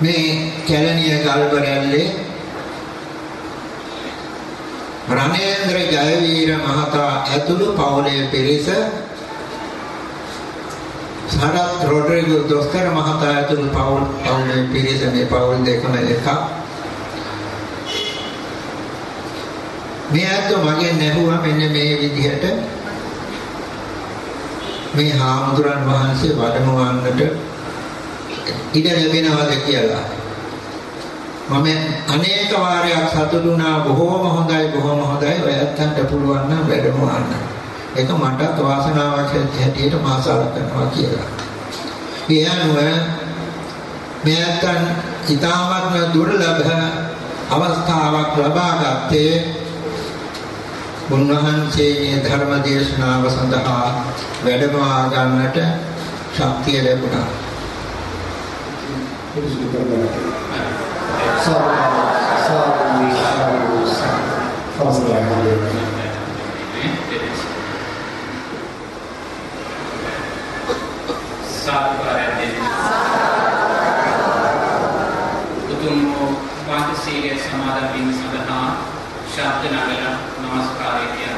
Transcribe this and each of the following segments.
මේ කැලණිය ගල්බරැල්ලේ රණේන්ද්‍ර ජයවීර මහතා ඇතුළු පවුලේ පිරිස සරත් රොඩ්රිගෝ දොස්තර මහතා ඇතුළු පවුල් පවුලේ පිරිස මේ පවුල් දෙකම එකක්. මේ අත මගෙන් ඇහුවා මෙන්න මේ විදිහට. මේ හාමුදුරන් වහන්සේ වඩමවන්නට ඉඩ ලැබෙනවද කියලා. මම අනේක වාරයක් සතුටු වුණා. බොහෝම හොඳයි බොහෝම හොඳයි. ඔයත්තන්ට පුළුවන් නම් වැඩමවන්න ඒක මටත් වාසනාවක් හැටියට මා සලකනවා කියලා. ඒ අනුව මේ අත්තන් ඊටාත්ම දුර්ලභ අවස්ථාවක් ලබා ගත්තේ උන්වහන්සේ මේ ධර්ම දේශනාව සඳහා වැඩමවා ගන්නට ශක්තිය ලැබුණා. پھر اس کے سارا سارا سارا فضل سمادہ شاپ ناگلا نمسکار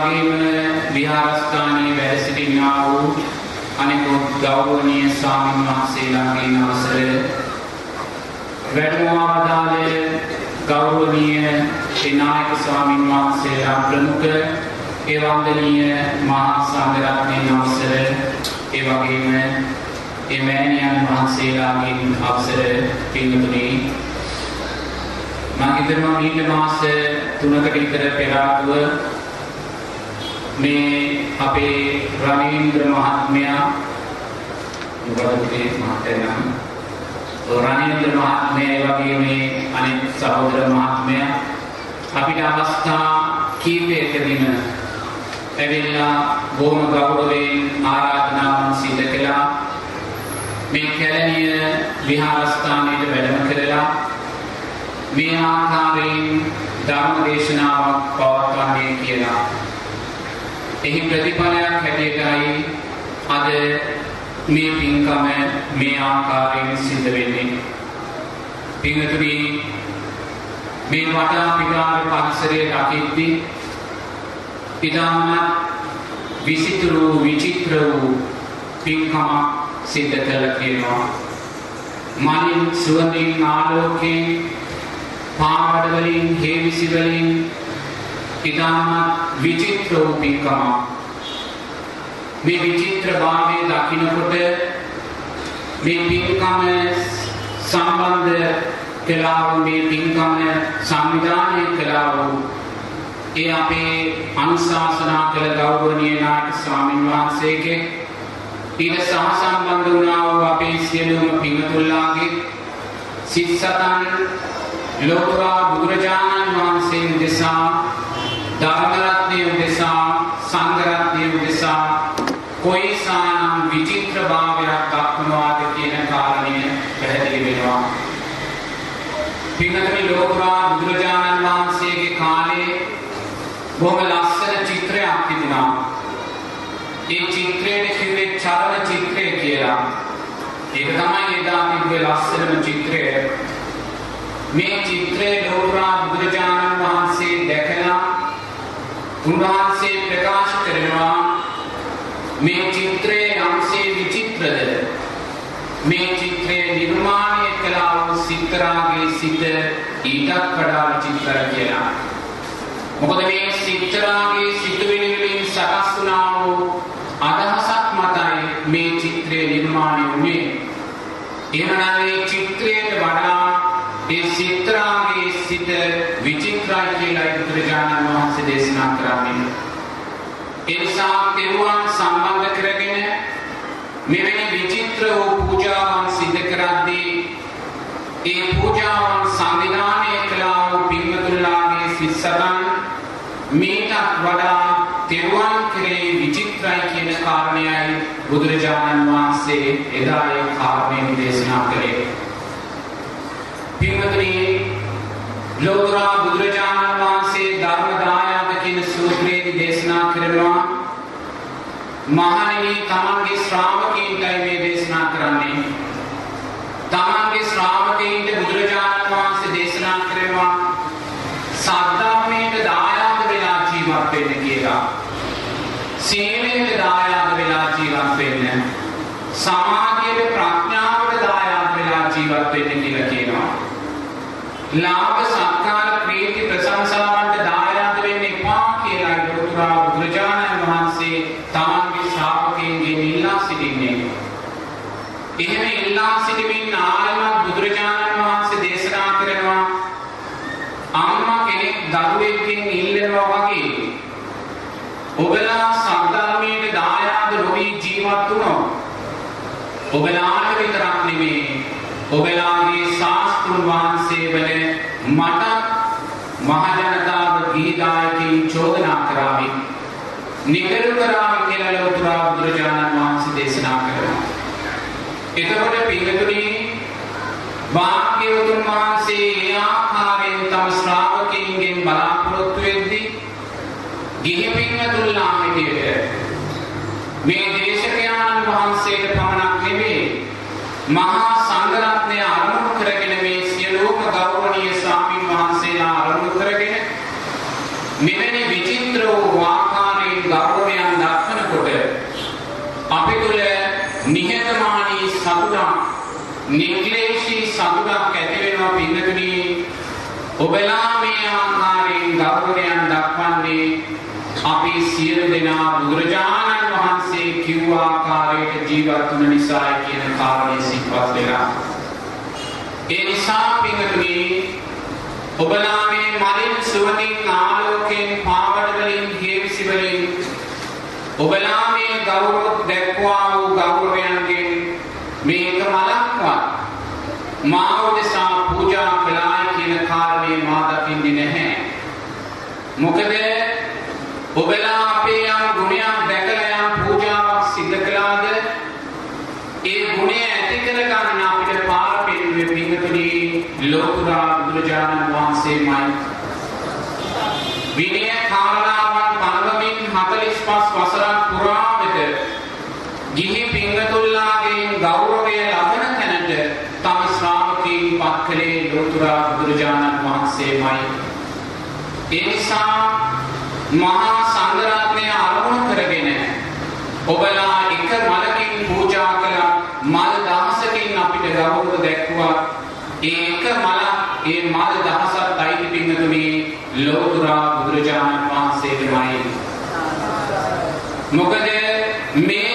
වගේම විහාරස්ථානයේ වැඩ සිටිනා වූ අනෙකුත් ගෞරවනීය ස්වාමීන් වහන්සේලාගෙන් අවසර වැඩමවා වදාළ ගෞරවනීය ශ්‍රී නායක ස්වාමීන් වහන්සේලා ප්‍රමුඛ ඒ වන්දනීය මහා සංඝරත්නයේ අවසර ඒ වගේම ඒ මෑණියන් වහන්සේලාගෙන් අවසර පින්තුනි. මම හිතනවා මීට මාස 3කට විතර පෙර ආතුව මේ අපේ රණේන්ද්‍ර මහත්මයා මොකදගේ මහත්තයා නම් රණේන්ද්‍ර මහත්මයා වගේ මේ අනෙක් සහෝදර මහත්මයා අපිට අවස්ථා කීපයකදීම ඇවිල්ලා බොහොම ගෞරවයෙන් ආරාධනාවන් සිදු කළා මේ කැලණිය විහාරස්ථානයේ වැඩම කරලා මේ ආකාරයෙන් ධර්ම දේශනාවක් පවත්වන්නේ කියලා. එහි ප්‍රතිඵලයක් හැටියටයි අද මේ පින්කම මේ ආකාරයෙන් සිද්ධ වෙන්නේ. පින්තුනි මේ වටා පිටාර පරිසරයේ රකිද්දී ඉතාම විසිතුරු විචිත්‍ර වූ පින්කමක් සිද්ධ කළ කියනවා. මනින් සුවඳින් ආලෝකයෙන් පාවඩ වලින් හේවිසි වලින් ඉතාමත් විචිත්‍ර වූ පින්කමක්. මේ විචිත්‍ර භාවය දකිනකොට මේ පින්කම සම්බන්ධ කළා වූ මේ පින්කම සංවිධානය කළා වූ ඒ අපේ අනුශාසනා කළ ගෞරවනීය නායක ස්වාමින් වහන්සේගේ ඊට සහ සම්බන්ධ වුණා වූ අපේ සියලුම පින්තුල්ලාගේ සිත් සතන් ලෝකවා බුදුරජාණන් වහන්සේ උදෙසා ධර්මරත්නය උදෙසා සංඝරත්නය උදෙසා කොයිසානම් විචිත්‍ර භාවයක් දක්වනවාද කියන කාරණය පැහැදිලි වෙනවා. පින්නතමි ලෝකවා බුදුරජාණන් වහන්සේගේ කාලේ බොහොම ලස්සන චිත්‍රයක් තිබුණා. ඒ චිත්‍රයට කිව්වේ චරණ චිත්‍රය කියලා. ඒක තමයි එදා තිබ්බේ ලස්සනම චිත්‍රය. මේ චිත්‍රය ලෝකරා බුදුරජාණන් වහන්සේ දැකලා උන්වහන්සේ ප්‍රකාශ කරනවා මේ චිත්‍රයේ යම්සේ විචිත්‍රද මේ චිත්‍රය නිර්මාණය කළා වූ සිත්තරාගේ සිත ඊටත් වඩා විචිත්‍ර කියලා. මොකද මේ සිත්තරාගේ සිතුවිලි වලින් සකස් වුණා වූ අදහසක් මතයි මේ චිත්‍රය නිර්මාණය වුණේ. එහෙනම් මේ චිත්‍රයට වඩා ඒ සිත්‍රාගේ සිත විචිත්‍රයි කියලා බුදුරජාණන් වහන්සේ දේශනා කරන්නේ. ඒ නිසා තෙරුවන් සම්බන්ධ කරගෙන මෙවැනි විචිත්‍ර වූ පූජාවන් සිදු කරද්දී ඒ පූජාවන් සංවිධානය කළා වූ පින්වතුන්ලාගේ සිස්සතන් මීටත් වඩා තෙරුවන් කෙරෙහි විචිත්‍රයි කියන කාරණයයි බුදුරජාණන් වහන්සේ එදා ඒ කාරණය දේශනා කළේ. පින්වතුනි ලෝකරා බුදුරජාණන් වහන්සේ ධර්ම දායාද කියන සූත්‍රයේදී දේශනා කරනවා. මහණෙනි තමන්ගේ ශ්‍රාවකයන්ටයි මේ දේශනා කරන්නේ. තමන්ගේ ශ්‍රාවකයන්ට බුදුරජාණන් වහන්සේ දේශනා කරනවා සද්ධාමයට දායාද වෙලා ජීවත් වෙන්න කියලා. සීලයට දායාද වෙලා ජීවත් වෙන්න. සමාධියට ප්‍රඥාවට දායාද වෙලා ජීවත් වෙන්න කියලා කියනවා ලාභ සත්කාර ප්‍රීති ප්‍රශංසාවන්ට දායාද වෙන්න එපා කියලා ලෝතුරා බුදුරජාණන් වහන්සේ තමන්ගේ ශ්‍රාවකයන්ගෙන් ඉල්ලා සිටින්නේ. එහෙම ඉල්ලා සිටමින් ආයමත් බුදුරජාණන් වහන්සේ දේශනා කරනවා අම්මා කෙනෙක් දරුවෙක්ගෙන් ඉල්ලනවා වගේ ඔබලා සද්ධර්මයට දායාද නොවී ජීවත් වුණොත් ඔබලාට විතරක් නෙමෙයි ඔබලාගේ ශාස්ත්‍රුන් වහන්සේ වන මට මහජනතාව ගිහි නීතිදායකින් චෝදනා කරાવી නිකරු කරાવી කියලා ලෝතුරා බුදුරජාණන් වහන්සේ දේශනා කරනවා. එතකොට පිළිතුරේ භාග්‍යවතුන් වහන්සේ ඒ ආකාරයෙන් තම ශ්‍රාවකයන්ගෙන් බලාපොරොත්තු වෙද්දී ගිහි පින්වතුන්ලා හැටියට මේ දේශකයාණන් වහන්සේට පමණක් නෙවෙයි මහා සංඝරත්නය අරමුණු කරගෙන මේ සියලුම ගෞරවනීය ස්වාමින් වහන්සේලා අරමුණු කරගෙන මෙවැනි විචිත්‍ර වූ ආකාරයෙන් ගෞරවයන් දක්වනකොට අපි තුල නිහතමානී සතුටක් නික්ලේශී සතුටක් ඇති වෙනවා පින්නතුනි ඔබලා මේ ආකාරයෙන් ගෞරවයන් දක්වන්නේ අපි සියලු දෙනා බුදුරජාණන් වහන්සේ කිව්ව ආකාරයට ජීවත් වුණ නිසායි කියන කාරණේ සිහිපත් වෙලා. ඒ නිසා පින්තුනි ඔබලා මේ මලින් සුවඳින් ආලෝකයෙන් පාවඩ වලින් හේවිසි වලින් ඔබලා මේ ගෞරව දැක්වා වූ ගෞරවයන්ගෙන් මේක මලක්වත් මා උදෙසා පූජා කළායි කියන කාරණේ මා දකින්නේ නැහැ. මොකද ඔබලා අපේ යම් ගුණයක් දැකලා යම් පූජාවක් සිදු කළාද ඒ ගුණය ඇති කරගන්න අපිට පාර පෙන්වෙ පින්තුනි ලෝකුරා බුදුරජාණන් වහන්සේමයි විනය කාරණාවන් පනවමින් 45 වසරක් පුරා වෙත ගිහි පින්වතුන්ලාගෙන් ගෞරවය ලබන තැනට තම ශ්‍රාවකීන් පත් කළේ ලෝතුරා බුදුරජාණන් වහන්සේමයි. ඒ නිසා මහා සංඝරත්නය අරමුණු කරගෙන ඔබලා එක මලකින් පූජා කළා මල් දහසකින් අපිට ගෞරව දැක්වුවා ඒ එක මල ඒ මල් දහසක් අයිති පින්නතුනි ලෝතුරා බුදුරජාණන් වහන්සේටමයි මොකද මේ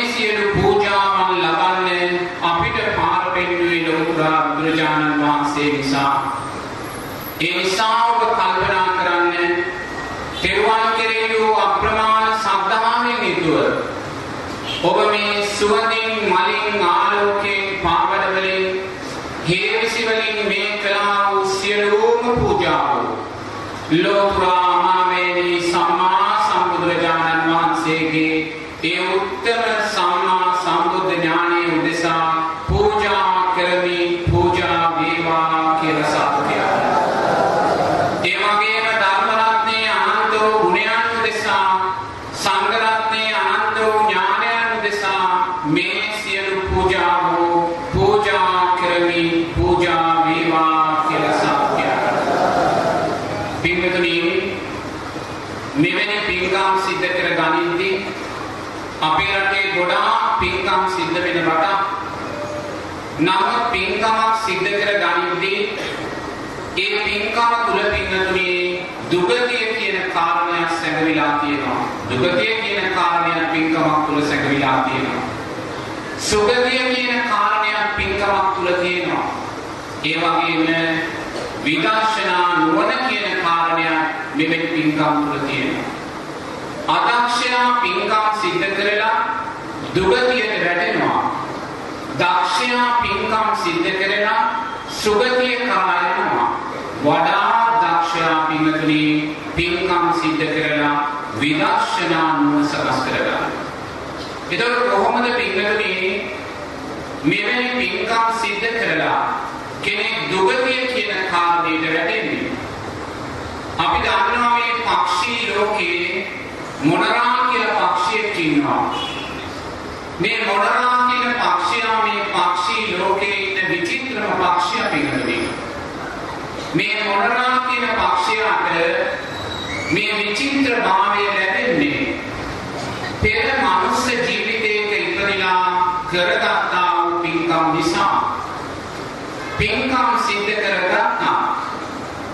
වහන්සේ නිසා. ඒ නිසා ඔබ කල්පනා කරන්න තෙරුවන් කෙරෙහි වූ අප්‍රමාණ ශ්‍රද්ධාවෙන් යුතුව ඔබ මේ සුවඳින් මලින් ආලෝකයෙන් පාවඩ වලින් හේවිසි වලින් මේ කළා වූ සියලුම පූජාව ලෝතුරා මහමෙනි සම්මා සම්බුදුරජාණන් වහන්සේගේ ඒ උත්තර සම්මා සම්බුද්ධ ඥානයේ උදෙසා පූජා කරමි පූජා වේවා කියලා සත්‍යය. ඒ වගේම ධර්ම රත්නයේ අනන්ත වූ ගුණයන් උදෙසා සංඝ රත්නයේ අනන්ත වූ ඥානයන් උදෙසා මේ සියලු පූජාව පූජා කරමි පූජා වේවා කියලා සත්‍යය. පින්වතුනි මෙවැනි පින්කම් සිද්ධ කර ගනිද්දී අපේ රටේ ගොඩාක් පින්කම් සිද්ධ වෙන රටක්. නමුත් පින්කමක් සිද්ධ කර ගනිද්දී ඒ පින්කම තුල පින්නතුනි දුගතිය කියන කාරණයක් සැඟවිලා තියෙනවා. දුගතිය කියන කාරණයක් පින්කමක් තුල සැඟවිලා තියෙනවා. සුගතිය කියන කාරණයක් පින්කමක් තුල තියෙනවා. ඒ වගේම විදර්ශනා නුවණ කියන කාරණයක් මෙවැනි පින්කම් තුල තියෙනවා. අදක්ෂයා පින්කම් සිද්ධ කරලා දුගතියට වැටෙනවා. දක්ෂයා පින්කම් සිද්ධ කරලා සුගතිය කරා යනවා. වඩා දක්ෂයා පින්තුනි පින්කම් සිද්ධ කරලා විදර්ශනා නුවණ සකස් කරගන්න. එතකොට කොහොමද පින්තුනි මෙවැනි පින්කම් සිද්ධ කරලා කෙනෙක් දුගතිය කියන කාරණයට වැටෙන්නේ? අපි දන්නවා මේ පක්ෂී ලෝකයේ මොනරා කියලා පක්ෂියෙක් ඉන්නවා. මේ මොනරා කියන පක්ෂියා මේ පක්ෂී ලෝකයේ ඉන්න විචිත්‍රම පක්ෂියා පිළිගන්නේ. මේ මොනරා කියන පක්ෂියාට මේ විචිත්‍ර භාවය ලැබෙන්නේ පෙර මනුස්ස ජීවිතයක ඉපදිලා කරගත්තා වූ පින්කම් නිසා. පින්කම් සිද්ධ කරගත්තා.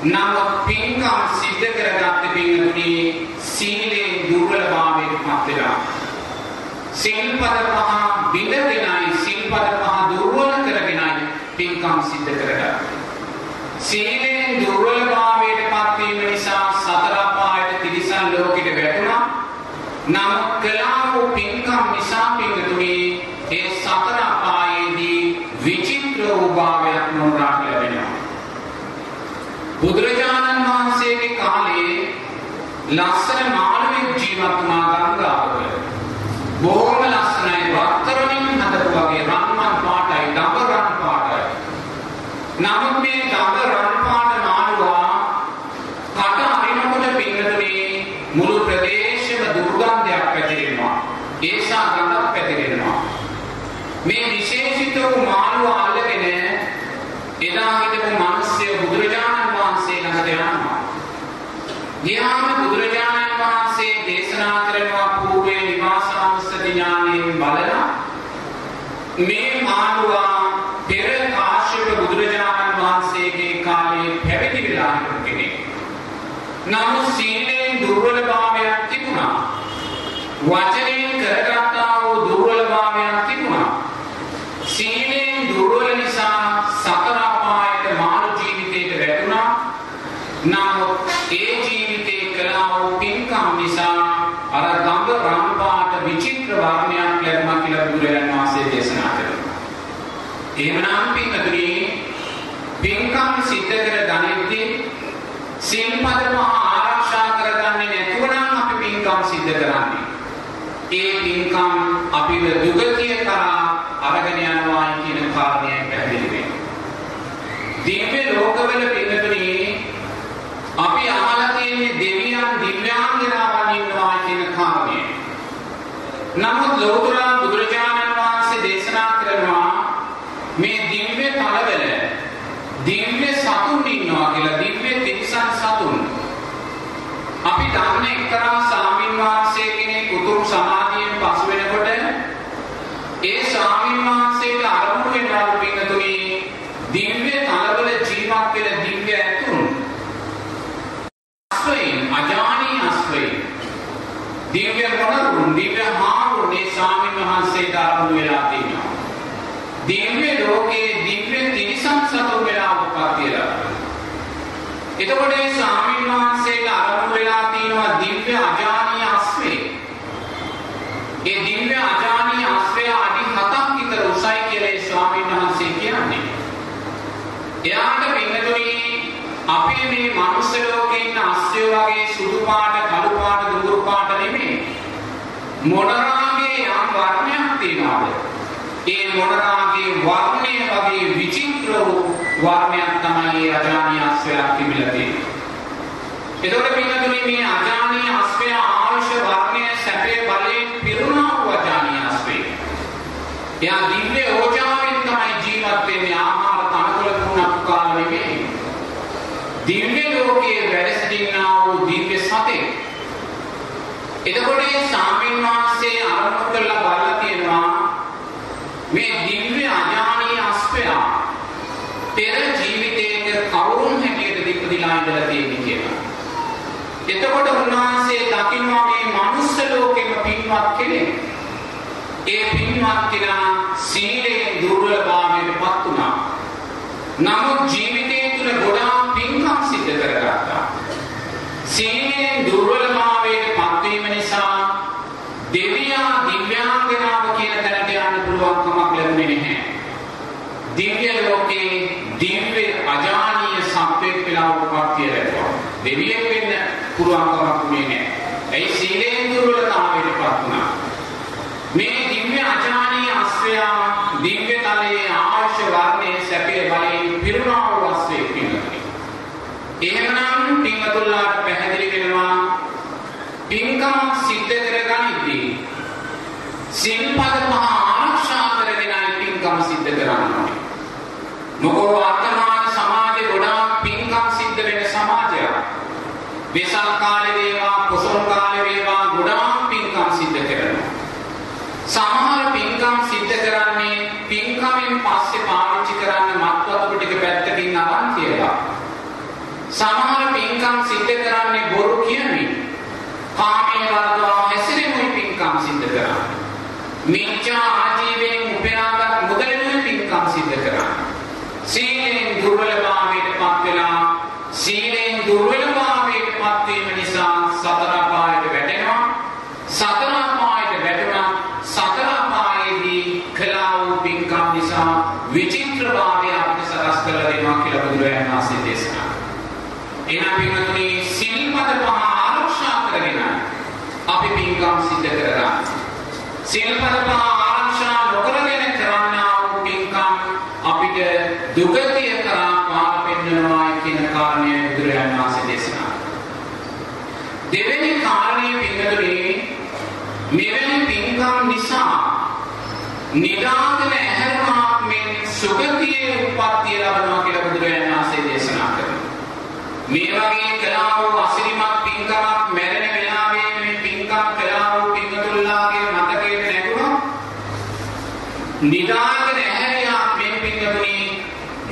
නමුත් පින්කම් සිද්ධ කරගත්ත පින්තුනි සීලේ දුර්වලභාවයට පත් වෙලා සිල්පද පහ බිඳගෙනයි සිල්පද පහ දුර්වල කරගෙනයි පින්කම් සිද්ධ කරගන්නේ. සීලෙන් දුර්වලභාවයට පත් වීම නිසා සතර අපායට තිරිසන් ලෝකෙට වැටුණා. නමුත් කළා වූ පින්කම් නිසා පින්තුනි ඒ සතර අපායේදී විචිත්‍ර වූ භාවයක් නොරාට ලැබෙනවා. බුදුරජාණන් වහන්සේගේ කාලේ ලස්සන මාළුවෙක් ජීවත් වුණා ගංගාවක. බොහොම ලස්සනයි රත්තරන්ින් හදපු වගේ රන්වන් පාටයි, දඹ රන් පාටයි. නමුත් මේ දඹ රන් පාට මාළුවා කට අරිනකොට පින්නතුනේ මුළු ප්‍රදේශෙම දුර්ගන්ධයක් පැතිරෙනවා. ඒසා ගඳක් පැතිරෙනවා. මේ විශේෂිත වූ මාළුව අල්ලගෙන එදා හිටපු මිනිස්සු බුදුරජාණන් වහන්සේ ළඟට යනවා. ගියාම බුදුරජාණන් වහන්සේ දේශනා කරනවා పూర్වේ විවාසාවස්ථ ඥානයෙන් බලලා මේ මාළුවා පෙර කාශ්‍යප බුදුරජාණන් වහන්සේගේ කාලේ පැවිදි වෙලා හිටපු කෙනෙක්. නමුත් සීලෙන් දුර්වලභාවයක් තිබුණා. වචනයෙන් කරගත්තා වූ දුර්වලභාවයක් තිබුණා. සීලෙන් දුර්වල නිසා සතර අපායට මානව ජීවිතයට වැටුණා. නමුත් ඒ ජීවිතේ කළා වූ පින්කම් නිසා අර ගඟ රාමපාට විචිත්‍ර වර්ණයක් ලැබුණා කියලා බුදුරජාණන් වහන්සේ දේශනා කළා. එහෙමනම් පින්තුනි පින්කම් සිද්ධ කර ගනිද්දී සිල්පද පහ ආරක්ෂා කරගන්නේ නැතුව නම් අපි පින්කම් සිද්ධ කරන්නේ. ඒ පින්කම් අපිව දුගතිය කරා අරගෙන යනවා කියන කාරණය පැහැදිලි වෙනවා. දිව්‍ය ලෝකවල පින්නතුනි අපි අහලා තියෙන්නේ දෙවියන් දිව්‍යාංගනාවන් ඉන්නවා කියන කාරණය. නමුත් ලෝතර බුදුරජාණන් වහන්සේ දේශනා කරනවා මේ දිව්‍ය තලවල දිව්‍ය සතුන් ඉන්නවා කියලා දිව්‍ය තිරිසන් සතුන්. අපි දන්න එක්තරා ස්වාමීන් වහන්සේ කෙනෙක් උතුම් සමාධියෙන් පසු වෙනකොට ඒ ස්වාමීන් වහන්සේට අරමුණු වෙනවා පින්නතුනි දිව්‍ය තලවල ජීවත් වෙන දිව්‍ය ඇතුන්. අස්වයින් අජානී අස්වයින් දිව්‍ය මොනරුන් දිව්‍ය හාරුන් මේ ස්වාමීන් වහන්සේට අරමුණු වෙලා තියෙනවා. දිව්‍ය ලෝකයේ දිව්‍ය තිරිසන් සතුන් වෙලා උප්පත්තිය ලබනවා. එතකොට මේ ස්වාමීන් වහන්සේට අරමුණු වෙලා තියෙනවා දිව්‍ය අජානීය අස්වේ. ඒ දිව්‍ය අජානීය අස්වැය අඩි 7ක් විතර උසයි කියලා ඒ ස්වාමීන් වහන්සේ කියන්නේ. එයාට පින්නතුනි අපේ මේ මනුස්ස ලෝකේ ඉන්න අස්වැය වගේ සුදු පාට, කළු පාට, දුඹුරු පාට නෙමෙයි. මොනරාගේ යම් වර්ණයක් තියනවාද? ඒ මොනරාගේ වර්ණය වගේ විචිත්‍ර වූ වර්ණයක් තමයි අජානීය අස්වැයක් තිබිලා තියෙන්නේ. එතකොට පින්නතුනි මේ අජානීය අස්වැය ආශ වර්ණය සැපේ බලයෙන් පිරුණා වූ අජානීය අස්වැය. එයා දිව්‍ය ඕජාවෙන් තමයි ජීවත් වෙන්නේ ආහාර තනකොළ තුනක් කාල නෙමෙයි. දිව්‍ය ලෝකයේ වැඩ සිටිනා වූ දිව්‍ය සතෙක්. එතකොට මේ සාමින් වහන්සේ ආරම්භ කළා බලලා තියෙනවා මේ දිව්‍ය අඥානීය අස්පයා පෙර ජීවිතයක කවුරුන් හැටියට ඉපදිලා ඉඳලා තියෙන්නේ කියලා. එතකොට උන්වහන්සේ දකින්නවා මේ මනුස්ස ලෝකෙම පින්වත් කෙනෙක්. ඒ පින්වත් කෙනා සීලයෙන් දුර්වලභාවයට පත් වුණා. නමුත් ජීවිතය තුළ ගොඩාක් පින්කම් සිද්ධ කරගත්තා. සීලයෙන් දුර්වලභාවයට පත්වීම නිසා දෙවියා දිව්‍යාංගනාව කියන තැනට යන්න පුළුවන් කමක් ලැබුණේ නැහැ. දිව්‍ය ලෝකේ දිව්‍ය අජානීය සත්වෙක් වෙලා උපත්ති ලැබුවා. දෙවියෙක් වෙන්න පුළුවන් කමක් උනේ නැහැ. ඒ සීලෙන් දුර්වලතාවයට පත් වුණා. මේ දිව්‍ය අජානීය අස්වැයා දිව්‍ය තලයේ ආශ වර්ණයේ සැපේ බලයෙන් පිරුණා වූ අස්වැයෙක් වෙනවා. එහෙමනම් පින්වතුන්ලාට පැහැදිලි වෙනවා පින්කම් සිද්ධ කරගනිද්දී සිල්පද පහ ආරක්ෂා කරගෙනයි පින්කම් සිද්ධ කරන්න ඕනේ. මොකද වර්තමාන සමාජේ ගොඩාක් පින්කම් සිද්ධ වෙන සමාජයක්. විසල් කාලේ වේවා කුසල කාලේ වේවා ගොඩාක් පින්කම් සිද්ධ කරනවා. සමහර පින්කම් සිද්ධ කරන්නේ පින්කමෙන් පස්සේ පාවිච්චි කරන්න මත්වතුරු ටික පැත්තකින් අරන් කියලා. සමහර පින්කම් සිද්ධ කරන්නේ බොරු කියමින් කාමයේ වර්ධව මිච්ඡා ආජීවයෙන් උපයාගත් මුදලෙන් පින්කම් සිද්ධ කරනවා. සීලෙන් දුර්වලභාවයට පත් වෙලා සීලෙන් දුර්වලභාවයට පත් වීම නිසා සතර පායට වැටෙනවා. සතර පායට වැටුණා සතර පායේදී කළා වූ පින්කම් නිසා විචිත්‍ර භාවය අපිට සකස් කරලා දෙනවා කියලා බුදුරජාණන් වහන්සේ දේශනා කළා. එනම් පින්වතුනි සිල්පද පහ ආරක්ෂා කරගෙන අපි පින්කම් සිද්ධ කරගන්නවා. පහ ආරක්ෂා නොකරගෙන කරන්නා වූ පින්කම් අපිට දුගතිය කරා පාර පෙන්වනවා කියන කාරණය බුදුරජාණන් වහන්සේ දේශනා දෙවෙනි කාරණය පින්වතුනි මෙවැනි පින්කම් නිසා නිරාගන ඇහැරමාත්මෙන් සුගතියේ උප්පත්තිය ලබනවා කියලා බුදුරජාණන් වහන්සේ දේශනා කරනවා. මේ වගේ කළා වූ අසිරිමත් නිරාගන ඇහැරියා මේ පින්තුනි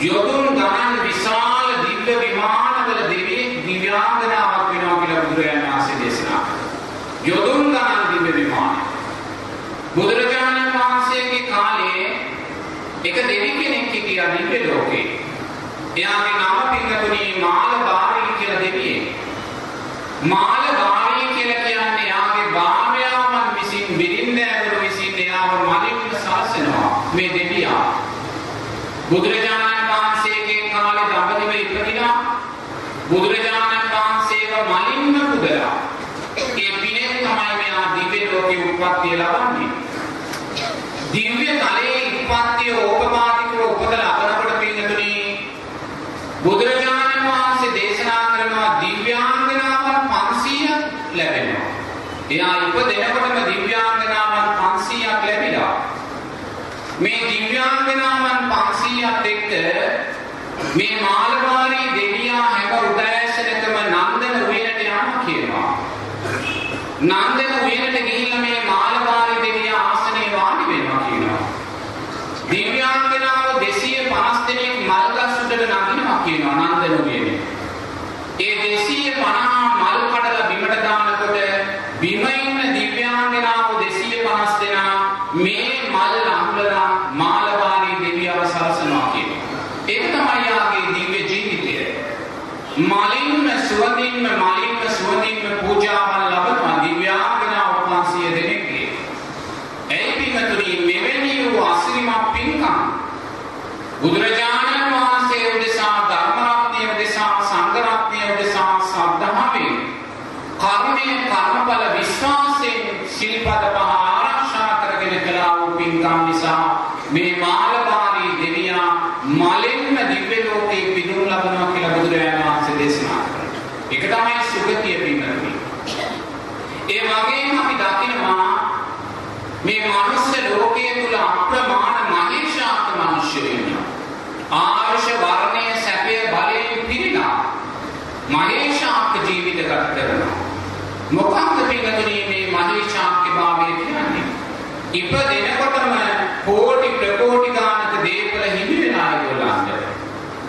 යොදුන් ගණන් විශාල දිව්‍ය විමානවල දෙවියෙක් දිව්‍යාංගනාවක් වෙනවා කියලා බුදුරජාණන් වහන්සේ දේශනා කරනවා. යොදුන් ගණන් දිව්‍ය විමානය. බුදුරජාණන් වහන්සේගේ කාලේ එක දෙවි කෙනෙක් හිටියා දිව්‍ය ලෝකේ. එයාගේ නම පින්තුනි මාලබාරී කියලා දෙවියෙක්. මාලබාරී කියලා කියන්නේ එයාගේ භාර්යාවන් විසින් බිරින්දෑවරු විසින් එයාව මලින් සාසනවා මේ දෙවියා. බුදුරජාණන් වහන්සේගේ කාලේ දඹදිව ඉපදිනා බුදුරජාණන් වහන්සේව මලින්ම පුදලා ඒ පිනෙන් තමයි මෙයා දිව්‍ය ලෝකේ උප්පත්තිය ලබන්නේ. දිව්‍ය තලයේ උප්පත්තිය ඕපපාතිකව උපත ලබනකොට පින්නතුනි බුදුරජාණන් වහන්සේ දේශනා කරනවා දිව්‍යාංගනාවන් 500ක් ලැබෙනවා. එයා ඉපදෙනකොටම දිව්‍යාංගනාවන් 500ක් ලැබිලා. මේ දිව්‍යාංගනාවන් 500ත් එක්ක මේ මාළවාරී දෙවියා හැම උදෑසනකම නන්දන උයනට යනවා කියනවා. නන්දන උයනට ගිහිල්ලා මේ මාළවාරී දෙවියා ආසනේ වාඩි වෙනවා කියනවා. දිව්‍යාංගනාව 250 දෙනෙක් මල්ගස් උඩට නගිනවා කියනවා නන්දන උයනේ. ඒ 250 මල් කඩලා බිමට දානකොට බිම ඉන්න දිව්‍යාංගනාව 250 දෙනා මේ මල් අහුලලා මාළවාරී දෙවියව සරසනවා කියනවා. ඒක තමයි යාගේ දිව්‍ය ජීවිතය. මලින්ම සුවඳින්ම මලින්ම සුවඳින්ම පූජාවන් ලබනවා දිව්‍යාංගනාව 500 දෙනෙක්ගේ. ඇයි පින්තුනි මෙවැනි වූ අසිරිමත් පින්කම් බුදුරජාණන් වහන්සේ උදෙසා ධර්මරත්නය උදෙසා සංඝරත්නය උදෙසා සද්ධාවෙන් කර්මය කර්මඵල විශ්වාසයෙන් සිල්පද පහ ආරක්ෂා කරගෙන කළා වූ පින්කම් නිසා මේ මාළපාරී දෙවියා මලෙන්ම දිව්‍ය ලෝකේ පිදුම් ලබනවා කියලා බුදුරජාණන් වහන්සේ දේශනා කරනවා. ඒක තමයි සුගතිය පින්කම. ඒ වගේම අපි දකිනවා මේ මනුස්ස ලෝකයේ තුල අප්‍රමාණ මහේශාක්ත මිනිස්සුයෝ ඉන්නවා. ආයුෂ වර්ණය සැපය බලයෙන් පිරිලා මහේශාක්ත ජීවිත ගත කරනවා. මොකක්ද පින්තුනි මේ මහේශාක්‍ය භාවය කියන්නේ? ඉපදෙනකොටම කෝටි ප්‍රකෝටි ගානක දේපල හිමි වෙන අයගොල්ලන්ට.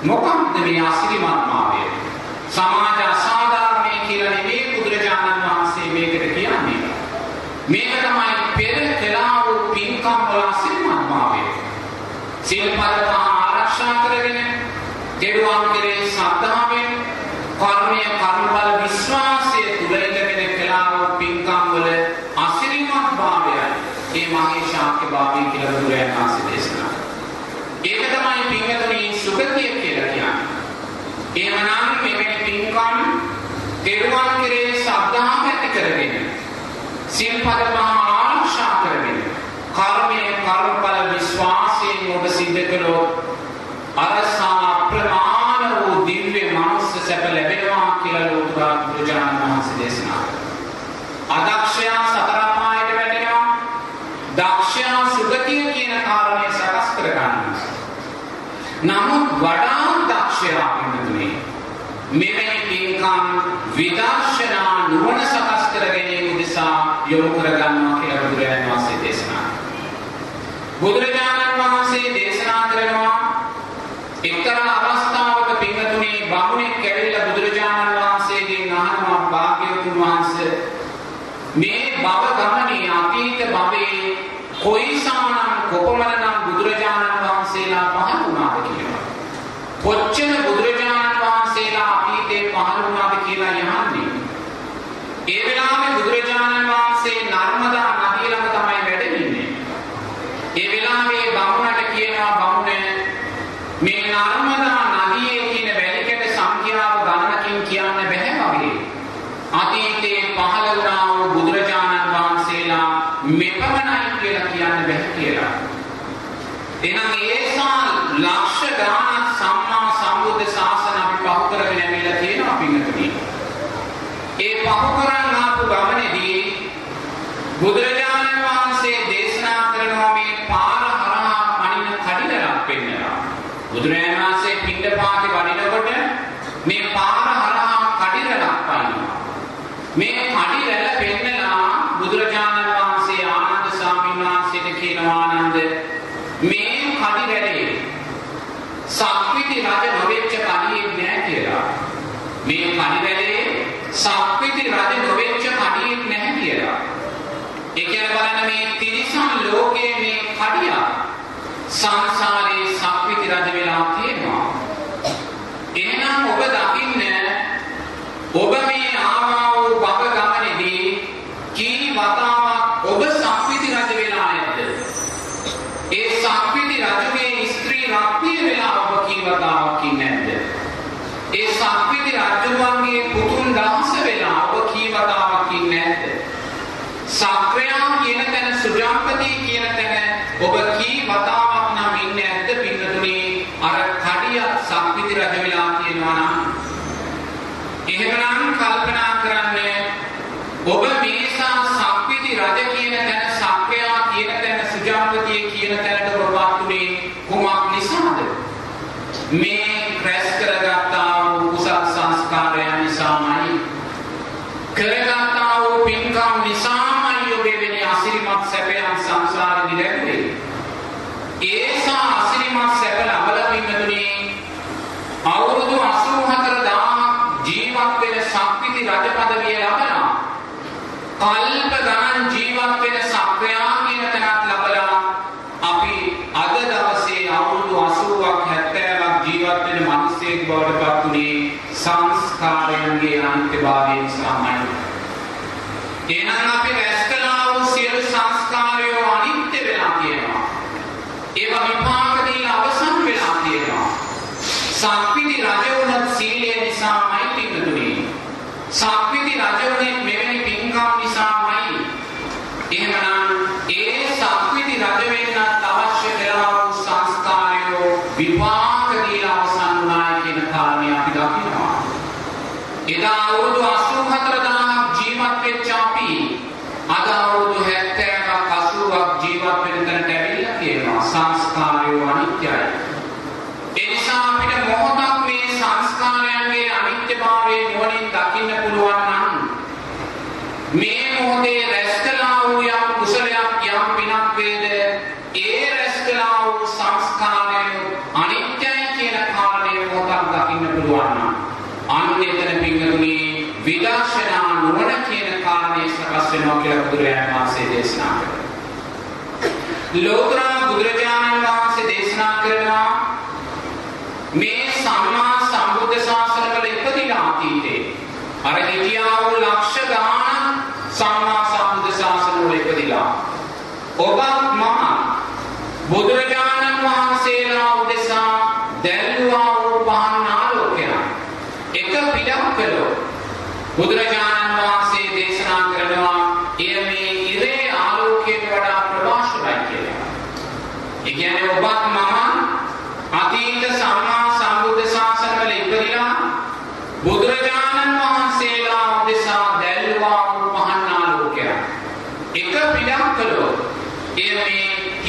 මොකක්ද මේ අසිරිමත් භාවය? සමාජ අසාධාරණය කියලා නෙමෙයි බුදුරජාණන් වහන්සේ මේකට කියන්නේ. මේක තමයි පෙර කළා වූ පින්කම් වල අසිරිමත් භාවය. සිල්පද පහ ආරක්ෂා කරගෙන දෙවියන් කෙරේ ශ්‍රද්ධාවෙන් කර්මය කර්මඵල විශ්වාසය තුල ඉඳගෙන කළා වූ පින්කම් වල අසිරිමත් භාවයයි මේ මහේශාක්‍ය භාවය කියලා බුදුරජාණන් වහන්සේ දේශනා ඒක තමයි පින්වතුනි සුගතිය කියලා කියන්නේ. එහෙමනම් මෙවැනි පින්කම් දෙවියන් කෙරේ ශ්‍රද්ධාව ඇති කරගෙන සිල්පද පහ ආරක්ෂා කරගෙන කර්මය කර්මඵල විශ්වාසයෙන් ඔබ සිද්ධ කළොත් අරසා ප්‍රමාණ වූ දිව්‍ය මනුස්ස සැප ලැබෙනවා කියලා ලෝතුරා බුදුරජාණන් වහන්සේ දේශනා කළා. අදක්ෂයා සතර පායට වැටෙනවා. දක්ෂයා සුගතිය කියන කාරණය සකස් කර ගන්නවා. නමුත් වඩා දක්ෂයා වෙනුනේ මෙවැනි පින්කම් විදර්ශනා නුවණ සකස් කර ගැනීම උදෙසා යොමු කර ගන්නවා කියලා බුදුරජාණන් වහන්සේ දේශනා බුදුරජාණන් වහන්සේ දේශනා කරනවා එක්තරා අවස්ථාවක පින්තුනේ බමුණෙක් කැවිලා බුදුරජාණන් වහන්සේගෙන් අහනවා භාග්‍යවතුන් වහන්සේ මේ භව ගමනේ අතීත භවයේ කොයිසානම් කොපමණනම් බුදුරජාණන් වහන්සේලා පහළ වුණාද කියලා. කොච්චර බුදුරජාණන් වහන්සේලා අතීතේ පහළ වුණාද කියලා යහන්නේ. ඒ වෙලාවේ බුදුරජාණන් වහන්සේ නර්මදා නදිය ළඟ තමයි වැඩ ඉන්නේ. ඒ වෙලාවේ බමුණට කියනවා බමුණ මේ නර්මදා පින්වත් සැප නවල පින්නතුනි අවුරුදු 84000ක් ජීවත් වෙන ශක්තිති රජ পদවිය ලබනවා. කල්ප ගණන් ජීවත් වෙන සක්‍රියා කියන තැනක් ලබලා අපි අද දවසේ අවුරුදු 80ක් 70ක් ජීවත් වෙන මිනිස්සෙක් බවට පත් උනේ සංස්කාරයන්ගේ අන්තිභාවය නිසාමයි. එනම් අපි රැස් කළ सांगपी ती राजेवर වෙනවා කියලා බුදුරජාණන් වහන්සේ දේශනා කළා. ලෝතර බුදුරජාණන් වහන්සේ දේශනා කරනවා මේ සම්මා සම්බුද්ධ ශාසන වල ඉපදිලා අතීතේ අර හිටියා වූ ලක්ෂ ගාන සම්මා සම්බුද්ධ ශාසන වල ඉපදිලා ඔබත් මා බුදුරජාණන් වහන්සේලා උදෙසා දැල්වා වූ පහන් ආලෝකය එක පිටක් කළෝ බුදුරජාණන්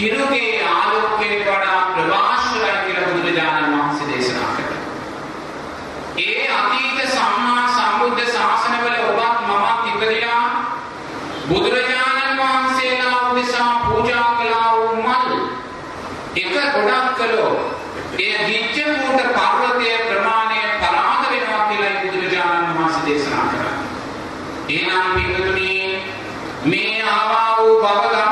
හිරුගේ ආලෝකයට වඩා ප්‍රභාස්වරයි කියලා බුදුරජාණන් වහන්සේ දේශනා කළා. ඒ අතීත සම්මා සම්බුද්ධ ශාසනවල ඔබත් මමත් ඉපදිලා බුදුරජාණන් වහන්සේලා උදෙසා පූජා කළා වූ මල් එක ගොඩක් කළෝ ඒ දිච්ච කූට පර්වතයේ ප්‍රමාණය පරාද වෙනවා කියලා බුදුරජාණන් වහන්සේ දේශනා කළා. එනම් පිටුතුනි මේ ආවා වූ භවගම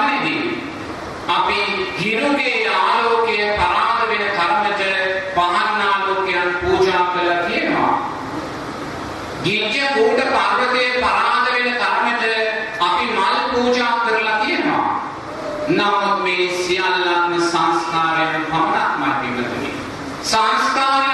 නමුත් මේ සියල්ලක්ම සංස්කාරයන් පමණක්මයි පිටුනේ. සංස්කාර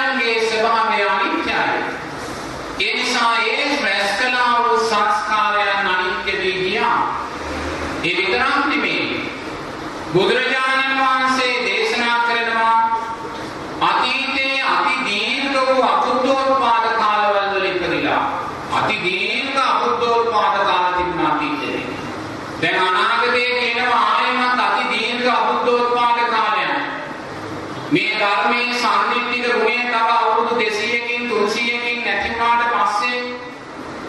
ධර්මයේ සම්නිත්තික ගුණය තව අවුරුදු 200කින් 300කින් නැති වුණාට පස්සේ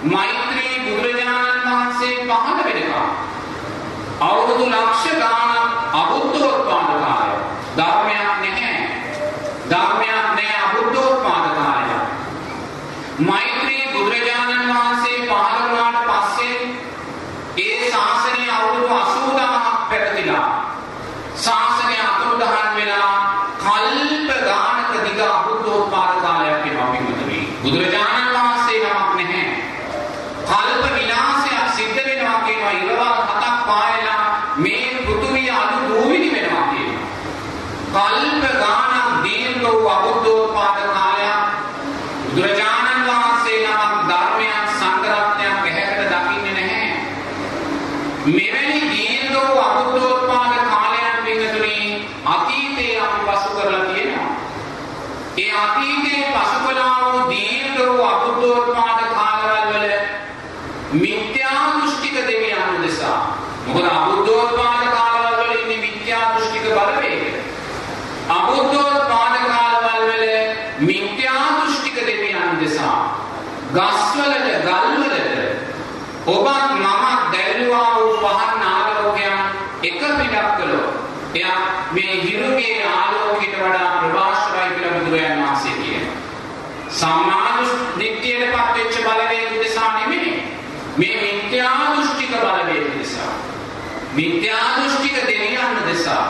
මෛත්‍රී බුදුරජාණන් වහන්සේ පහළ වෙනවා. අවුරුදු ලක්ෂ ගාණක් අබුද්ධෝත්පාද කාලය. ධර්මයක් නැහැ. ධර්මයක් නැහැ අබුද්ධෝත්පාද කාලය. මෛත්‍රී බුදුරජාණන් වහන්සේ පහළ වුණාට පස්සේ ඒ ශාසනය අවුරුදු 80000ක් පැවතිලා ශාසනය අතුරුදහන් වෙලා කල්ප ගානක දිග අබුද්ධෝත්පාද කාලයක් වෙනවා පින්වතුනි. බුදුරජාණන් වහන්සේ නමක් නැහැ. කල්ප විනාශයක් සිද්ධ වෙනවා කියනවා ඉරවල් හතක් පායලා මේ පෘථුවිය අඩු දූවිලි වෙනවා කියනවා. කල්ප ගානක් දීර්ඝ වූ අබුද්ධෝත්පාද කාලයක් බුදුරජාණන් වහන්සේ නමක් ධර්මයක් සංගරත්නයක් ඇහැකට දකින්නේ නැහැ. මෙවැනි දීර්ඝ වූ අබුද්ධෝත්පාද කාලයන් පිටුනේ අතීතයේ අපි පසු කරලා තියෙනවා. ඒ අතීතයේ පසු කළා වූ දීර්ඝ වූ අබුද්ධෝත්පාද කාලවල වල මිත්‍යා දෘෂ්ටික දෙවියන් උදෙසා මොකද අබුද්ධෝත්පාද කාලවල වල ඉන්නේ මිත්‍යා දෘෂ්ටික බලවේග. අබුද්ධෝත්පාද කාලවල වල මිත්‍යා දෘෂ්ටික දෙවියන් උදෙසා ගස්වලට ගල්වලට ඔබත් මමත් දැල්ලුවා වූ පහන් ආලෝකයන් එක පිටක් කළොත් එයා මේ හිරුගේ ආලෝකයට වඩා ප්‍රභාස්වරයි කියලා බුදුරජාණන් වහන්සේ කියනවා. සම්මාන දිට්ඨියට පත් වෙච්ච බලවේග නිසා නෙමෙයි. මේ මිත්‍යා දෘෂ්ටික බලවේග නිසා. මිත්‍යා දෘෂ්ටික දෙවියන් නිසා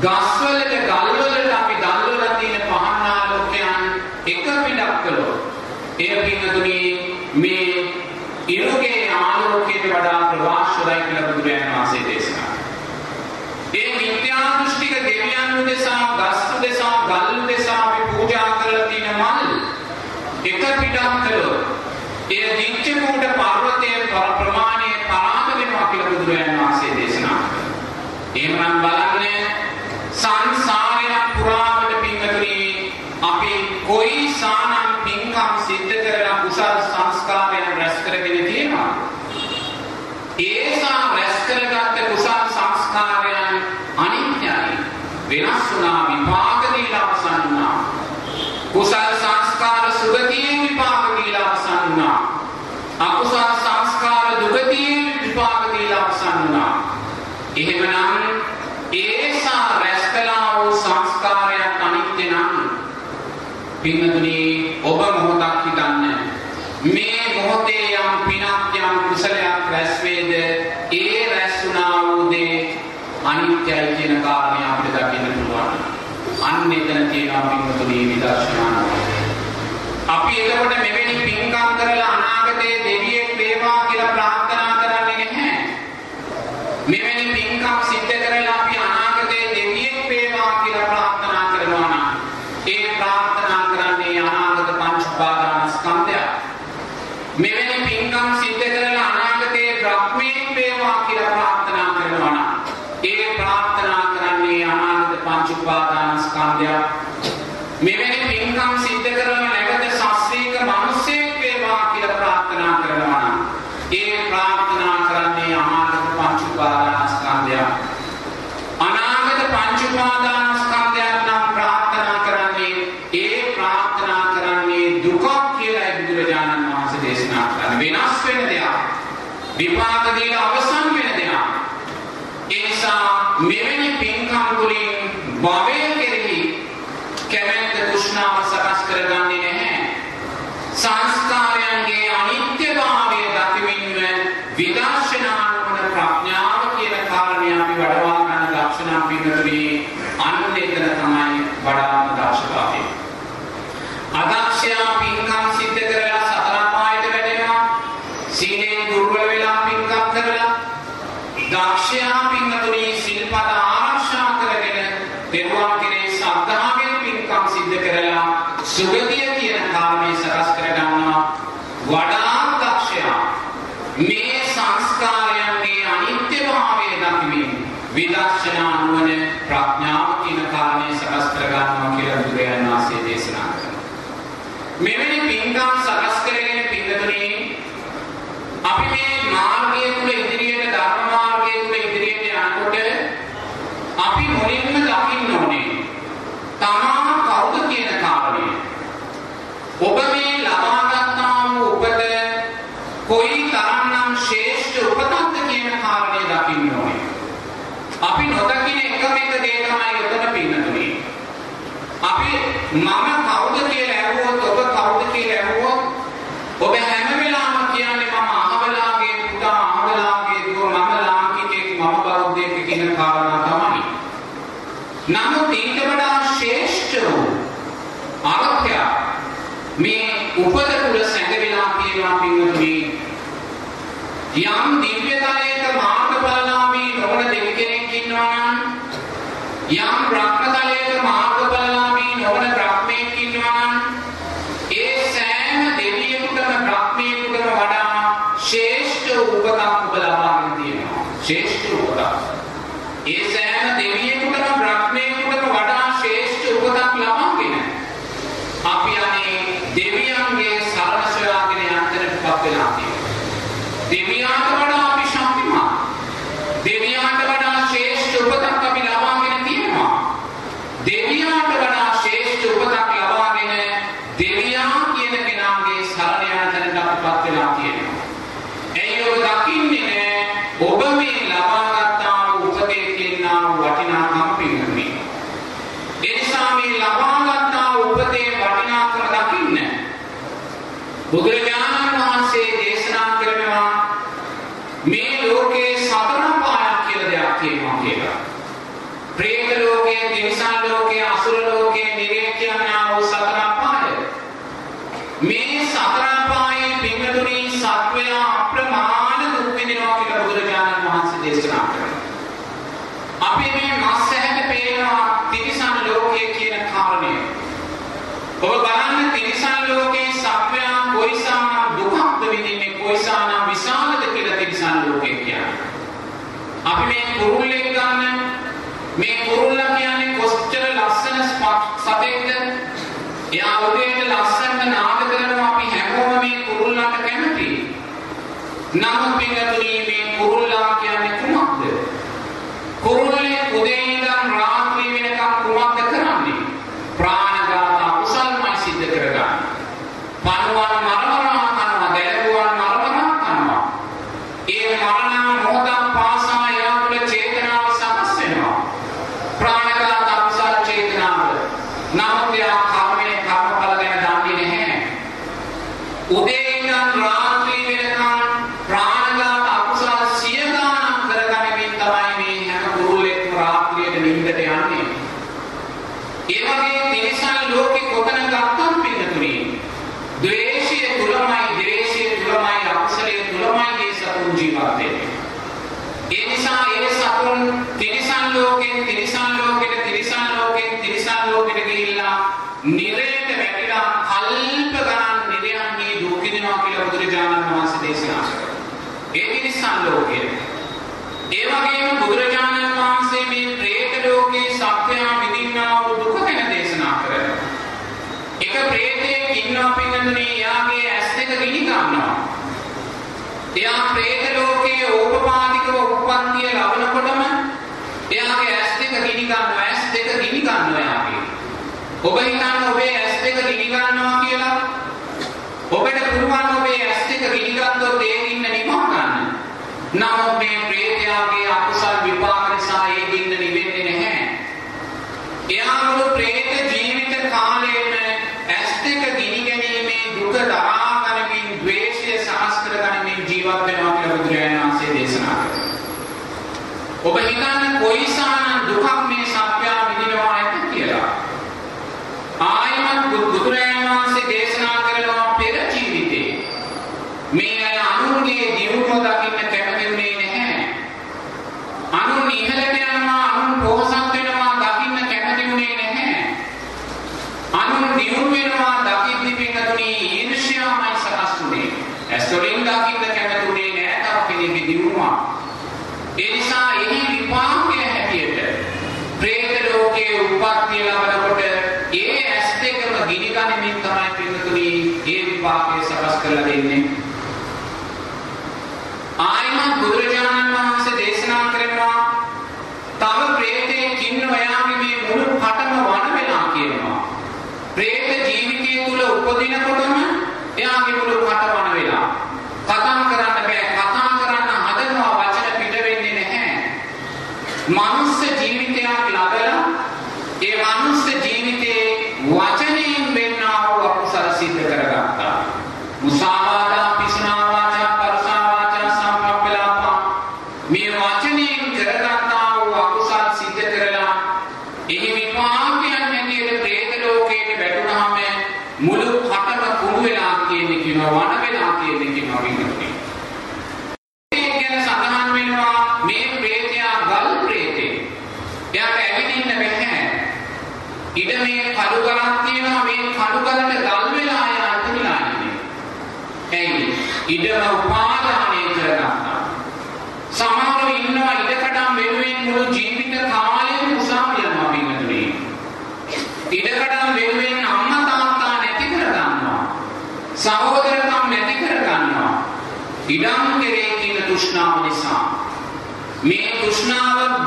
ගස්වලට ගල්වලට අපි දල්වලා තියෙන පහන් ආලෝකයන් එක පිටක් කළොත් එය පින්නතුනි මේ ඉරුගේ ආලෝකයට වඩා ප්‍රවාශරයි කියලා බුදුරජාණන් වහන්සේ දේශනා ඒ මිත්‍යා දෘෂ්ටික දෙවියන් උදෙසා ගස් උදෙසා ගල් උදෙසා අපි පූජා කරලා තියෙන මල් එක පිටක් කළොත් එය දිච්ච කුඩ පර්වතයේ ප්‍රමාණය පරාද වෙනවා කියලා බුදුරජාණන් වහන්සේ දේශනා කළා. එහෙමනම් බලන්න සංසාරය පුරාවට පින්වතුනි අපි කොයි සානම් පින්කම් සිද්ධ කරලා කුසල් සංස්කාරයන් රැස් කරගෙන තියෙනවා. ඒසා රැස් කරගත්ත කුසල් සංස්කාරයන් අනිත්‍යයි. වෙනස් වුණා විපාක දීලා අවසන් වුණා. කුසල් සංස්කාර සුගතියෙන් විපාක දීලා අවසන් වුණා. අකුසල් සංස්කාර දුගතියෙන් විපාක දීලා අවසන් වුණා. එහෙමනම් ඒසා රැස් කළා වූ සංස්කාරයක් අනිත්‍ය නම් පින්වතුනි ඔබ මොහොතක් හිතන්න මේ මොහොතේ යම් පිනක් යම් කුසලයක් රැස් වේද ඒ රැස් වුණා වූ දේ අනිත්‍යයි කියන කාරණය අපිට දකින්න පුළුවන් අන්න එතන තියෙනවා පින්වතුනි විදර්ශනාව අපි එතකොට මෙවැනි පින්කම් කරලා අනාගතයේ දෙවියෙක් වේවා කියලා ප්‍රාර්ථනා කරන්නේ නැහැ මෙවැනි පින්කම් සිද්ධ කරලා අපි අනාගතයේ දෙවියෙක් වේවා කියලා ප්‍රාර්ථනා කරනවා නම් ඒ ප්‍රාර්ථනා කරන්නේ අනාගත පංච උපාදානස්කන්ධය. මෙවැනි පින්කම් සිද්ධ කරලා අනාගතයේ බ්‍රහ්මීන් වේවා කියලා ප්‍රාර්ථනා කරනවා නම් ඒ ප්‍රාර්ථනා කරන්නේ අනාගත පංච උපාදානස්කන්ධය. මෙවැනි යම් බ්‍රහ්මතලයක මාර්ගඵලලාභී නොවන බ්‍රහ්මෙක් ඉන්නවා නම් ඒ සෑම දෙවියෙකුටම බ්‍රහ්මයෙකුටම වඩා ශ්‍රේෂ්ඨ උපතක් ඔබ ලබාගෙන තියෙනවා. ශ්‍රේෂ්ඨ ලෝකයේ තිරිසන් ලෝකයේ අසුර ලෝකයේ නිරේ කියනා වූ සතර පාය මේ සතර පායේ පින්තුණි සත්වයා අප්‍රමාණ දුක් විඳිනවා කියලා බුදුරජාණන් වහන්සේ දේශනා කරනවා. අපි මේ මස් ඇහැට පේනවා තිරිසන් ලෝකය කියන කාරණය. ඔබ බලන්න තිරිසන් ලෝකයේ සත්වයා කොයිසම් දුක්ක්ද විඳින්නේ කොයිසම් විශාලද කියලා තිරිසන් ලෝකය කියන්නේ. අපි මේ කුරුල්ලෙක් ගන්න මේ කුරුල්ලා කියන්නේ කොච්චර ලස්සන සතෙක්ද? එයා උදේට ලස්සනට නාද කරනවා අපි හැමෝම මේ කුරුල්ලාට කැමතියි. නමුත් පිටුදී මේ කුරුල්ලා කියන්නේ කුමක්ද? කුරුල්ලේ උදේ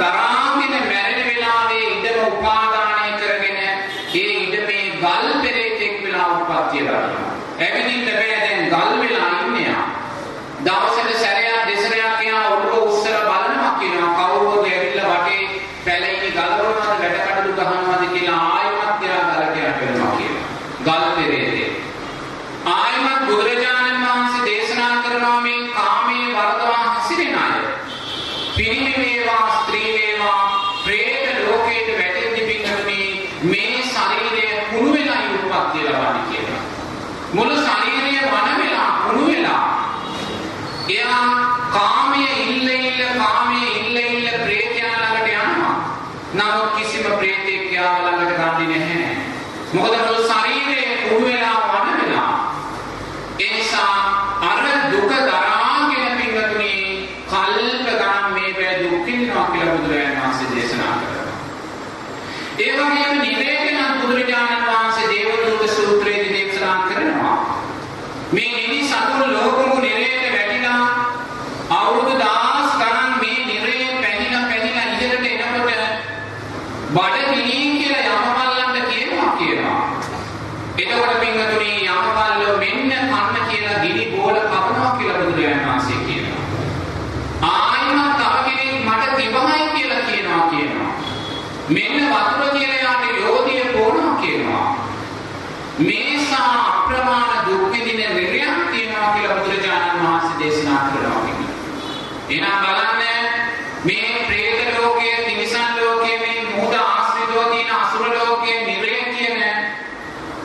তারা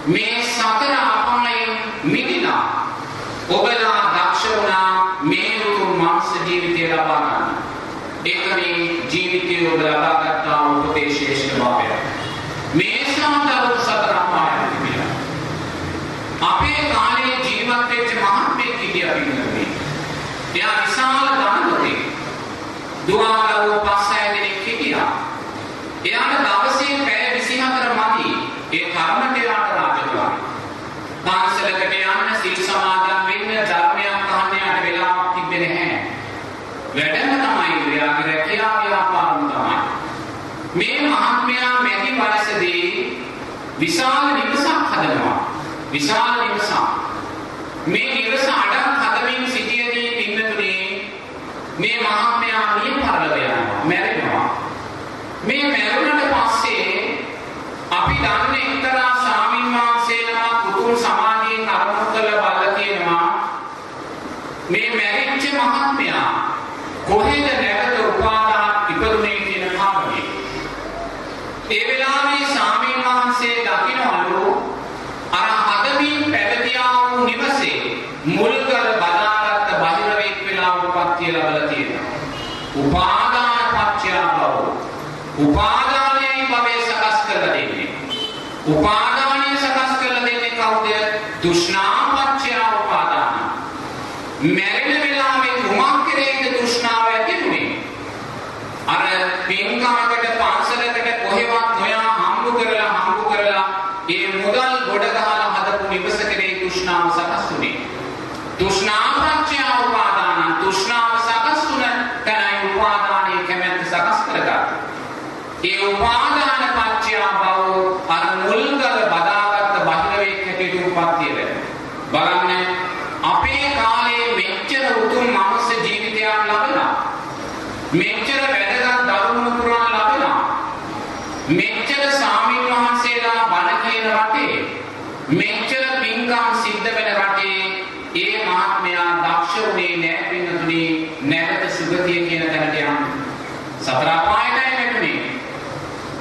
මේ සතර විශාල නිවසක් හදනවා. විශාල නිවසක්. මේ නිවස අඩක් හදමින් සිටියදී පින්නතුනේ මේ මහත්මයා මිය පරලව යනවා, මැරෙනවා. මේ මැරුණට පස්සේ අපි දන්නේ එක්තරා ස්වාමීන් වහන්සේලා කුතුහල සමාධියෙන් අරමුණු කළ බලලා තියෙනවා. මේ මැරිච්ච මහත්මයා වහන්සේ දකින්වලු අර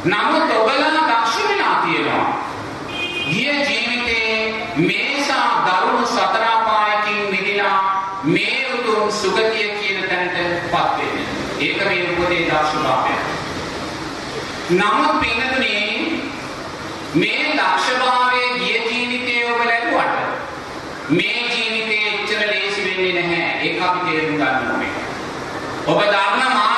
නමුත් ඔබලා දක්ෂ වෙලා තියෙනවා. ගිය ජීවිතේ මේසා දරුණු සතර අපායකින් මිදලා මේ උතුම් සුගතිය කියන තැනටපත් වෙන්නේ. ඒක මේ උපදේ දක්ෂභාවය. නමුත් පින්නතුනේ මේ දක්ෂභාවයේ ගිය ජීවිතේ ඔබ ලැබුවට මේ ජීවිතේ එච්චර ලේසි වෙන්නේ නැහැ. ඒක අපි තේරුම් ගන්න ඕනේ. ඔබ දන්නවා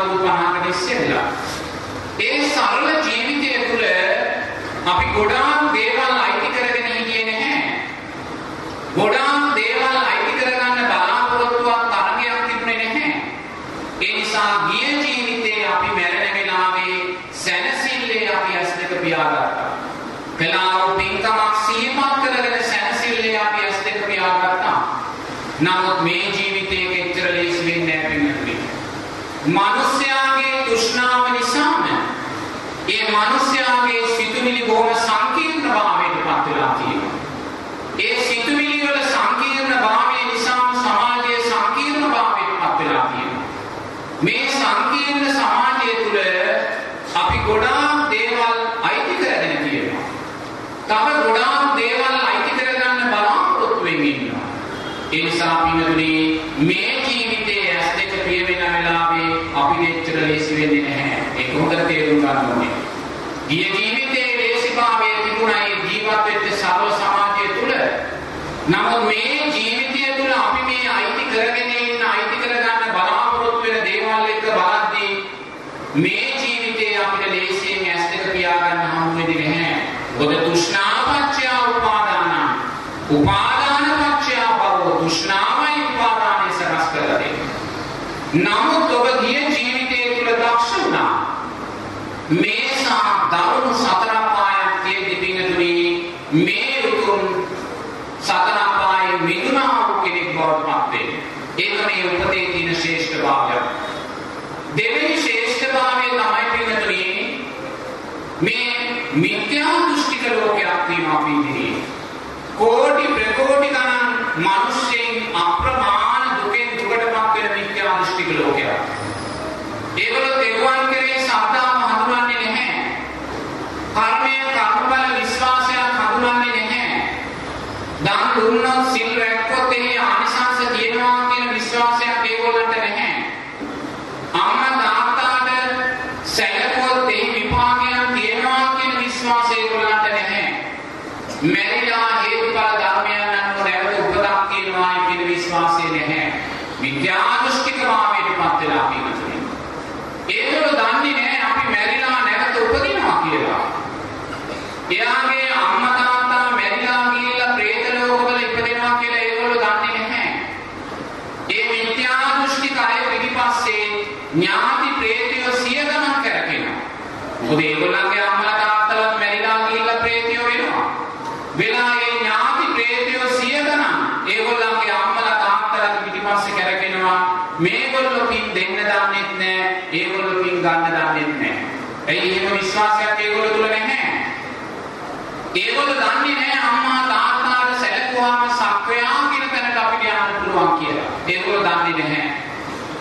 අවුරුදු 50කට ඉස්සෙල්ලා. ඒ සරල ජීවිතය තුළ අපි ගොඩාක් දේවල් අයිති කරගෙන හිටියේ නැහැ. ගොඩාක් දේවල් අයිති කරගන්න බලාපොරොත්තුවක් තරගයක් තිබුණේ නැහැ. ඒ නිසා ගිය ජීවිතේ අපි මැරෙන වෙලාවේ සැනසille අපි ඇස් දෙක පියාගත්තා. කලාව පින්කමක් සිහිපත් කරගෙන සැනසille අපි ඇස් දෙක පියාගත්තා. නමුත් මේ ජීවිතයේ එච්චර ලේසි වෙන්නේ නැහැ පින්තුනි. මිනිස්යාගේ තෘෂ්ණාව නිසාම ඒ මිනිස්යාගේ සිතුවිලි බොහොම සංකීර්ණ භාවයට පත් වෙලා තියෙනවා. ඒ සිතුවිලි වල සංකීර්ණ භාවය නිසාම සමාජයේ සංකීර්ණ භාවයට පත් වෙලා තියෙනවා. මේ සංකීර්ණ සමාජය තුළ අපි ගොඩාක් දේවල් අයිති කරගෙන තියෙනවා. තව ගොඩාක් දේවල් අයිති කරගන්න බලාපොරොත්තු වෙමින් ඉන්නවා. ඒ නිසා පින්වතුනි මේ ජීවිතයේ ඇස් දෙක පිය වෙන වෙලාවේ අපිට එච්චර ලේසි වෙන්නේ නැහැ. ඒක හොඳට තේරුම් ගන්න ඕනේ. ගිය ජීවිතයේ ලේසිභාවයේ තිබුණා ඒ ජීවත් වෙච්ච සරල සමාජය තුල. නමුත් මේ ජීවිතය තුල අපි මේ අයිති කරගෙන ඉන්න අයිති කරගන්න බලාපොරොත්තු වෙන දේවල් එක්ක බලද්දී මේ ජීවිතේ අපිට ලේසියෙන් ඇස් දෙක පියාගන්න හම්බ වෙන්නේ නැහැ. මොකද තෘෂ්ණාපච්චය උපාදාන. උපාදාන පච්චය භව තෘෂ්ණාවයි උපාදානය සකස් කරලා දෙන්නේ. නමුත් ඔබ ගිය ජීවිතයේ තුල දක්ෂ වුණා. මේ සා දරුණු සතර පායක් තියෙද්දි පිටුනි මේ උතුම් සතර පායේ මිදුණා වූ කෙනෙක් බවට පත් වෙන්නේ. ඒක මේ උපතේ තියෙන ශ්‍රේෂ්ඨභාවය. දෙවෙනි ශ්‍රේෂ්ඨභාවය තමයි පිටුනි මේ මිත්‍යා දෘෂ්ටික ලෝකයක් තියෙනවා අපි ඉදිරියේ. කෝටි ප්‍රකෝටි ගණන්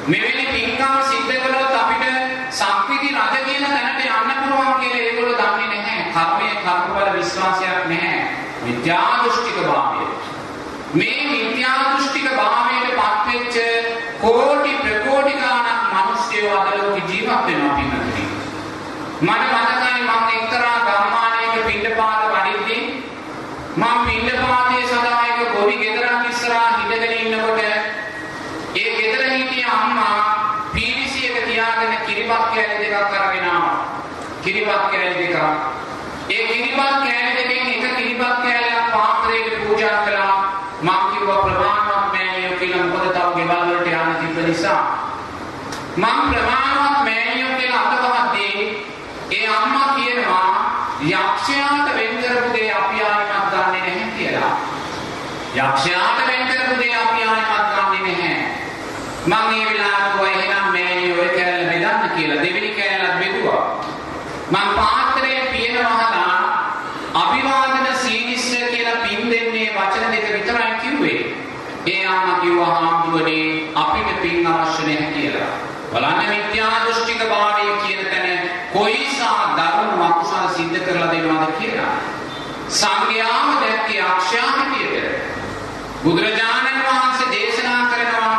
මෙවැනි පින්කම් සිද්ධ කළොත් අපිට සක්විති රජ කියන තැනට යන්න පුළුවන් කියලා ඒගොල්ලෝ දන්නේ නැහැ. කර්මයේ කර්මවල විශ්වාසයක් නැහැ. මිත්‍යා දෘෂ්ටික භාවය. මේ මිත්‍යා දෘෂ්ටික භාවයට පත්වෙච්ච කෝටි ප්‍රකෝටි ගණන් මිනිස්සු අද ලෝකේ ජීවත් වෙනවා පින්නතුනි. මට මතකයි මම එක්තරා ගම්මානයක පින්නපාත වඩිද්දී මම පින්නපාතයේ සදා එක ගොවි ගෙදරක් ඉස්සරහා හිටගෙන ඉන්නකොට ඒ ගෙදර හිටිය අම්මා PVC එක තියාගෙන කිරිබත් කෑලි දෙකක් අරගෙන ආවා. කිරිබත් කෑලි දෙකක්. ඒ කිරිබත් කෑලි දෙකෙන් එක කිරිබත් කෑල්ලක් පාත්‍රයකට පූජා කළා. මම කිව්වා ප්‍රමාණ මම ප්‍රමාණවත් මෑණියෝ කියලා අතවහද්දී ඒ අම්මා කියනවා යක්ෂයාට වෙන් කරපු දේ අපි ආයෙමත් ගන්නෙ නැහැ කියලා. යක්ෂයාට වෙන් කරපු දේ අපි ආයෙමත් ගන්නෙ නැහැ. මම ඒ වෙලාවට ගෝ එහෙනම් මෑණියෝ ඔය කෑල්ල බෙදන්න කියලා දෙවෙනි කෑල්ලත් බෙදුවා. මම පාත්‍රයේ පියන වහලා අභිවාදන සීනිස්ස කියලා පින් දෙන්නේ වචන දෙක විතරයි කිව්වේ. ඒ අම්මා කිව්වා හාමුදුරනේ අපිට පින් අවශ්‍ය නැහැ කියලා. බලන්න මිත්‍යා දෘෂ්ටික භාවය කියන තැන කොයිසා ධර්ම අකුසල සිද්ධ කරලා දෙනවද කියලා. සංඝයාම දැක්කේ අක්ෂයා හැටියට. බුදුරජාණන් වහන්සේ දේශනා කරනවා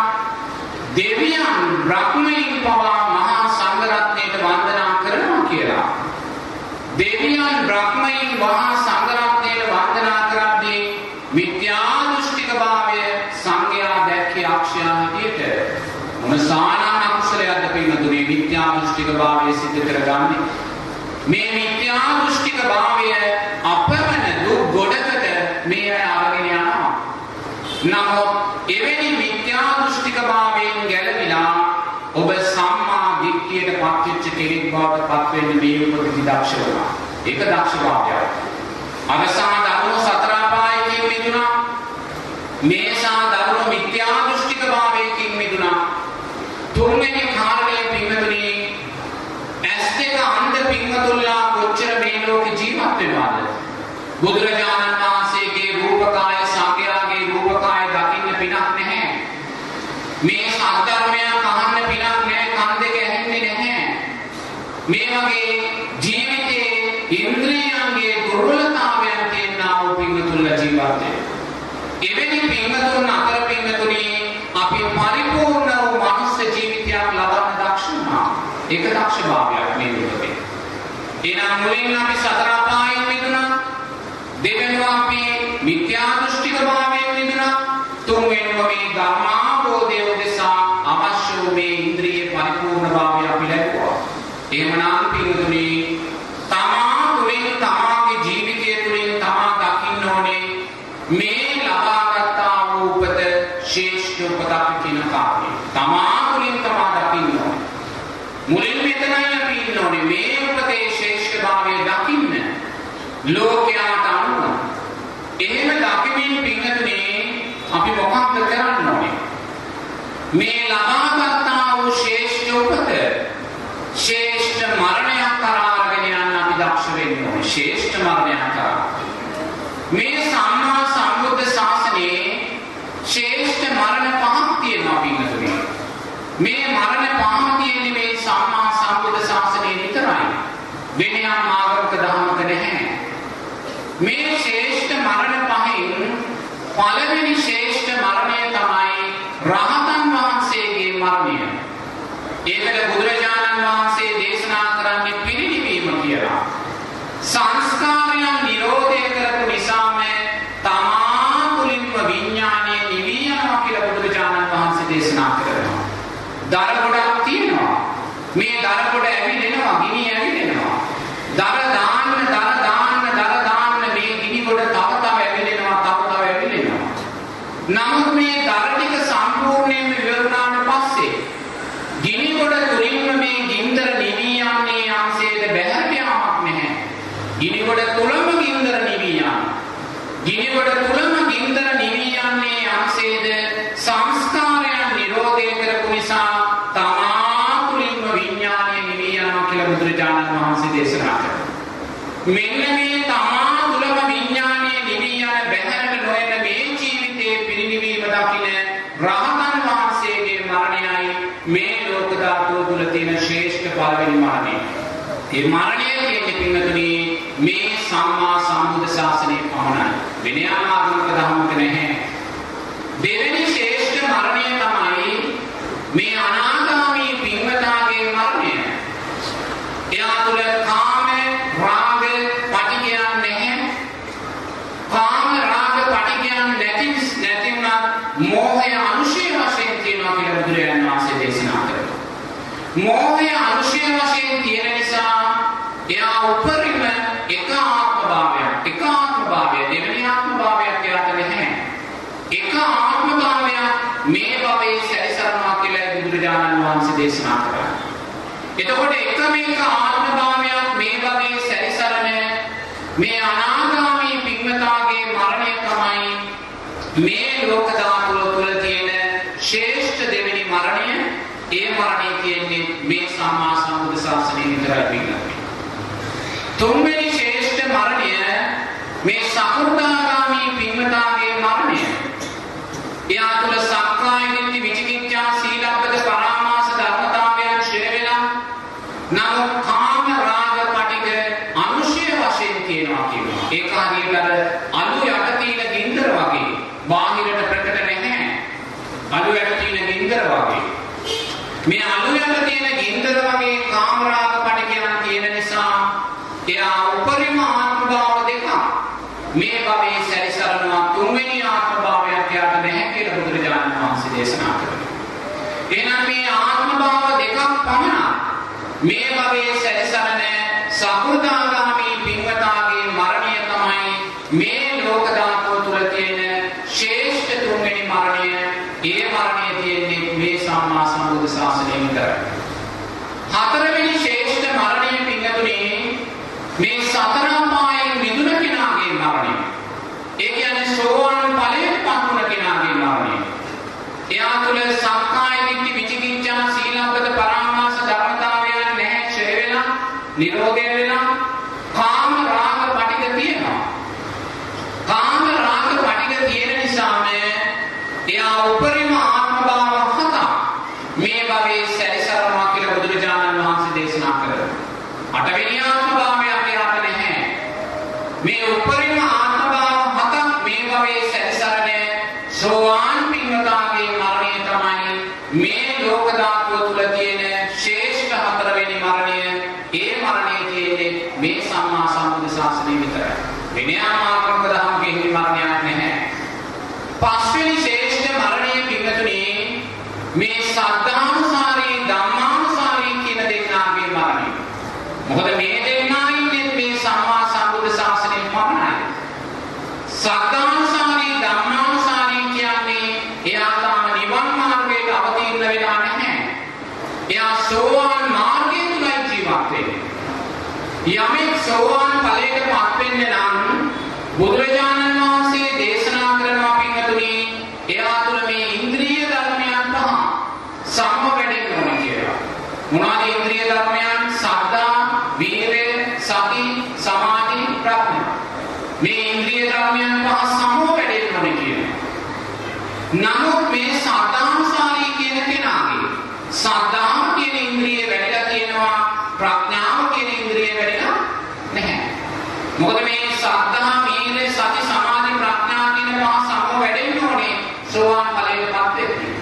දෙවියන් බ්‍රහ්මයන් පවා මහා සංඝරත්නයට වන්දනා කරනවා කියලා. දෙවියන් බ්‍රහ්මයන් මහා සංඝරත්නයට වන්දනා කරද්දී මිත්‍යා දෘෂ්ටික භාවය සංඝයා දැක්කේ අක්ෂයා හැටියට. මොන සානාන අකුසලයක්ද පින්නතුනේ මිත්‍යා දෘෂ්ටික භාවය සිද්ධ කරගන්නේ. මේ මිත්‍යා දෘෂ්ටික භාවය අපමණ දුක් ගොඩකට මේ අය අරගෙන යනවා. නමුත් එවැනි මිත්‍යා දෘෂ්ටික භාවයෙන් ගැලවිලා ඔබ සම්මා දිට්ඨියට පත්වෙච්ච කෙනෙක් බවට පත් වෙන්න මේ උපදිති දක්ෂ වෙනවා. ඒක දක්ෂභාවයයි. අවසාන දරුණු සතර අපායකින් මිදුණා. මේසා දරුණු මිත්‍යා දෘෂ්ටික භාවයකින් මිදුණා. තුන්වෙනි කාරණය පින්වතුනි ඇස් දෙක අන්ධ පින්වතුන්ලා කොච්චර මේ ලෝකේ ජීවත් වෙනවද? බුදුරජාණන් වහන්සේගේ රූපකාය සංඝයාගේ රූපකාය දකින්න පිනක් නැහැ. මේ සත්‍යර්මයක් අහන්න පිනක් නැහැ කන් දෙක ඇහෙන්නේ නැහැ. මේ වගේ ජීවිතයේ ඉන්ද්‍රියයන්ගේ දුර්වලතාවයන් තියෙනා වූ පින්වතුන්ලා ජීවත් වෙනවා. එවැනි පින්වතුන් අතර පින්වතුනි අපි පරිපූර්ණ වූ මනුස්ස ජීවිතයක් ලබන්න දක්ෂ වුණා. ඒක දක්ෂභාවයක් මේ ලෝකේ. එනම් මුලින් අපි සතර අපායන් මිදුණා. දෙවෙනුව අපි මිත්‍යා දෘෂ්ටික භාවයෙන් මිදුණා. තුන්වෙනුව මේ ධර්මාභෝධය උදෙසා අවශ්‍ය වූ මේ ඉන්ද්‍රිය පරිපූර්ණ භාවය අපි ලැබුවා. එහෙමනම් පින්වතුනි තමා තුළින් තමාගේ ජීවිතය තුළින් තමා දකින්න ඕනේ මේ ලබාගත්තා වූ උපත ශ්‍රේෂ්ඨ උපතක් කියන කාරණය. තමා තුළින් තමා දකින්න ඕනේ. මුලින් මෙතනයි අපි ඉන්න ඕනේ මේ උපතේ ශ්‍රේෂ්ඨභාවය දකින්න. ලෝකයාට අනුව. එහෙම දකිමින් පින්නතුනේ අපි මොකක්ද කරන්න ඕනේ? මේ ලබාගත්තා වූ ශ්‍රේෂ්ඨ උපත ශ්‍රේෂ්ඨ මරණයක් කරා අරගෙන යන්න අපි දක්ෂ වෙන්න ඕනේ. ශ්‍රේෂ්ඨ මරණයක් කරා. මේ සම්මා සම්බුද්ධ ශාසනයේ ශ්‍රේෂ්ඨ මරණ පහක් තියෙනවා පින්නතුනේ. මේ මරණ පහම තියෙන්නේ මේ සම්මා සම්බුද්ධ ශාසනයේ විතරයි. වෙන යම් ආගමක දහමක නැහැ. මේ ශ්‍රේෂ්ඨ මරණ පහෙන් පළවෙනි ශ්‍රේෂ්ඨ මරණය තමයි රහතන් වහන්සේගේ මරණය. ඒකට බුදුරජාණන් වහන්සේ දේශනා කරන්නේ පිරිනිවීම කියලා. සංස්කාරයන් නිරෝධය කරපු නිසාම තමා තුළින්ම විඥානය නිවී යනවා කියලා බුදුරජාණන් වහන්සේ දේශනා කරනවා. දර ගොඩක් තියෙනවා. මේ දර ගොඩ ඇවිලෙනවා, ගිනි ඇවිලෙනවා. දර දාන්න, දර දාන්න, දර දාන්න මේ ගිනි ගොඩ තව තව ඇවිලෙනවා, තව තව ඇවිලෙනවා. නමුත් මේ දර ටික සම්පූර්ණයෙන්ම ඉවර වුණාට පස්සේ ගිනි ගොඩ තුලින්ම මේ ගින්දර නිවී යන්නේ යම්සේද බැහැර යාමක් නැහැ. ගිනි ගොඩ තුලම ගින්දර නිවී යනවා. ගිනි ගොඩ තුලම ගින්දර නිවී යන්නේ යම්සේද සංස්කාරයන් නිරෝධය කරපු නිසා තමා තුලින්ම විඥානය නිවී යනවා කියලා බුදුරජාණන් වහන්සේ දේශනා කරනවා. මෙන්න මේ තමා තුලම විඥානය නිවී යන බැහැරට නොයන මේ ජීවිතයේ පිරිනිවීම දකින රහතන් වහන්සේගේ මරණයයි මේ ලෝක ධාතුව තුල තියෙන ශ්‍රේෂ්ඨ පළවෙනි මරණය. ඒ මරණය කියන්නේ පින්වතුනි මේ සම්මා සම්බුද්ධ ශාසනයේ පමණයි. වෙන ආගමක ධර්මක නැහැ. දෙවෙනි ශ්‍රේෂ්ඨ මරණය තමයි මේ අනාගාමී පින්වතාගේ මරණය. එයා තුල කාම රාග පටිඝයන් නැහැ. කාම රාග පටිඝයන් නැති නැතිනම් මෝහය අනුශය වශයෙන් තියෙනවා කියලා බුදුරජාණන් වහන්සේ දේශනා කරනවා. මෝහය අනුශය වශයෙන් තියෙන නිසා එයා උපරිම එක ආත්ම භාවයක් එක ආත්ම භාවය දෙවෙනි ආත්ම භාවයක් එයාට නැහැ. එක ආත්ම භාවයක් මේ භවයේ සැරිසරනවා කියලා බුදුරජාණන් වහන්සේ දේශනා කරා. එතකොට එකම එක ආත්ම භාවයක් මේ වගේ සැරිසරන මේ අනාගාමී පින්වතාගේ මරණය තමයි මේ ලෝක ධාතුව තුළ තියෙන ශ්‍රේෂ්ඨ දෙවෙනි මරණය. ඒ මරණය කියන්නේ මේ සම්මා සම්බුද්ධ ශාසනය විතරයි පිළිගන්නේ. තුන්වෙනි ශ්‍රේෂ්ඨ මරණය මේ සකෘදාගාමී පින්වතාගේ මරණය. එයා තුළ සක්කාය දිට්ඨි විචිකිච්ඡා සීලබ්බත පරාමාස ධර්මතාවයන් ශ්‍රේ වෙලා නමුත් කාම රාග පටික අනුශය වශයෙන් තියෙනවා කියනවා. ඒක හරියට අර අලු යට තියෙන ගින්දර වගේ. බාහිරට ප්‍රකට නැහැ. අලු යට තියෙන ගින්දර වගේ. මේ අලු යට තියෙන ගින්දර වගේ කාම රාග පටිකයන් තියෙන නිසා එයා උපරිම ආත්ම භාව දෙකක් මේ භවයේ සැරිසරනවා තුන්වෙනි ආත්ම භාවයක් යාට නැහැ කියලා බුදුරජාණන් වහන්සේ දේශනා කරනවා. එහෙනම් මේ ආත්ම භාව දෙකක් පමණක් මේ භවයේ සැරිසරන සකෘදාගාමී පින්වතාගේ මරණය තමයි මේ ලෝක ධාතුව තුල තියෙන ශ්‍රේෂ්ඨ තුන්වෙනි මරණය. ඒ මරණය තියෙන්නේ මේ සම්මා සම්බුද්ධ ශාසනයෙම කරන්නේ. හතරවෙනි ශ්‍රේෂ්ඨ මරණය පින්වතුනි මේ සතර අපායෙන් මිදුණ කෙනාගේ මරණය. ඒ කියන්නේ සෝවාන් ඵලයට පත් වුණ කෙනාගේ මරණය. එයා තුල සක්කාය දිට්ඨි විචිකිච්ඡා සීලබ්බත පරාමාස ධර්මතාවයන් නැහැ ඡය වෙලා නිරෝධය වෙලා කාම රාග පටික තියෙනවා. කාම රාග පටික තියෙන නිසාම එයා උපරිම ආත්ම භාව හතක් මේ භවයේ සැරිසරනවා කියලා බුදුරජාණන් වහන්සේ දේශනා කරනවා. අටවෙනි ආත්ම භාවයක් එයාට නැහැ. මේ උපරිම ආත්ම භාව හතක් මේ භවයේ සැරිසරන සෝවාන් පින්වතාගේ මරණය තමයි මේ ලෝක ධාතුව තුල තියෙන ශ්‍රේෂ්ඨ හතරවෙනි මරණය. ඒ මරණය තියෙන්නේ මේ සම්මා සම්බුද්ධ ශාසනය විතරයි. වෙන ආත්මක දහමක හිමි මරණයක් නැහැ. පස්වෙනි ශ්‍රේෂ්ඨ මරණය පින්වතුනි මේ සද්ධානුසාරී ධම්මානුසාරී කියන දෙන්නාගේ මරණය. මොකද මේ දෙන්නා ඉන්නේ මේ සම්මා සම්බුද්ධ ශාසනයේ පමණයි. සද්ධානුසාරී ධම්මානුසාරී කියන්නේ එයා තාම නිවන් මාර්ගයට අවතීර්ණ වෙලා නැහැ. එයා සෝවාන් මාර්ගයේ තුලයි ජීවත් වෙන්නේ. යමෙක් සෝවාන් ඵලයට පත් වෙන්න නම් බුදුරජාණන් වහන්සේ දේශනා කරනවා පින්වතුනි එයා තුල මේ ඉන්ද්‍රිය ධර්මයන් පහ සම්ම වැඩෙන්න ඕනේ කියලා. මොනවාද ඉන්ද්‍රිය ධර්මයන්? සද්ධා, වීරය, සති, සමාධි, ප්‍රඥා. මේ ඉන්ද්‍රිය ධර්මයන් පහ සම්ම වැඩෙන්න ඕනේ කියලා. නමුත් මේ සද්ධානුසාරී කියන කෙනාගේ සද්ධාව කියන ඉන්ද්‍රිය වැඩිලා තියෙනවා ප්‍රඥාව කියන ඉන්ද්‍රිය වැඩිලා නැහැ. මොකද මේ සද්ධා, වීරය, සති, සමාධි, ප්‍රඥා කියන පහ සම්ම වැඩෙන්න ඕනේ සෝවාන් ඵලයටපත් වෙන්න.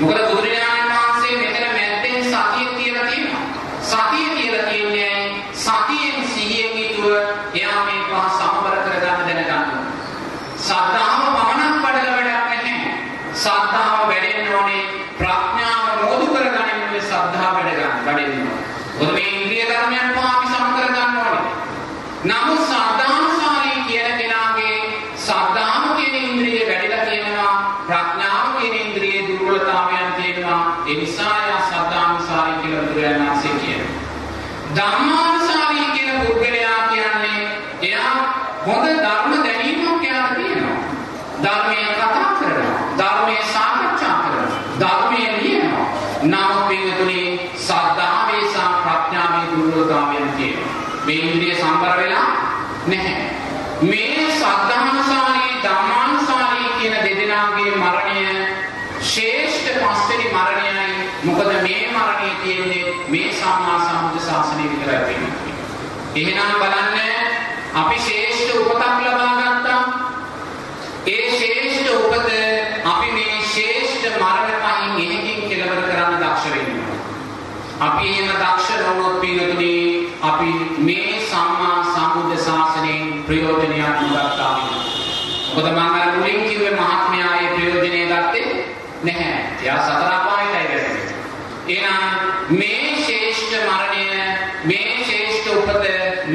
මොකද බුදුරජාණන් වහන්සේ මෙතන මැද්දෙන් සතිය කියලා තියෙනවා. සතිය කියලා කියන්නේ සතියෙන් සිහියෙන් යුතුව එයා මේ පහ සමබර කරගන්න දැනගන්න. සද්ධාව පමණක් වඩලා වැඩක් නැහැ. සද්ධාව වැඩෙන්න ඕනේ ප්‍රඥාව මෝදු කරගන්න මේ සද්ධාව වැඩ ගන්න වැඩෙන්න ඕනේ. මොකද මේ ඉන්ද්‍රිය ධර්මයන් පහ අපි සම කරගන්න ඕනේ. නමුත් සද්ධානුසාරී කියන කෙනාගේ සද්ධාම කියන ඉන්ද්‍රිය වැඩිලා තියෙනවා ප්‍රඥාව කියන ඉන්ද්‍රියේ දුර්වලතාවයන් තියෙනවා ඒ නිසා යා සද්ධානුසාරී කියලා බුදුරජාණන් වහන්සේ කියනවා ධම්මානුසාරී කියන පුද්ගලයා කියන්නේ එයා හොඳ ධර්ම දැනීමක් එයාට තියෙනවා ධර්මයේ කතා කරනවා ධර්මයේ සාකච්ඡා කරනවා ධර්මයේ ලියනවා නමුත් පින්තුනේ සද්ධාවේ සහ ප්‍රඥාවේ දුර්වලතාවයන් තියෙනවා මේ ඉන්ද්‍රිය සම්බර වෙලා නැහැ. මේ සද්ධානුසාරී ධම්මානුසාරී කියන දෙදෙනාගේ මරණය ශ්‍රේෂ්ඨ පස්වෙනි මරණයයි. මොකද මේ මරණය තියෙන්නේ මේ සම්මා සම්බුද්ධ ශාසනය විතරයි වෙන්නේ. එහෙනම් බලන්න අපි ශ්‍රේෂ්ඨ උපතක් ලබා ගත්තා. ඒ ශ්‍රේෂ්ඨ උපත අපි මේ ශ්‍රේෂ්ඨ මරණ පහින් එහෙකින් කෙලවර කරන්න දක්ෂ වෙන්න අපි එහෙම දක්ෂ නොවුනොත් පිළිතුරේ අපි මේ සම්මා සම්බුද්ධ ශාසනයෙන් ප්‍රයෝජනයක් නොගත්තා. මොකද මම අර මුලින් කිව්වේ මහත්මයා ඒ ප්‍රයෝජනය ගත්තේ නැහැ. එයා සතර අපායටයි වැටෙන්නේ. එහෙනම් මේ ශ්‍රේෂ්ඨ මරණය, මේ ශ්‍රේෂ්ඨ උපත,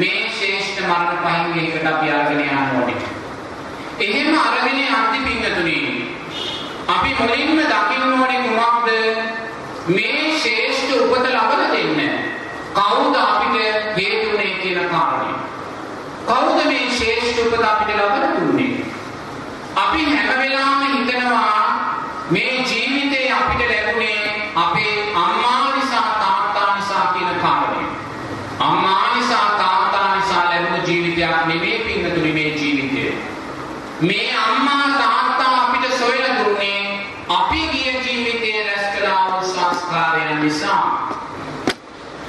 මේ ශ්‍රේෂ්ඨ මරණ පහින් එකකට අපි අරගෙන යන්න ඕනේ. එහෙම අරගෙන යද්දි පින්නතුනේ අපි මුලින්ම දකින්න ඕනේ කුමක්ද? මේ ශ්‍රේෂ්ඨ උපත ලබලා දෙන්න කවුද අපිට හේතුනේ කියන කාරණය. කවුද මේ ශ්‍රේෂ්ඨ උපත අපිට ලබලා දුන්නේ? අපි හැම වෙලාවෙම හිතනවා මේ ජීවිතේ අපිට ලැබුණේ අපේ අම්මා නිසා තාත්තා නිසා කියන කාරණය. අම්මා නිසා තාත්තා නිසා ලැබුණු ජීවිතයක් නෙමෙයි පින්නතුනි මේ ජීවිතය. මේ අම්මා තාත්තා අපිට සොයලා දුන්නේ අපි ගිය ජීවිතයේ රැස් කළා වූ සංස්කාරයන් නිසා.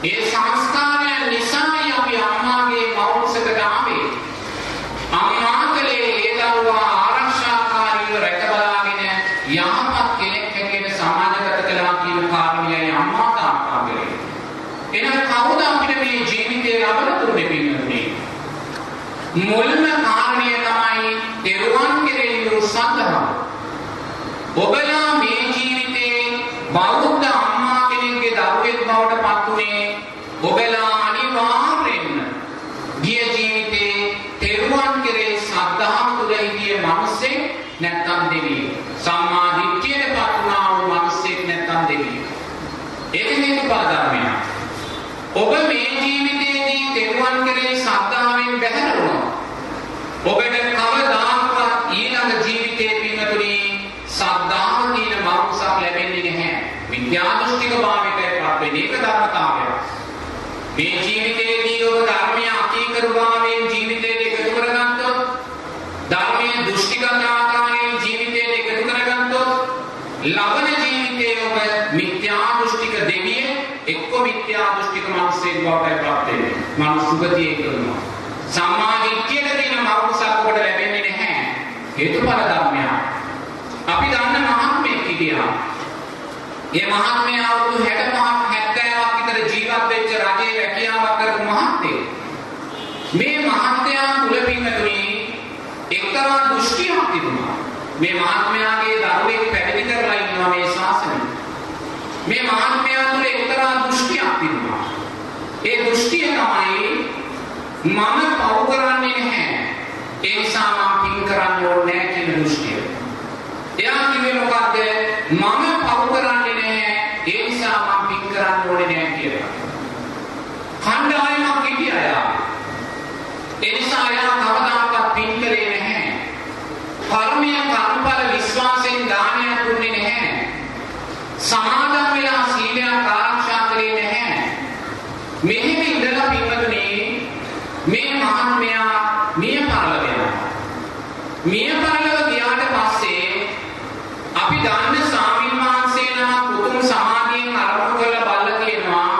ඒ සංස්කාරයන් නිසායි අපි අම්මාගේ මෞර්සකට ආවේ. අම්මා කලේ ඒ දරුවා ආරක්ෂාකාරීව රැකබලාගෙන යහපත් කෙනෙක් හැටියට සමාජගත කළා කියන කාරණයයි අම්මා තාත්තා කරේ. එහෙනම් කවුද අපිට මේ ජීවිතේ ලබන දුන්නේ පින්වතුනි? මුල්ම කාරණය තමයි දරුවන් කෙරෙහි වූ සද්ධාව. ඔබලා මේ ජීවිතේ බෞද්ධ අම්මා කෙනෙක්ගේ දරුවෙක් බවට පත් උනේ ඔබලා අනිවාර්යෙන්ම ගිය ජීවිතේ තෙරුවන් කෙරේ ශ්‍රද්ධාව තුළ හිටිය මිනිස්සෙක් නැත්නම් දෙවියෙක්. සම්මා දිට්ඨියට පත් වුණා වූ මිනිස්සෙක් නැත්නම් දෙවියෙක්. ඒක හේතුඵල ධර්මයක්. ඔබ මේ ජීවිතයේදී තෙරුවන් කෙරේ ශ්‍රද්ධාවෙන් බැහැර වුණා. ඔබට කවදාකවත් ඊළඟ ජීවිතයේ පින්නතුනි ශ්‍රද්ධාව කියන මෞර්සක් ලැබෙන්නේ නැහැ. විද්‍යා දෘෂ්ටික භාවයකට පත් වෙන එක ධර්මතාවයක්. මේ ජීවිතයේදී ඔබ ධර්මය අකීකරුභාවයෙන් ජීවිතයට එකතු කරගත්තොත් ධර්මයේ දෘෂ්ටිගත ආකාරයෙන් ජීවිතයට එකතු කරගත්තොත් ලබන ජීවිතයේ ඔබ මිත්‍යා දෘෂ්ටික දෙවියෙක් එක්ක මිත්‍යා දෘෂ්ටික මිනිසෙක් බවට පත් වෙන්නේ. මනස සුගතියේ කරනවා. සම්මා දිට්ඨියට තියෙන මෞර්සක් ඔබට ලැබෙන්නේ නැහැ. හේතුඵල ධර්මයක්. අපි දන්න මහත්මයෙක් හිටියා. ඒ මහත්මයා අවුරුදු 65ක් 70ක් විතර ජීවත් වෙච්ච රජේ රැකියාවක් කරපු මහත්තයෙක්. මේ මහත්තයා තුල පින්නතුනි එක්තරා දෘෂ්ටියක් තිබුණා. මේ මහත්මයාගේ දරුවෙක් පැවිදි කරලා ඉන්නවා මේ ශාසනය. මේ මහත්මයා තුල එක්තරා දෘෂ්ටියක් තිබුණා. ඒ දෘෂ්ටිය තමයි මම පව් කරන්නේ නැහැ. ඒ නිසා මම පින් කරන්න ඕනේ නැහැ කියන දෘෂ්ටිය. එයා කිව්වේ මොකද්ද? මම පව් කරන්නේ නැහැ. ඒ නිසා මම පින් කරන්න ඕනේ නැහැ කියලා. කණ්ඩායමක් හිටියා එයා. ඒ නිසා එයා කවදාකවත් පින් කළේ නැහැ. කර්මය කර්මඵල විශ්වාසයෙන් දානයක් දුන්නේ නැහැ. සමාදම් වෙලා සීලයක් ආරක්ෂා කළේ නැහැ. මෙහෙම ඉඳලා පින්වතුනි මේ මහත්මයා මිය පරලව යනවා. මිය පරලව ගියාට පස්සේ අපි දන්න ස්වාමීන් වහන්සේ නමක් උතුම් සමාධියෙන් අරමුණු කරලා බලලා කියනවා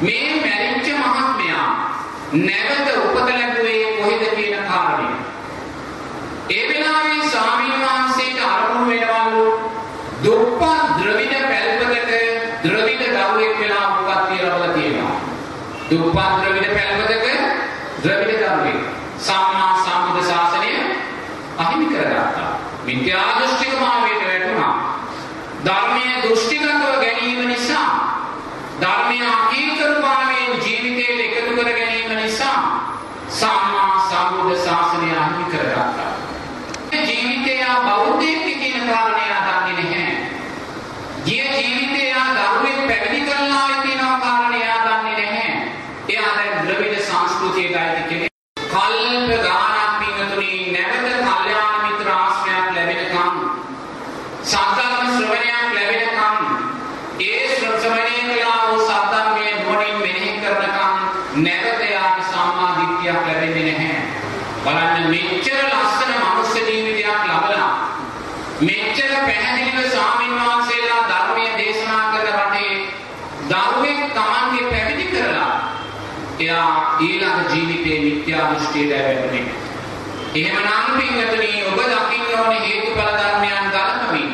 මේ මැරිච්ච මහත්මයා නැවත උපත ලැබුවේ කොහෙද කියන කාරණය. ඒ වෙලාවේ ස්වාමීන් වහන්සේට අරමුණු වෙනවලු දුප්පත් ද්‍රවිඩ පැල්පතක ද්‍රවිඩ දරුවෙක් වෙලා උපත්ති ලැබලා තියෙනවා. දුප්පත් ද්‍රවිඩ පැල්පතක ද්‍රවිඩ දරුවෙක්. සම්මා සම්බුද්ධ ශාසනය අහිමි කරගත්තා. මිත්‍යා දෘෂ්ටික භාවයට වැටුණා. ධර්මයේ දෘෂ්ටිගතව ගැනීම නිසා ධර්මයේ අකීකරු භාවයෙන් ජීවිතයට එකතු කර ගැනීම නිසා සම්මා සම්බුද්ධ ශාසනය අහිමි කරගත්තා. ජීවිතය බෞද්ධයෙක් කියන කාරණය දන්නේ නැහැ. ගිය ජීවිතය දරුවෙක් පැවිදි කරලා කියන කාරණය දන්නේ නැහැ. එයා දැන් ද්‍රවිඩ සංස්කෘතියට අයිති කෙනෙක්. කල්ප ගානක් පින්නතුනි නැවත කල්යාණ මිත්‍ර ආශ්‍රයයක් ලැබෙනකම් සද්ධර්ම ශ්‍රවණයක් ලැබෙනකම් ඒ ශ්‍රවණය කළා වූ සද්ධර්මයේ නුවණින් මෙනෙහි කරනකම් නැවත යාගේ සම්මා දිට්ඨියක් ලැබෙන්නේ නැහැ. බලන්න මෙච්චර ලස්සන මනුස්ස ජීවිතයක් ලබලා මෙච්චර පැහැදිලිව ස්වාමීන් වහන්සේලා ධර්මයේ දේශනා කරන රටේ දරුවෙක් Tamange පැවිදි කරලා එයා ඊළඟ ජීවිතේ මිත්‍යා දෘෂ්ටියට වැටුනේ. එහෙමනම් පින්වතුනි ඔබ දකින්න ඕනේ හේතුඵල ධර්මයන් ගලපමින්.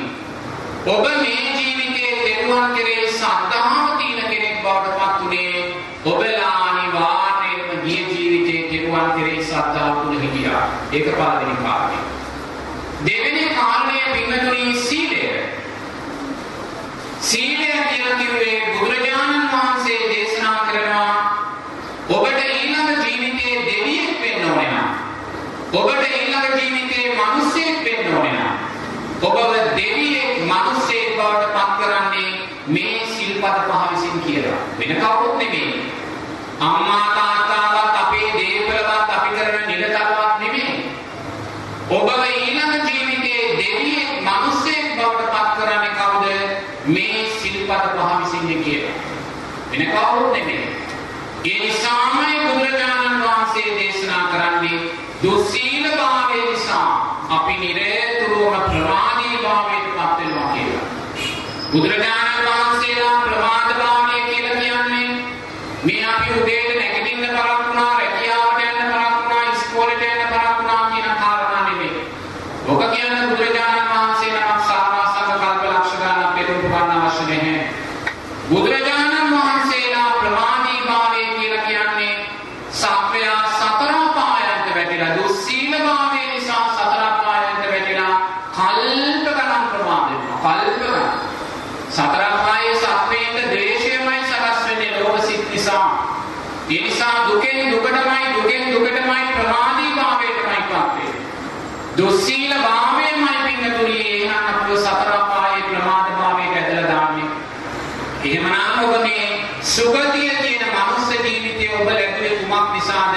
ඔබ මේ ජීවිතයේ තෙරුවන් කෙරේ සද්ධාව තියෙන කෙනෙක් බවට පත් උනේ ඔබලා අනිවාර්යයෙන්ම ගිය ජීවිතයේ තෙරුවන් කෙරේ සද්ධාව තුල හිටියා. ඒක පළවෙනි කාරණය. දෙවෙනි කාරණය පින්වතුනි සීලය. සීලය කියලා කිව්වේ බුදුරජාණන් වහන්සේ දේශනා කරනවා ඔබට ඊළඟ ජීවිතයේ දෙවියෙක් වෙන්න ඕනේ නම් ඔබට ඊළඟ ජීවිතයේ මිනිසෙක් වෙන්න ඕනේ නම් ඔබව දෙවියෙක් මිනිසෙක් බවට පත් කරන්නේ මේ වෙන කවුරුත් නෙමෙයි. අම්මා තාත්තාවත් අපේ දේපලවත් අපි කරන නිලතලවත් නෙමෙයි. ඔබව ඊළඟ ජීවිතයේ දෙවියෙක් මිනිසෙක් බවට පත් කරන්නේ කවුද? මේ සිල්පද පහ විසින් කියලා. වෙන කවුරුත් නෙමෙයි. ඒ නිසාමයි බුදුරජාණන් වහන්සේ දේශනා කරන්නේ දුස්සීලභාවය නිසා අපි නිරතුරුවම ප්‍රමාදී භාවයට පත් වෙනවා කියලා. බුදුරජාණන් වහන්සේලා ප්‍රමාදභාවය කියලා කියන්නේ මේ අපි උදේට නැගිටින්න පරක් වුණා, රැකියාවට යන්න පරක් වුණා, ඉස්කෝලේට යන්න පරක් වුණා කියන කාරණා නෙමෙයි. ඔක කියන්නේ බුදුරජාණන් වහන්සේ නමක් සාරාසක කල්පලක්ෂ ගන්න පෙරම් ගන්න අවශ්‍ය නැහැ. බුදුරජාණන් වහන්සේලා ප්‍රමාදී භාවය කියලා කියන්නේ සත්වයා සතර පායන්ට වැටිලා දුස්සීල භාවය නිසා සතර පායන්ට වැටිලා කල්ප ගණන් ප්‍රමාද වෙනවා. කල්ප ගණන්. සතර පායේ සත්වයන්ට ද්වේෂයමයි සකස් වෙන්නේ ලෝභ සිත් නිසා. ඒ නිසා දුකෙන් දුකටමයි දුකෙන් දුකටමයි ප්‍රමාදී භාවයටමයි පත් වෙන්නේ. දුස්සීල භාවයමයි පින්නතුනි එහෙනම් අපව සතර පායේ ප්‍රමාද භාවයට ඇදලා දාන්නේ. එහෙමනම් ඔබ මේ සුගතිය කියන මනුස්ස ජීවිතය ඔබ ලැබුවේ කුමක් නිසාද?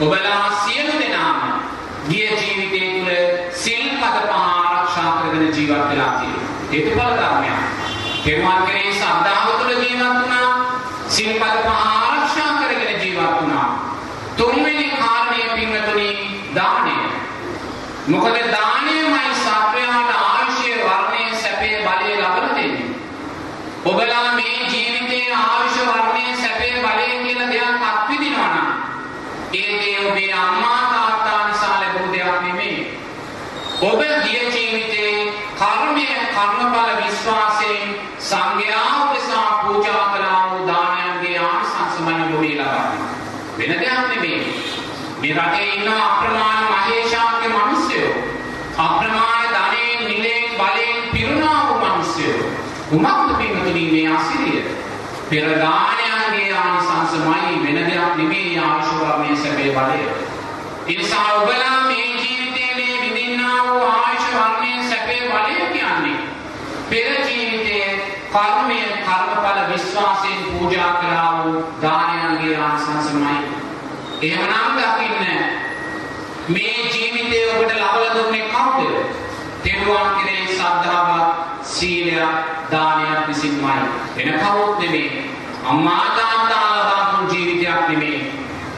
ඔබලා සියලු දෙනාම ගිය ජීවිතය තුළ සිල්පද පහ ආරක්ෂා කරගෙන ජීවත් වෙලා තියෙනවා. හේතුඵල ධර්මයක්. පෙරවන් කෙරෙහි ශ්‍රද්ධාව තුළ ජීවත් වුණා. සිල්පද පහ ආරක්ෂා කරගෙන ජීවත් වුණා. තුන්වෙනි කාරණය පින්වතුනි දානය. මොකද දානයමයි සත්වයාට ආයුෂය වර්ණය සැපේ බලය ලබන දෙන්නේ. ඔබලා මේ ජීවිතයේ ආයුෂ වර්ණය සැපේ බලය කියලා දෙයක් අත්විඳිනවා නම් ඒ දේ ඔබේ අම්මා තාත්තා නිසා ලැබුණු දෙයක් නෙමෙයි. ඔබ ගිය ජීවිතේ කර්මය කර්මඵල විශ්වාසයෙන් සංඝයා උදෙසා පූජා කළා වූ දානයන්ගේ ආනිසංසමයි ඔබේ ලබන්නේ. වෙන දෙයක් නෙමෙයි. මේ රටේ ඉන්න අප්‍රමාණ මහේශාක්‍ය මිනිස්සුયો අප්‍රමාණ ධනෙන් නිලයෙන් බලයෙන් පිරුණා වූ මිනිස්සුયો කුමක්ද පින්වතුනි මේ අසිරිය? පෙර දානයන්ගේ ආනිසංසමයි වෙන දෙයක් නෙමෙයි ආශු වර්ණයේ සැපේ බලය. ඒ නිසා ඔබලා මේ පෙර ජීවිතයේ කර්මය කර්මඵල විශ්වාසයෙන් පූජා කළා වූ දානයන්ගේ ආනිසංසමයි. එහෙමනම් දකින්න මේ ජීවිතයේ ඔබට ලබලා දුන්නේ කවුද? තෙරුවන් කෙරෙහි ශ්‍රද්ධාවක් සීලයක් දානයක් විසින්මයි වෙන කවුරුත් නෙමෙයි අම්මා තාත්තා ලබා දුන් ජීවිතයක් නෙමෙයි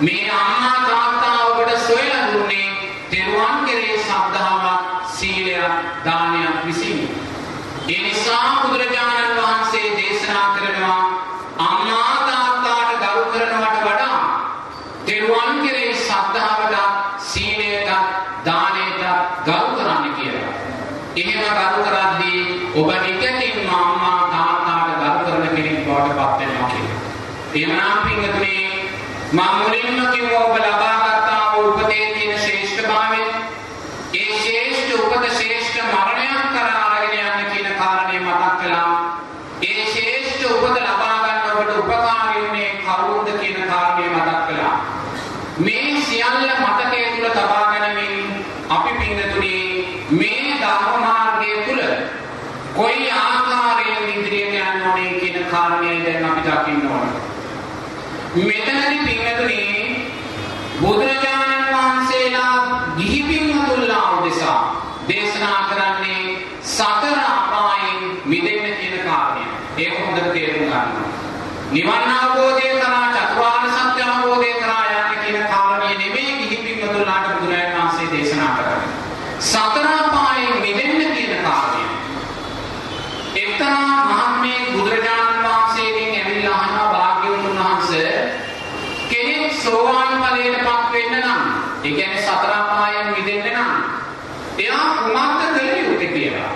මේ අම්මා තාත්තා ඔබට සොයලා දුන්නේ තෙරුවන් කෙරෙහි ශ්‍රද්ධාවක් සීලයක් දානයක් විසින් ඒ නිසා බුදුරජාණන් වහන්සේ දේශනා කරනවා අම්මා තාත්තාට ගරු කරනවට වඩා තෙරුවන් කෙරෙහි ශ්‍රද්ධාවට සීලයට දානයට ගරු කරන්න කියලා එහෙම ගරු කරද්දී ඔබ නිකටින්ම අම්මා තාත්තාට ගරු කරන කෙනෙක් බවට පත් වෙනවා කියලා. එහෙමනම් පින්වතුනි මම මුලින්ම කිව්වා ඔබ ලබා ගන්නා වූ උපතේ තියෙන ශ්‍රේෂ්ඨභාවය ඒ ශ්‍රේෂ්ඨ උපත ශ්‍රේෂ්ඨ මරණයක් කරා අරගෙන යන්න කියන කාරණේ මතක් කළා. ඒ ශ්‍රේෂ්ඨ උපත ලබා ගන්න ඔබට උපකාරී වුණේ කවුරුද කියන කාරණේ මතක් කළා. මේ සියල්ල මතකයේ තුල තබා ගැනීමෙන් අපි පින්වතුනි මේ ධර්ම මාර්ගය තුල කොයි ආකාරයෙන් ඉදිරියට යන්න ඕනේ කියන කාරණය දැන් අපි දකින්න ඕන. මෙතනදී පින්වතුනි බුදුරජාණන් වහන්සේලා ගිහි පින්වතුන්ලා උදෙසා දේශනා කරන්නේ සතර අපායන් මිදෙන්න කියන කාරණය. ඒක හොඳට තේරුම් ගන්න. නිවන් අවබෝධය කරා චතුරාර්ය සත්‍ය අවබෝධය කරා යන්න කියන කාරණය නෙමෙයි ගිහි පින්වතුන්ලාට බුදුරජාණන් වහන්සේ දේශනා කරන්නේ. සතර පායෙන් මිදෙන්න කියන කාරණය. එක්තරා මහත්මයෙක් බුදුරජාණන් වහන්සේගෙන් ඇවිල්ලා අහනවා භාග්‍යවතුන් වහන්සේ කෙනෙක් සෝවාන් ඵලයටපත් වෙන්න නම්, ඒ කියන්නේ සතර පායෙන් මිදෙන්න නම් එයා කුමක්ද කළ යුත්තේ කියලා.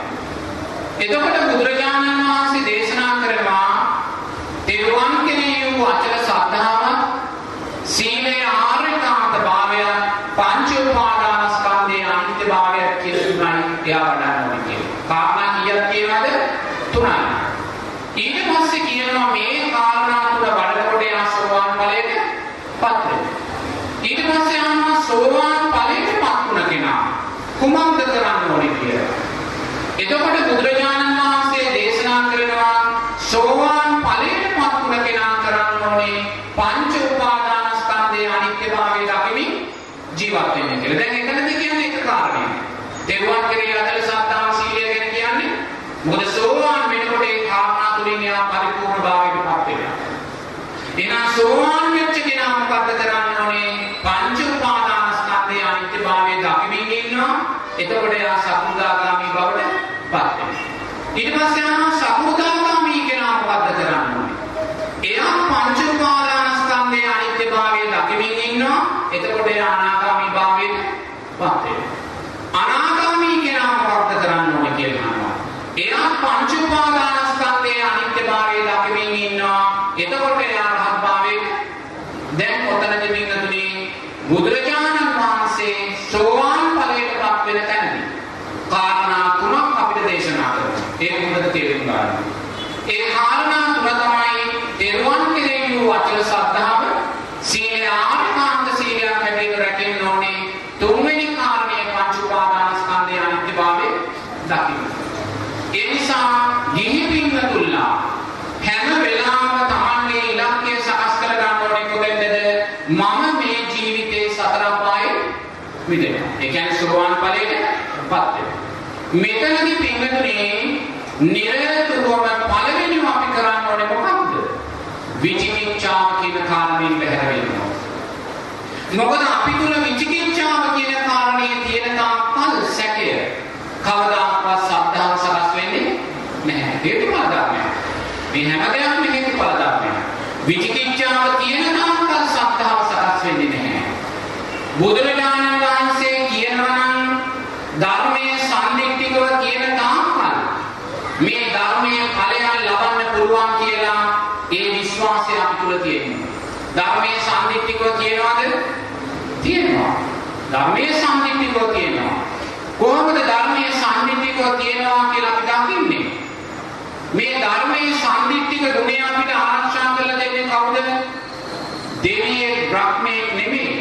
එතකොට බුදුරජාණන් වහන්සේ දේශනා කරනවා තෙරුවන් කෙරෙහි වූ අචල ශ්‍රද්ධාවක් සීලේ ආර්යකාන්ත භාවය පංච උපාදානස්කන්ධයේ අනිත්‍යභාවය කියලා තුනයි එයා වඩන්න ඕනේ කියලා. කාරණා කීයක් කියනවාද? තුනයි. ඊට පස්සේ කියනවා මේ කාරණා තුන වඩනකොට එයා සෝවාන් ඵලයට පත් වෙනවා. ඊට පස්සේ අහනවා සෝවාන් ඵලයට පත් වුණ කෙනා කුමක්ද කරන්න ඕනේ කියලා. එතකොට බුදුරජාණන් වහන්සේ දේශනා කරනවා සෝවාන් ඵලයට පත් වුණ කෙනා කරන්න ජීවත් වෙන්නේ කියලා. දැන් එතනදී කියන්නේ එක කාරණයක්. තෙරුවන් කෙරෙහි අදල සද්ධාම සීලය ගැන කියන්නේ මොකද සෝවාන් වෙනකොට ඒ කාරණා තුලින් එයා පරිපූර්ණ භාවයට පත් වෙනවා. එහෙනම් සෝවාන් වෙච්ච කෙනා මොකද්ද කරන්න ඕනේ? පංච උපාදානස්කන්ධයේ අනිත්‍යභාවය දකිමින් ඉන්නවා. එතකොට එයා සකුදාගාමි බවට පත් වෙනවා. ඊට පස්සේ ආ සකුදාගාමි කෙනා මොකද්ද කරන්න ඕනේ? එයා පංච උපාදානස්කන්ධයේ අනිත්‍යභාවය දකිමින් ඉන්නවා. එතකොට එයා අනාගාමි භාවයට පත් වෙනවා. අනාගාමී කෙනා මොකක්ද කරන්න ඕනේ කියලා අහනවා. එයා පංච උපාදානස්කන්ධයේ අනිත්‍යභාවය දකිමින් ඉන්නවා. එතකොට එයා රහත් භාවයට දැන් ඔතනදී මින්නතුනේ බුදුරජාණන් වහන්සේ සෝවාන් ඵලයටපත් වෙන තැනදී කාරණා තුනක් අපිට දේශනා කරනවා. ඒක හොඳට තේරුම් ගන්න. ඒ කාරණා තුන තමයි දරුවන් කෙරෙහි වූ අචල සද්ධාව, සීලය ආර්ථාන්ත සීලයක් හැටියට රැකෙන්න ඕනේ. තුන්වෙනි කාරණය පංච උපාදානස්කන්ධයේ අනිත්‍යභාවය දකින්න. ඒ නිසා ගිහි පින්නතුල්ලා හැම වෙලාවම තමන්ගේ ඉලක්කය සකස් කර ගන්න ඕනේ කොහෙන්ද? මම මේ ජීවිතේ සතර පායේ මිදෙනවා. ඒ කියන්නේ සෝවාන් ඵලයටපත් වෙනවා. මෙතනදී පින්වතුනි නිරතුරුවම පළවෙනිම අපි කරන්න ඕනේ මොකක්ද? විචිකිච්ඡාව කියන කාරණයෙන් බැහැර වෙනවා. මොකද අපි තුල විචිකිච්ඡාව කියන කාරණේ තියෙන තාක්කල් සැකය කවදාකවත් සද්ධාව සකස් වෙන්නේ නැහැ. හේතුඵල ධර්මයක්. මේ හැම දෙයක්ම හේතුඵල ධර්මයක්. විචිකිච්ඡාව තියෙන තාක්කල් සද්ධාව සකස් වෙන්නේ නැහැ. බුදුරජාණන් වහන්සේ කියනවා නම් ධර්මයේ සම්දික්තිකව කියන තාක්කල් මේ ධර්මයේ ඵලයන් ලබන්න පුළුවන් කියලා ඒ විශ්වාසය අපි තුල තියෙනවා. ධර්මයේ සම්දික්තිකව කියනවාද? තියෙනවා. ධර්මයේ සම්දික්තිකව කියනවා. කොහොමද ධර්මයේ සම්දික්තිකව කියනවා කියලා අපි දකින්නේ? මේ ධර්මයේ සම්දික්තික ගුණය අපිට ආරක්ෂා කරලා දෙන්නේ කවුද? දෙවියෙක් බ්‍රහ්මයෙක් නෙමෙයි.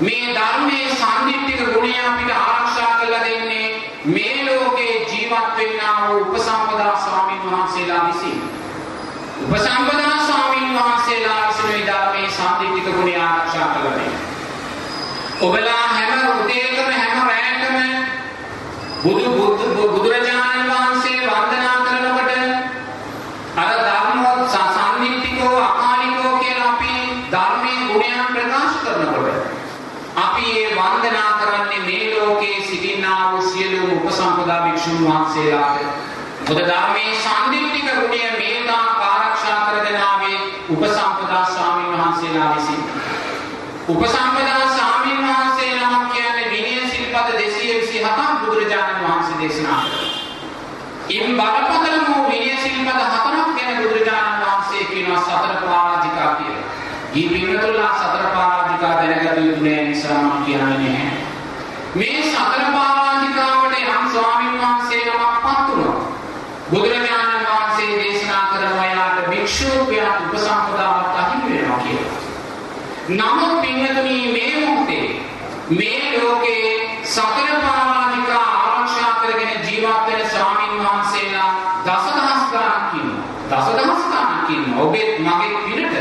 මේ ධර්මයේ සම්දික්තික ගුණය අපිට ආරක්ෂා කරලා දෙන්නේ මේ ලෝකේ ජීවත් වෙන්නා වූ උපසම්පදා ස්වාමීන් වහන්සේලා විසින්. උපසම්පදා ස්වාමීන් වහන්සේලා විසින් මේ ධර්මයේ සම්දික්තික ගුණය ආරක්ෂා කරලා දෙන්නේ. ඔබලා හැම උදේකම හැම රැයකම බුදු බුදු බුදුරජාණන් වහන්සේ වන්දනා කරනකොට අර ධර්මෝත් සම්නිත්තිකෝ අකාලිකෝ කියලා අපි ධර්මයේ ගුණයන් ප්‍රකාශ කරනකොට අපි ඒ වන්දනා කරන්නේ මේ ලෝකයේ සිටිනා වූ සියලුම උපසම්පදා භික්ෂුන් වහන්සේලාට බුදු ධර්මයේ සම්නිත්තික ගුණය මේතා ආරක්ෂා කරගෙන ආවේ උපසම්පදා ස්වාමීන් වහන්සේලා විසින් උපසම්පදා ස්වාමීන් වහන්සේ නමක් කියන්නේ විනය සිල්පද 227ක් බුදුරජාණන් වහන්සේ දේශනා කළා. ඉන් බලපතලම වූ විනය සිල්පද හතරක් ගැන බුදුරජාණන් වහන්සේ කියනවා සතර පරාජිකා කියලා. ඊ පින්නතුල්ලා සතර පරාජිකා දැනගත යුතු නෑ නිසා මම කියන්නේ නැහැ. මේ සතර පරාජිකාවට යම් ස්වාමීන් වහන්සේ නමක් පත් වුණා. බුදුරජාණන් වහන්සේ දේශනා කරනවා යාට භික්ෂුවකයාට උපසම්පදාවක් අහිමි වෙනවා කියලා. නමුත් පින්වතුනි මේ මොහොතේ මේ ලෝකේ සතර පාරාජිකා ආරක්ෂා කරගෙන ජීවත් වෙන ස්වාමින් වහන්සේලා දසදහස් ගණක් ඉන්නවා. දසදහස් ගණක් ඉන්නවා. ඔබේ මගේ පිනට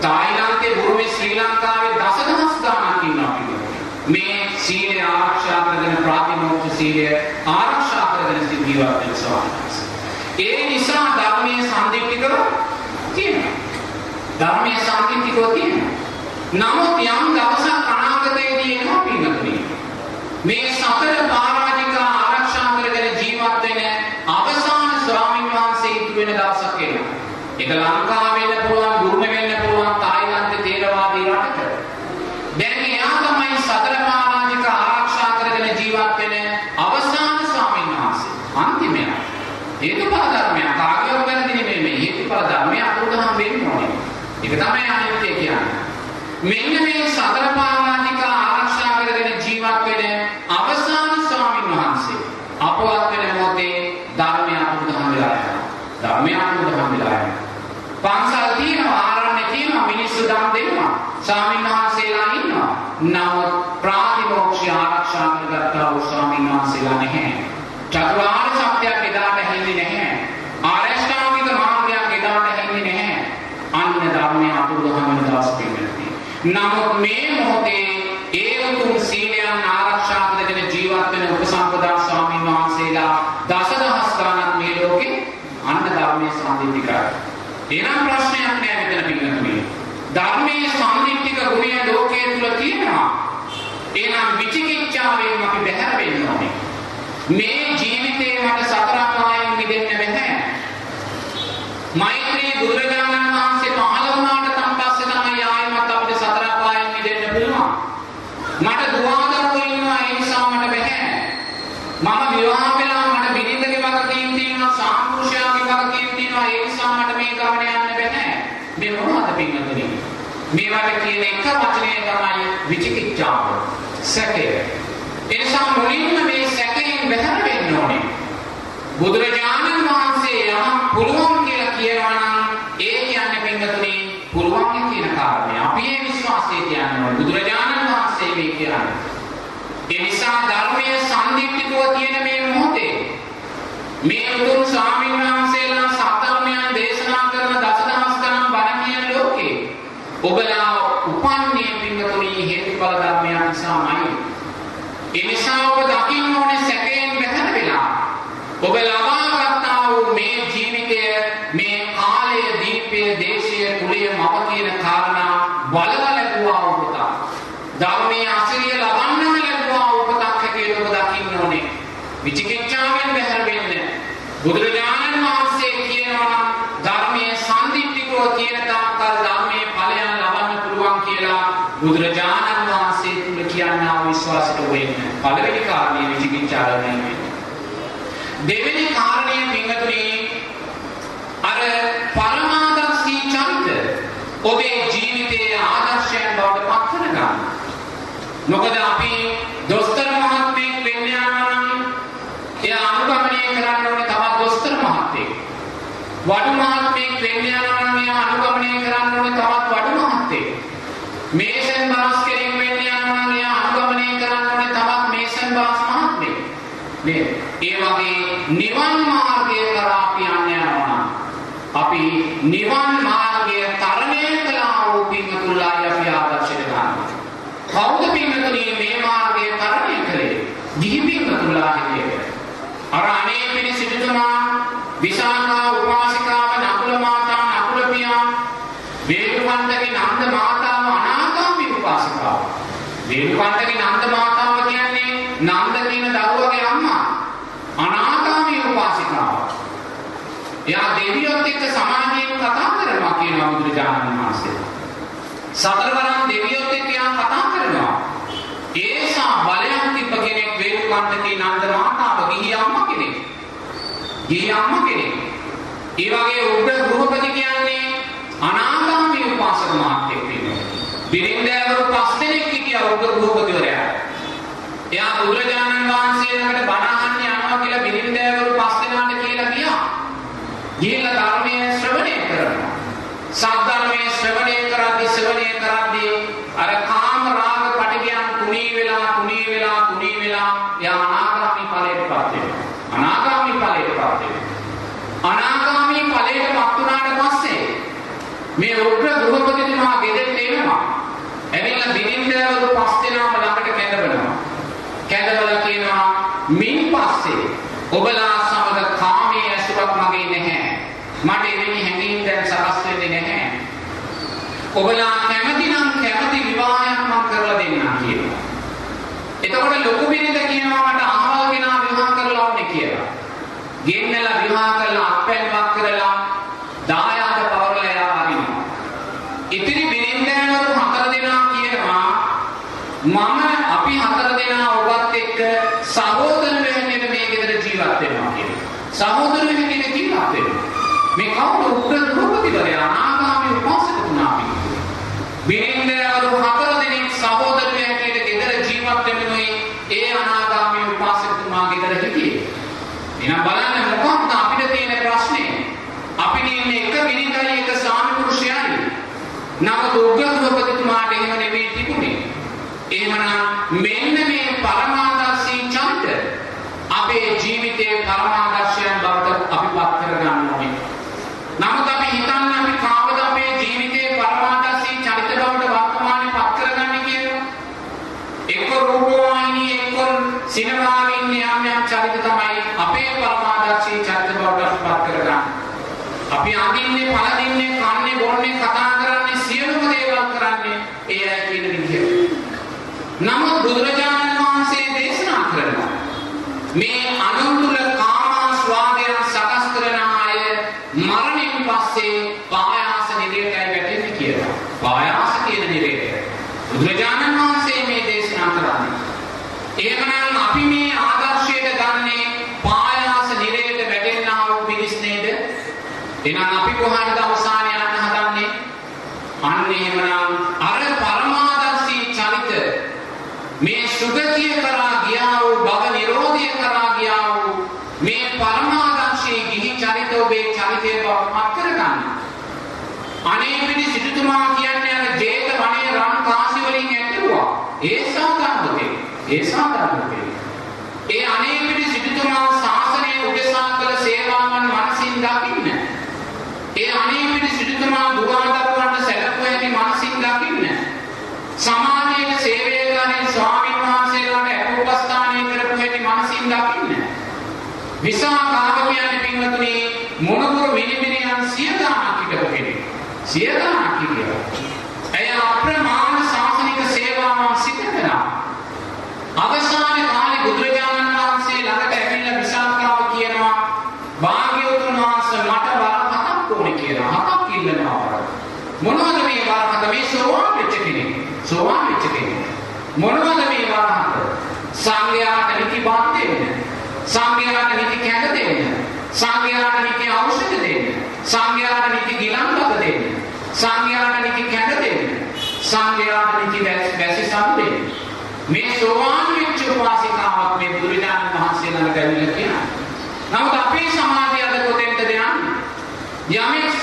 තායිලන්තේ බුරුමේ ශ්‍රී ලංකාවේ දසදහස් ගණක් ඉන්නවා පිළිගන්න. මේ සීලය ආරක්ෂා කරගෙන ප්‍රාතිමෝක්ෂ සීලය ආරක්ෂා කරගෙන ජීවත් වෙන ස්වාමීන් වහන්සේ. ඒ නිසා ධර්මයේ සම්දික්කව තියෙනවා. ධර්මයේ සම්පූර්ණිකව තියෙනවා. නමුත් යම් දවසක් අනාගතයේදී එනවා පින්වතුනි. මේ සතර පරාජිකා ආරක්ෂා කරගෙන ජීවත් වෙන අවසාන ස්වාමීන් වහන්සේ ඉතුරු වෙන දවසක් එනවා. ඒක ලංකාව වෙන්න පුළුවන්, බුරුම වෙන්න පුළුවන්, තායිලන්තේ තේරවාදී රටක. දැන් එයා තමයි සතර පරාජිකා ආරක්ෂා කරගෙන ජීවත් වෙන අවසාන ස්වාමීන් වහන්සේ. අන්තිමයා. හේතුඵල ධර්මයක් කාගේ වැරදි නෙමෙයි මේ හේතුඵල ධර්මය අනුගමනය වෙන්න ඕනේ. ඒක තමයි අනිත්‍ය කියන්නේ. මෙන්න මේ සතර පාරාජිකා ආරක්ෂා කරගෙන ජීවත් වෙන අවසාන ස්වාමීන් වහන්සේ අපවත් වෙන මොහොතේ ධර්මය අනුගමනය වෙලා යනවා. ධර්මය අනුගමනය වෙලා යනවා. පන්සල් තියෙනවා ආරණ්‍ය තියෙනවා මිනිස්සු දන් දෙනවා. ස්වාමීන් වහන්සේලා ඉන්නවා. නමුත් ප්‍රාතිමෝක්ෂය ආරක්ෂා කරගත්තා වූ ස්වාමීන් වහන්සේලා නැහැ. චතුරාර්ය සත්‍යයක් එදාට ඇහෙන්නේ නැහැ. ආරෂ්ඨාංගික මාර්ගයක් එදාට ඇහෙන්නේ නැහැ. අන්න ධර්මය අතුරුදහන් වෙන දවස් පිළිවෙලදී. නමුත් මේ මොහොතේ ඒ උතුම් සීලයන් ආරක්ෂා කරගෙන ජීවත් වෙන උපසම්පදා ස්වාමීන් වහන්සේලා දසදහස් ගණන් මේ ලෝකේ අන්න ධර්මයේ සම්දිත්තිකයි. එනම් ප්‍රශ්නයක් නෑ මෙතන පිළිගන්නේ. ධර්මයේ සම්දිත්තික ගුණය ලෝකයේ තුල තියෙනවා. එනම් විචිකිච්ඡාවෙන් අපි බැහැර වෙන්න ඕනේ. මේ ජීවිතේ මට සතර අපායෙන් මිදෙන්න බැහැ. මෛත්‍රී බුදුරජාණන් වහන්සේ පහළ වුණාට තම පස්සේ තමයි ආයෙමත් අපිට සතර අපායෙන් මිදෙන්න පුළුවන්. මට දුවදරුවෝ ඉන්නවා ඒ නිසා මට බැහැ. මම විවාහ වෙලා මට බිරිඳගේ වගකීම් තියෙනවා සාමුෂයාගේ වගකීම් තියෙනවා ඒ නිසා මට මේ ගමන යන්න බැහැ. මේ මොනවද පින්වතුනි? මේවට කියන එක වචනය තමයි විචිකිච්ඡාව. සැකය. එනිසා මුලින්ම මේ සැකයෙන් බැහැර වෙන්න ඕනේ. බුදුරජාණන් වහන්සේ යම් පුළුවන් කියලා කියනවා නම් ඒ කියන්නේ පින්වතුනි පුළුවන් කියන කාරණය. අපි ඒ විශ්වාසය කියන්නේ බුදුරජාණන් වහන්සේ මේ කියන්නේ. ඒ නිසා ධර්මයේ සම්දික්කව තියෙන මේ මොහොතේ මේ උතුම් ස්වාමීන් වහන්සේලා සත්‍යමයන් දේශනා කරන දසදහස් ගණන් බණ කියන ලෝකේ ඔබලා උපන්නේ පින්වතුනි හේතුඵල ධර්මයන් නිසාමයි. ඒ නිසා ඔබ දකින්න ඕනේ සැකයෙන් බැහැර වෙලා. ඔබ ලබා ගන්නා වූ මේ ජීවිතය මේ කාලය දීපය දේශය කුලය මව කියන කාරණා බලව ලැබුවා උපත ධර්මයේ අසිරිය ලබන්නම ලැබුවා උපතක් හැටියට ඔබ දකින්න ඕනේ. විචිකිච්ඡාවෙන් බැහැර වෙන්න. බුදුරජාණන් වහන්සේ කියනවා ධර්මයේ සම්දිත්තිකව තියෙන තාක්කල් ධර්මයේ ඵලයන් ලබන්න පුළුවන් කියලා බුදුරජාණන් වහන්සේ තුල කියනා විශ්වාසයට වෙන්න පළවෙනි කාරණේ විචිකිච්ඡාව නෙමෙයි දෙවෙනි කාරණය පින්වතුනි අර පරමාදර්ශී චරිත ඔබේ ජීවිතයේ ආදර්ශයන් බවට පත් කරගන්න. මොකද අපි දොස්තර මහත්මයෙක් වෙන්න යනවා නම් එයා අනුගමනය කරන්න ඕනේ තවත් දොස්තර මහත්මයෙක්. වඩු මහත්මයෙක් වෙන්න යනවා නම් එයා අනුගමනය කරන්න ඕනේ තවත් වඩු මහත්මයෙක්. මේසන් බාස් කෙනෙක් වෙන්න යනවා නම් එයා අනුගමනය කරන්න ඕනේ තවත් මේසන් බාස් මහත්මයෙක්. නේද? ඒ වගේ නිවන් මාර්ගය කරා අපි යන්න යනවා අපි නිවන් මාර්ගය තරණය කළා වූ පින්තුල්ලායි අපි ආදර්ශයට ගන්නවා. කවුද පින්තුනි මේ මාර්ගය තරණය කළේ? ගිහි පින්තුල්ලා හිටියේ. අර අනේ පිණි සිටුතුමා විශාඛා උපාසිකාව නකුල මාතා නකුල පියා වේළුවන්දගේ නන්ද මාතාව අනාගාමී උපාසිකාව. වේළුවන්දගේ නන්ද මාතාව කියන්නේ නන්ද කියන දරුවගේ අම්මා අනාගාමී උපාසිකාව. එයා දෙවියොත් එක්ක සමාජයෙන් කතා කරනවා කියනවා බුදුරජාණන් වහන්සේ. සතරවරන් දෙවියොත් එක්ක එයා කතා කරනවා. ඒසා බලයක් තිබ්බ කෙනෙක් වේළුවන්දගේ නන්ද මාතාව ගිහි අම්මා කෙනෙක්. ගිහි අම්මා කෙනෙක්. ඒ වගේ උග්‍ර ගෘහපති කියන්නේ අනාගාමී උපාසක මහත්තයෙක් වෙනවා. බිරින්දෑවරු පස් දෙනෙක් හිටියා උග්‍ර ගෘහපතිවරයා. එයා බුදුරජාණන් වහන්සේ ළඟට බණ අහන්න යනවා කියලා බිරින්දෑවරු පස් දෙනාට කියලා ගියා. ගිහිල්ලා ධර්මයේ ශ්‍රවණය කරනවා. සද්ධර්මයේ ශ්‍රවණය කරද්දී ශ්‍රවණය කරද්දී අර කාම රාග පටිගයන් තුනී වෙලා තුනී වෙලා තුනී වෙලා එයා අනාගාමී ඵලයටපත් වෙනවා. අනාගාමී ඵලයටපත් වෙනවා. අනාගාමී ඵලයටපත් වුණාට පස්සේ මේ උග්‍ර ගෘහපතිතුමා ගෙදරට එනවා. ඇවිල්ලා බිරින්දෑවරු පස් දෙනාම ළඟට කැඳවනවා. කැඳවලා කියනවා මින් පස්සේ ඔබලා සමග කාමයේ ඇසුරක් මගේ නැහැ. මට එවැනි හැඟීම් දැන් සකස් වෙන්නේ නැහැ. ඔබලා කැමති නම් කැමති විවාහයක් මම කරලා දෙන්නම් කියනවා. එතකොට ලොකු බිරිඳ කියනවා මට අහවල් කෙනා විවාහ කරලා ඕනේ කියලා. ගෙන්නලා විවාහ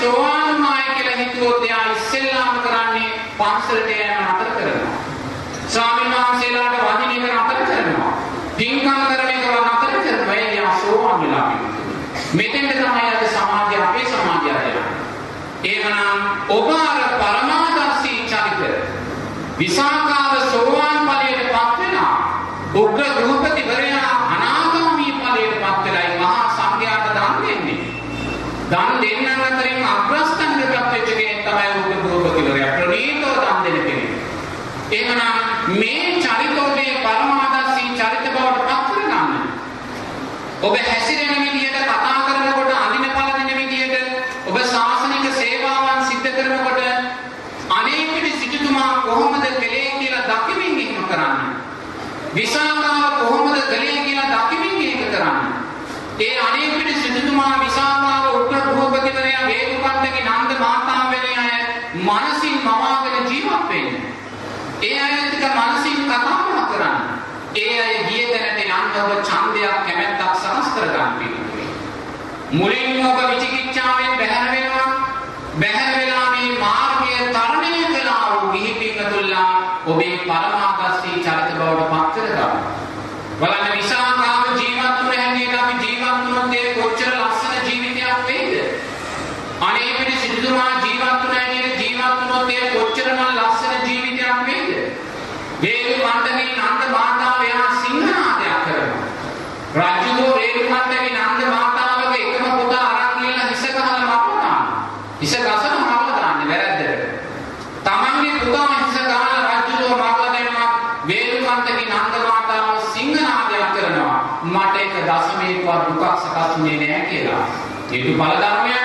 සෝවාන් වුණායි කියලා හිතුවොත් එයා ඉස්සෙල්ලාම කරන්නේ පන්සලට යෑම නතර කරනවා. ස්වාමීන් වහන්සේලාට වදින එක නතර කරනවා. පින්කම් කරන එක නතර කරනවා. එයා සෝවාන් වෙලා මෙතෙන්ද තමයි අද සමාජය අපේ සමාජය එහෙනම් ඔබ අර පරමාදර්ශී චරිත විසාකා විසාකාව කොහොමද කලේ කියලා දකිමින් ඒක කරන්නේ. ඒ අනේ පිට සිටුමා විසාකාව උප්‍රභූපතිවරයා වේගුකණ්ඩගේ නන්ද මාතාව වෙන අය මනසින් මවාගෙන ජීවත් වෙන්නේ. ඒ අයත් එක මනසින් කතා කරන්නේ. ඒ අය ගිය තැනට නන්දව ඡන්දයක් කැමැත්තක් සකස් කර ගන්න පිළිතුරේ. මුලින්ම ඔබ විචිකිච්ඡාවෙන් බැහැර වෙනවා. බැහැර වෙලා මේ මාර්ගය තරම් රාජ්‍යෝ රේරුමත්ගේ නන්ද මාතාවගේ එකම පුතා අරන් ගිහලා හිසකමල මරුණා. හිස ගසන මරලා දාන්නේ වැරද්දට. තමන්ගේ පුතාම හිස ගාලා රාජ්‍යෝ මරලා දැම්මා. රේරුමත්ගේ නන්ද මාතාව සිංහනාදයක් කරනවා. මට එක දශමයකවත් දුකක් සකස්ුනේ නෑ කියලා. ඒක බල ධර්මයක්.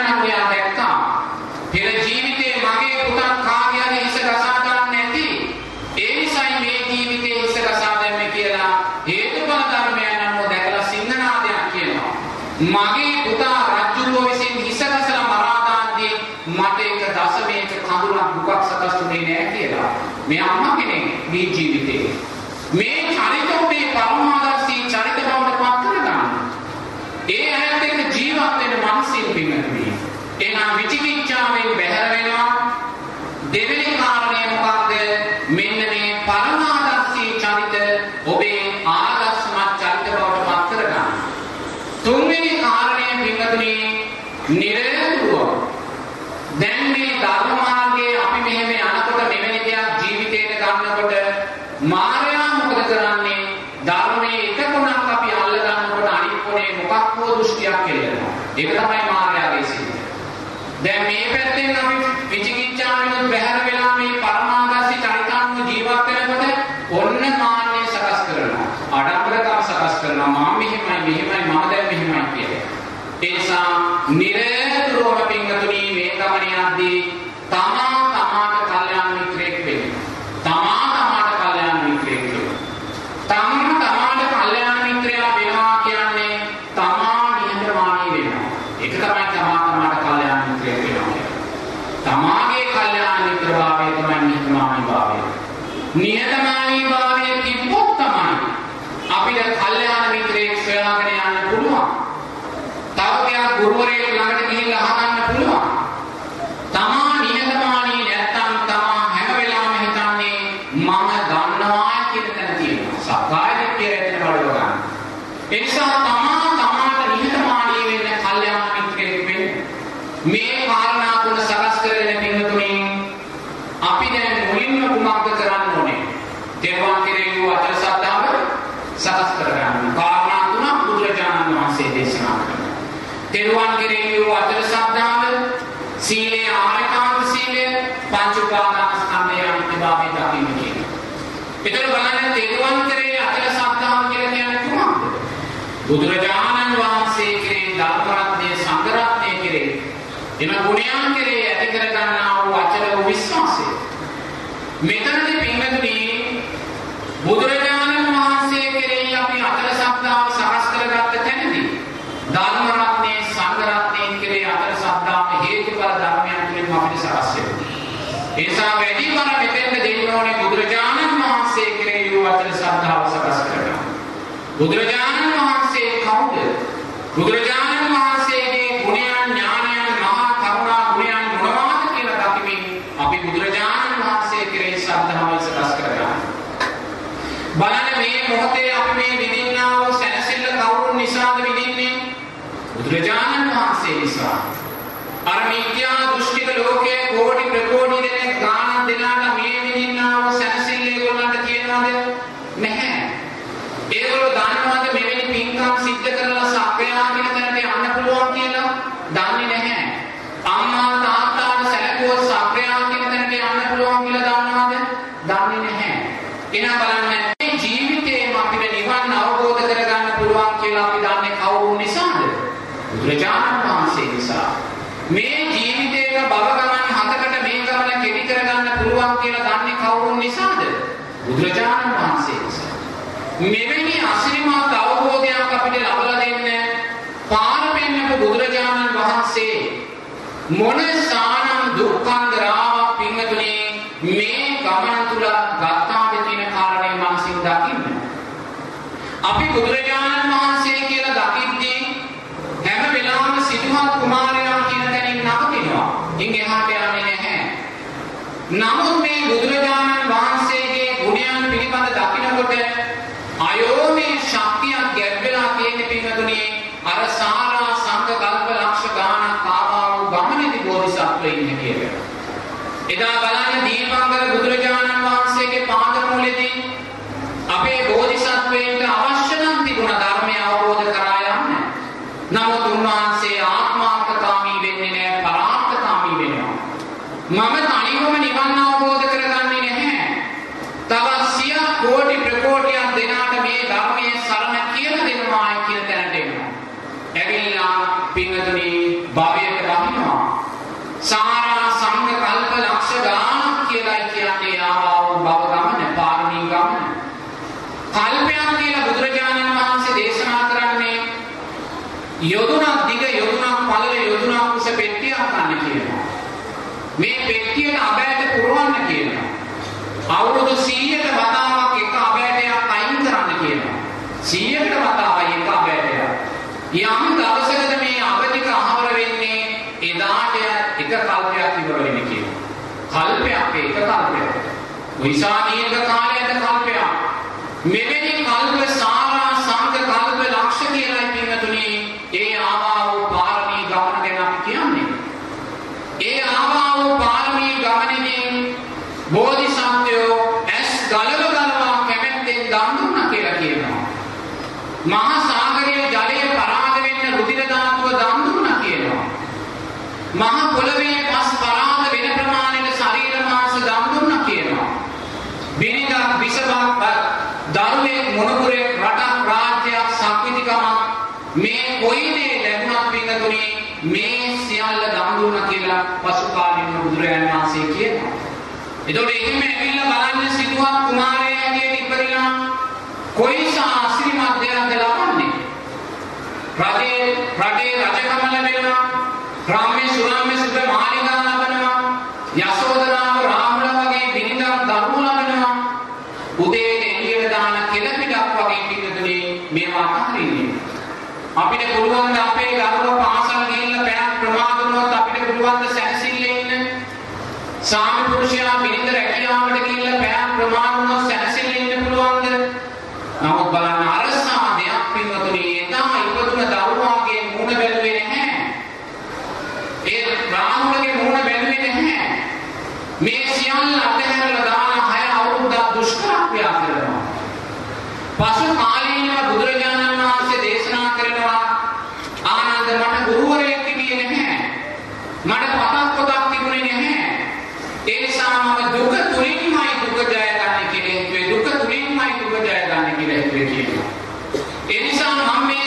මොන සානම් දුක්ඛන්ද රාවක් පින්නතුනේ මේ ගමන තුල ගාථාවේ තියෙන කාරණේ මානසික දකින්න. අපි බුදුරජාණන් වහන්සේ කියලා දකින්නේ හැම වෙලාවෙම සිතුහත් කුමාරයා කියන තැනින් නවතිනවා. ඉන් එහාට යන්නේ නැහැ. නමුත් මේ නිසා දීර්ඝ කාලයක කල්පයක් මෙවැනි කල්ප සාරා සංඝ කල්ප ලක්ෂ කියලායි පින්වතුනි ඒ ආවා වූ පාරමී ගමන ගැන අපි කියන්නේ. ඒ ආවා වූ පාරමී ගමනේදී බෝධිසත්වයෝ ඇස් ගලව ගලවා කැමැත්තෙන් දන් දුන්නා කියලා කියනවා. මහා සාගරයේ ජලය පරාද වෙන්න රුධිර ධාතුව දන් දුන්නා කියනවා. මහා පොළවේ කොයි දේ ලැබුණත් පින්නතුනි මේ සියල්ල දන් දුන්නා කියලා පසු කාලින බුදුරජාණන් වහන්සේ කියනවා. ඒතකොට එහෙම ඇවිල්ලා බලන්න සිටුවක් කුමාරයාගේ ඉපදිලා කොයිසා ආශ්‍රිමත් දෙයක්ද ලබන්නේ? රජේ රජේ රජකම ලැබෙනවා. ග්‍රාම්‍ය සුරාම්‍ය සුබ මාලිගා ලබනවා. යසෝදරාම රාම අපිට පුළුවන් අපේ දරුවෝ පාසල් ගිහිල්ලා පෑන් ප්‍රමාද වුණොත් අපිට පුළුවන් සැනසෙල්ලේ ඉන්න? සාමි පුරුෂයා බිරිඳ රැකියාවට ගිහිල්ලා පෑන් ප්‍රමාද වුණොත් සැනසෙල්ලේ ඉන්න පුළුවන්ද නමුත් බලන්න අරසා දෙයක් පින්වතුනි එදා ඉපදුන දරුවාගේ මූණ බැලුවේ නැහැ. ඒ රාහුලගේ මූණ බැලුවේ නැහැ. මේ සියල්ල අතහැරලා දාන හය අවුරුද්දක් දුෂ්කරක්‍රියා කරනවා. පසු මම දුක තුලින්මයි දුක ජය ගන්න කෙනෙක් දුක තුලින්මයි දුක ජය ගන්න කෙනෙක් කියනවා ඒ නිසා මම මේ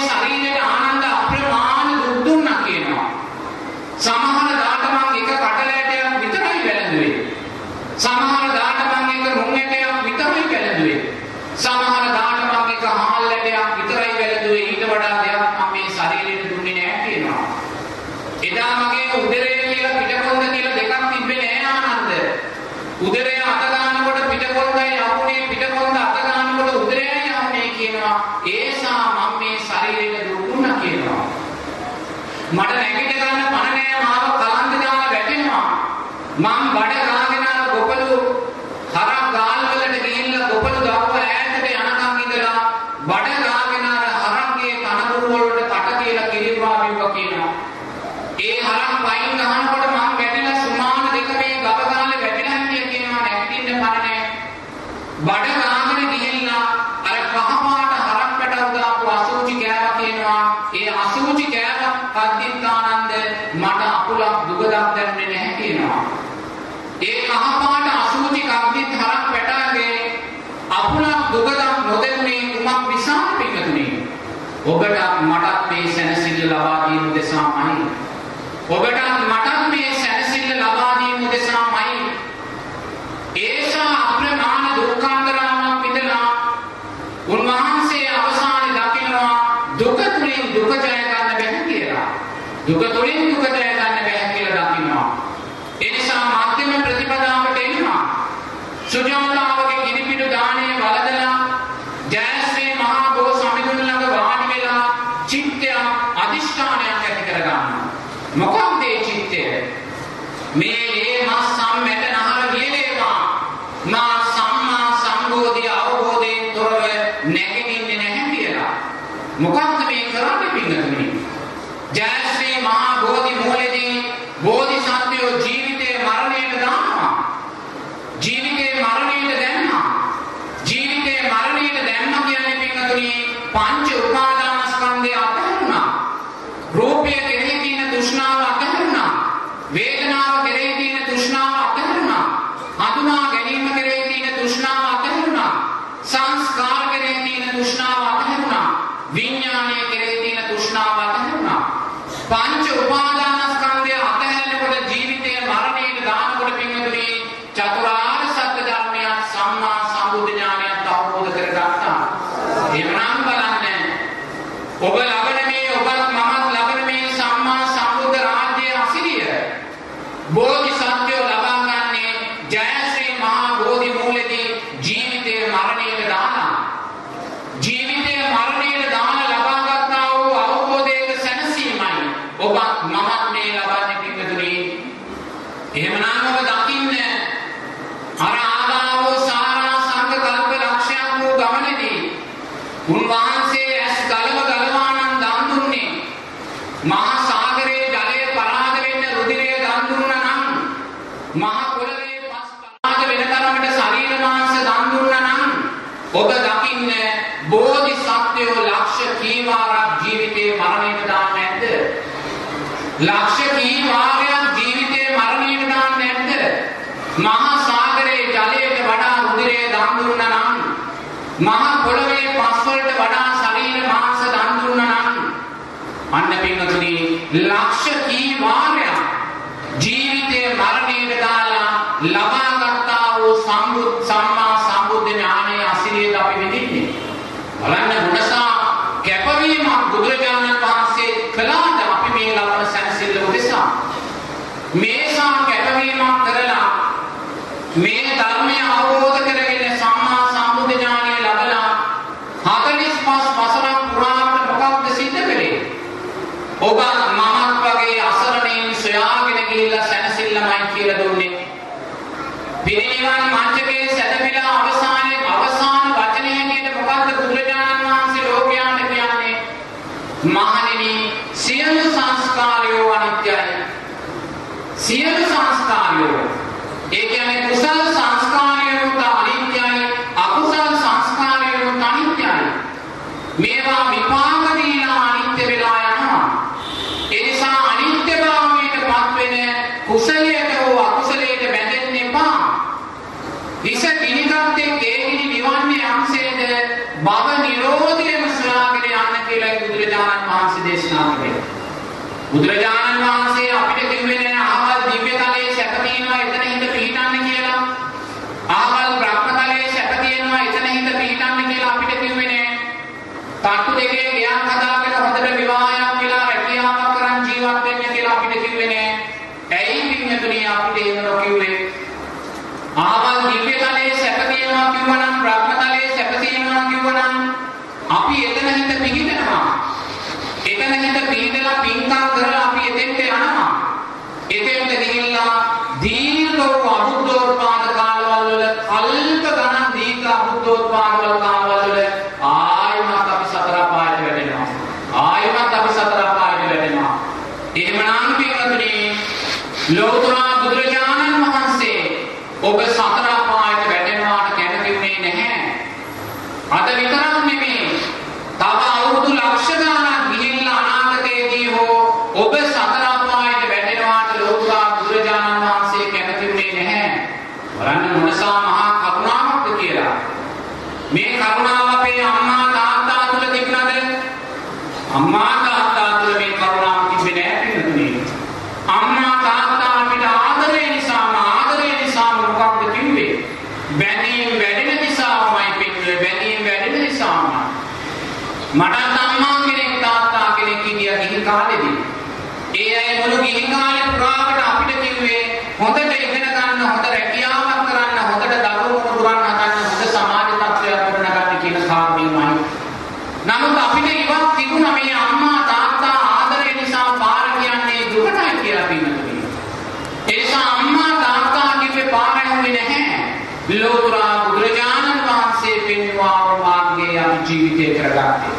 කරගත්තේ.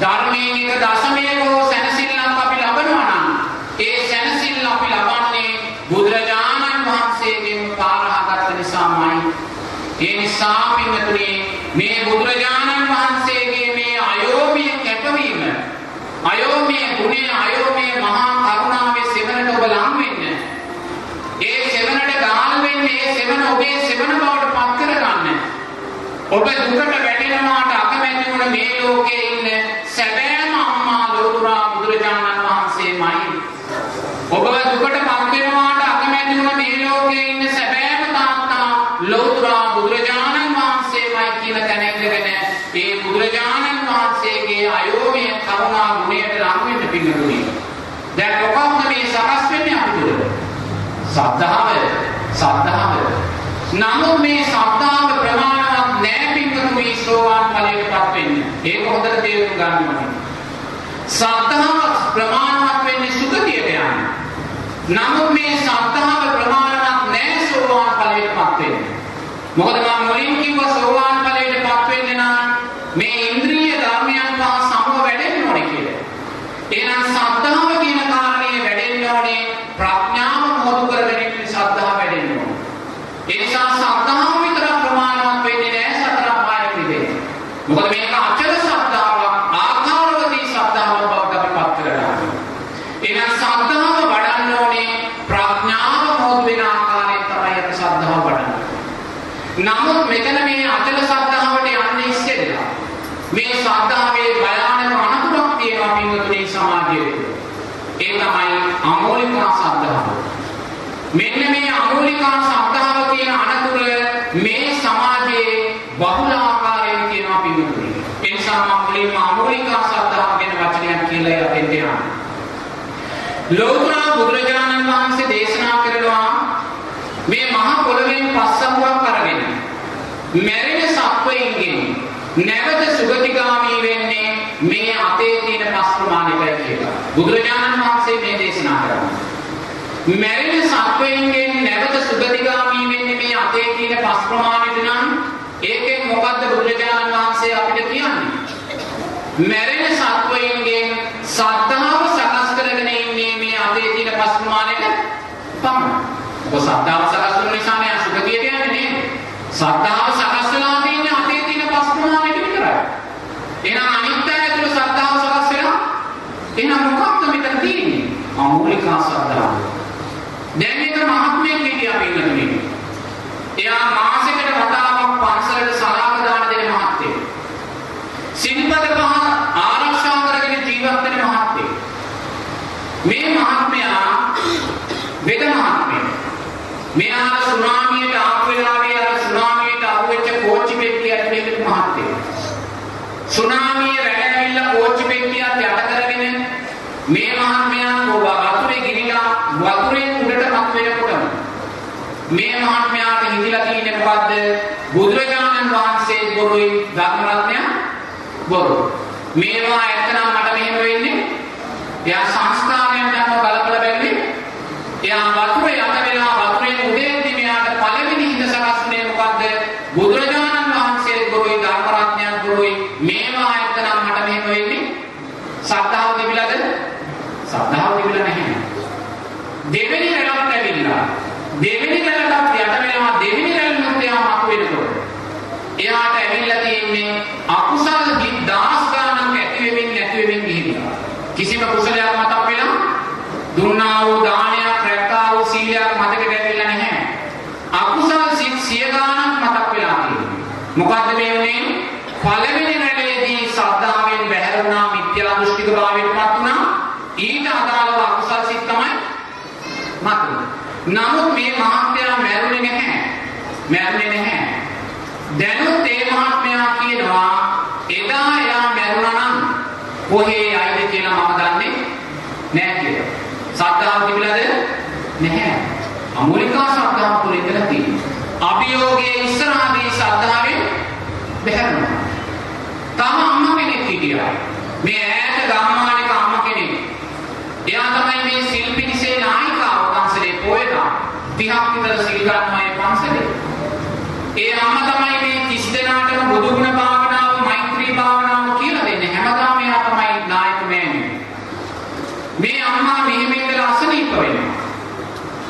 ධර්මයෙන් එක දශමයක හෝ සැනසෙල්ලක් අපි ලබනවා නම් ඒ සැනසෙල්ල අපි ලබන්නේ බුදුරජාණන් වහන්සේගෙන් පාරහගත නිසාමයි. ඒ නිසා පින්තුනේ මේ ලෝකේ ඉන්න සැබෑම අම්මා ලෝතුරා බුදුරජාණන් වහන්සේමයි. ඔබ දුකටපත් වෙනවාට අකමැති වුණ මේ ලෝකේ ඉන්න සැබෑම තාත්තා ලෝතුරා බුදුරජාණන් වහන්සේමයි කියලා දැනගෙන මේ බුදුරජාණන් වහන්සේගේ අයෝමය කරුණා ගුණයට ලං වෙන්න පිළිගන්නේ. දැන් මොකක්ද මේ සකස් වෙන්නේ අපිට? සද්ධාව, සද්ධාව. නමුත් මේ සද්ධාව ප්‍රමාණවත් නැහැ පිටු මේ සෝවාන් ඵලයටපත් වෙන්නේ. ඒක හොඳට තේරුම් ගන්න ඕනේ. සද්ධාව ප්‍රමාණවත් වෙන්නේ සුගතියට යන්න. නමුත් මේ සද්ධාව ප්‍රමාණවත් නැහැ සෝවාන් ඵලයටපත් වෙන්න. මොකද මම මුලින් කිව්වා සෝවාන් ලෝතර බුදුරජාණන් වහන්සේ දේශනා කරනවා මේ මහ පොළොවෙන් පස්සම්බුවක් අරගෙන මැරෙන සත්වයින්ගෙන් නැවත සුගතිගාමී වෙන්නේ මේ අතේ තියෙන පස් ප්‍රමාණයටයි කියලා. බුදුරජාණන් වහන්සේ මේ දේශනා කරනවා. මැරෙන සත්වයින්ගෙන් නැවත සුගතිගාමී වෙන්නේ මේ අතේ තියෙන පස් ප්‍රමාණයට නම් ඒකෙන් මොකද්ද බුදුරජාණන් වහන්සේ අපිට කියන්නේ? මැරෙන සත්වයින්ගෙන් සද්ධාව සකස් කරගෙන ඉන්නේ මේ අතේ තියෙන පස් ප්‍රමාණයට පමණයි. ඔබ සද්ධාව සකස් කරන නිසා නේ සුගතියට යන්නේ නේද? සද්ධාව සකස් වෙලා තියෙන්නේ අතේ තියෙන පස් ප්‍රමාණයට විතරයි. එහෙනම් අනිත් අය තුළ සද්ධාව සකස් වෙලා එහෙනම් මොකක්ද මෙතන තියෙන්නේ? අමූලිකා සද්ධාව. දැන් එක මහත්මයෙක් හිටියා පින්නතුනේ. එයා මාසෙකට වතාවක් පන්සලට සලාම දාන දෙන මහත්තයෙක්. සිල්පද පහ ආරක්ෂා කරගෙන ජීවත් වෙන මහත්තයෙක්. මේ මහත්මයා වෙද මහත්මයෙක්. මෙයා සුනාමියට ආපු වෙලාවේ අර සුනාමියට අහුවෙච්ච කෝච්චි පෙට්ටිය ඇතුලේ ඉන්න මහත්තයෙක්. සුනාමිය රැඳවිලා කෝච්චි පෙට්ටියත් යට කරගෙන මේ මහත්මයා වතුරේ ගිනිලා වතුරේ උඩට මත් වෙනකොටම මේ මහත්මයාට හිතිලා තියෙන්නේ මොකද්ද? බුදුරජාණන් වහන්සේ බොරුයි ධර්ම රත්නය බොරු. මේවා ඇත්තනම් මට මෙහෙම වෙන්නේ. එයා සංස්කාරයන් දැම්ම බලපල බැලුවේ. එයා වතුරේ යට වෙලා වතුරේ උඩේදී මෙයාට පළවෙනි හිඳ සකස්ුනේ මොකද්ද? බුදුරජාණන් වහන්සේ බොරුයි ධර්ම රත්නයක් බොරුයි. මේවා ඇත්තනම් මට මෙහෙම වෙන්නේ. සද්ධාව තිබිලාද? සද්ධාව තිබිලා නැහැ. දෙවෙනි රැළක් ඇවිල්ලා දෙවෙනි රැළටත් යට වෙනවා දෙවෙනි රැළෙත් එයා මතු වෙනකොට එයාට ඇවිල්ලා තියෙන්නේ අකුසල දහස් ගණනක් ඇති වෙමින් නැති වෙමින් ගිහිනවා. කිසිම කුසලයක් මතක් වෙලා දුන්නා වූ දානයක් රැක්කා වූ සීලයක් මතකෙට ඇවිල්ලා නැහැ. අකුසල සිත් සිය ගණනක් මතක් වෙලා තියෙනවා. මොකද්ද මේ උනේ? පළවෙනි රැළේදී ශ්‍රද්ධාවෙන් බැහැර වුණා මිත්‍යා දෘෂ්ටික භාවයටපත් වුණා. ඊට අදාළව අකුසල සිත් තමයි මතුනේ. නමුත් මේ මහත්මයා මැරුණේ නැහැ. මැරුණේ නැහැ. දැනුත් ඒ මහත්මයා කියනවා එදා එයා මැරුණා නම් කොහේ යයිද කියලා මම දන්නේ නැහැ කියලා. සද්ධාව තිබිලාද? නැහැ. අමූලිකා සද්ධාව තුළ ඉඳලා තියෙනවා. අභියෝගයේ ඉස්සරහදී සද්ධාවෙන් බැහැරුණා. තම අම්මා කෙනෙක් හිටියා. මේ ඈත ගම්මානික අම්මා කෙනෙක්. එයා තමයි මේ සිල්පිනිසේ නායිකාව පන්සලේ පොයලා 30ක් විතර සිල් ගන්නවා ඒ පන්සලේ. ඒ අම්මා තමයි මේ 30 දෙනාටම බුදු ගුණ භාවනාව, මෛත්‍රී භාවනාව කියලා දෙන්නේ. හැමදාම එයා තමයි නායක මෑණියෝ. මේ අම්මා මෙහෙම ඉඳලා අසනීප වෙනවා.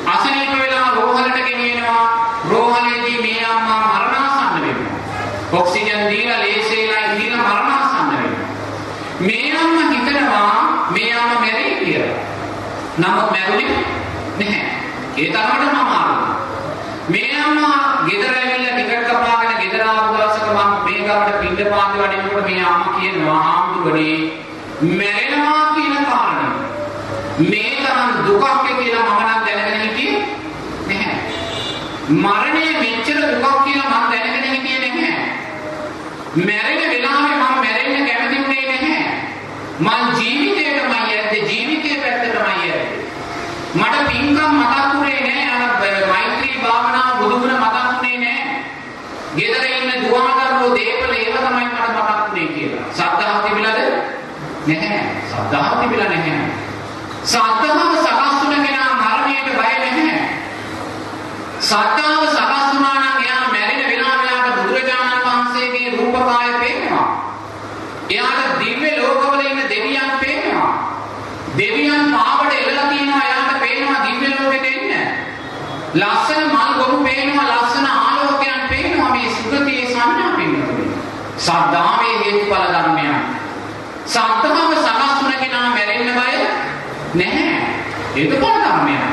අසනීප වෙලා රෝහලට ගෙනියනවා. රෝහලේදී මේ අම්මා මරණාසන්න වෙනවා. ඔක්සිජන් දීලා ලේසේලා ඉඳලා මරණාසන්න වෙනවා. මේ අම්මා හිතනවා මේ අම්මා මැරෙයි කියලා. නමුත් මැරුණේ නැහැ. ඒ තරමටම අමාරුයි. මේ අම්මා ගෙදර ඇවිල්ලා ටිකට් කපාගෙන ගෙදර ආපු දවසක මම මේ ගමට පින්ඩ පාති වඩිනකොට මේ අම්මා කියනවා ආම්දුගනේ මැරෙනවා කියන කාරණය. මේ තරම් දුකක් කියලා මම නම් දැනගෙන හිටියේ නැහැ. මරණය මෙච්චර දුකක් කියලා මම දැනගෙන හිටියේ නැහැ. මැරෙන වෙලාවේ මම මැරෙන්න කැමති වුණේ නැහැ. මං ජීවිතේටමයි යද්ද ජීවිතේ පැත්තටමයි යද්ද. මට පින්කම් මතක් වුණේ නැහැ. අර මෛත්‍රී භාවනාව බුදුගුණ මතක් වුණේ නැහැ. ගෙදර ඉන්න දුවමතරෝ දේපල ඒව තමයි මට මතක් වුණේ කියලා. සද්ධාව තිබිලාද? නැහැ. සද්ධාව තිබිලා නැහැ. සද්ධාව සකස් වුණ කෙනා මරණයට බය නැහැ. සද්ධාව සකස් ලස්සන මල් ගොරු පේනවා ලස්සන ආලෝකයන් පේනවා මේ සුගතියේ සංඥාවෙන්. සද්ධාමේ හේතුඵල ධර්මයන්. සත්‍යම සකස් වුණ කෙනා මැරෙන්න බය නැහැ. හේතුඵල ධර්මයන්.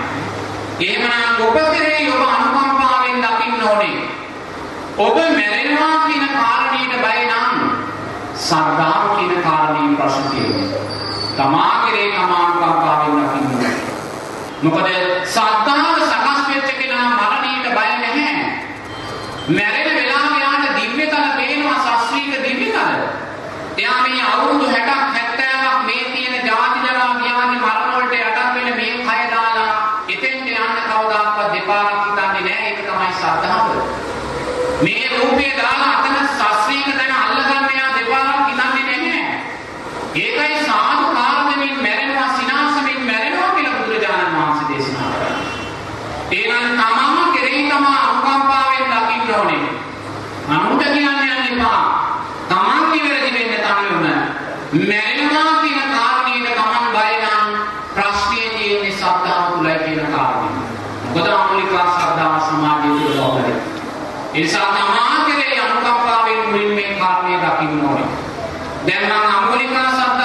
එහෙමනම් ඔබ කෙරෙහි ඔබ අනුකම්පාවෙන් දකින්න ඕනේ. ඔබ මැරෙනවා කියන කාරණයට බය නම් සද්ධාම කියන කාරණේ ප්‍රශ්න තියෙනවා. තමා කෙරේ තමා අනුකම්පාවෙන් දකින්න. මොකද සද්ධාම මැරෙන වෙලාව යාට දිව්‍ය තල පේනවා සස්වික දිව්‍ය තල. එයා මේ අවුරුදු 60ක් 70ක් මේ තියෙන ජාති ජරා ව්‍යාධි මරණ වලට යටත් වෙන මේ කය දාලා එතෙන් යන්න කවදාවත් දෙපාරක් හිතන්නේ නැහැ. ඒක තමයි සද්ධාව. නිසා තමා කෙරේ අනුකම්පාවෙන් මුලින් මේ කාරණේ දකින්න ඕනේ. දැන් මම අමරිකා සම්බන්ධ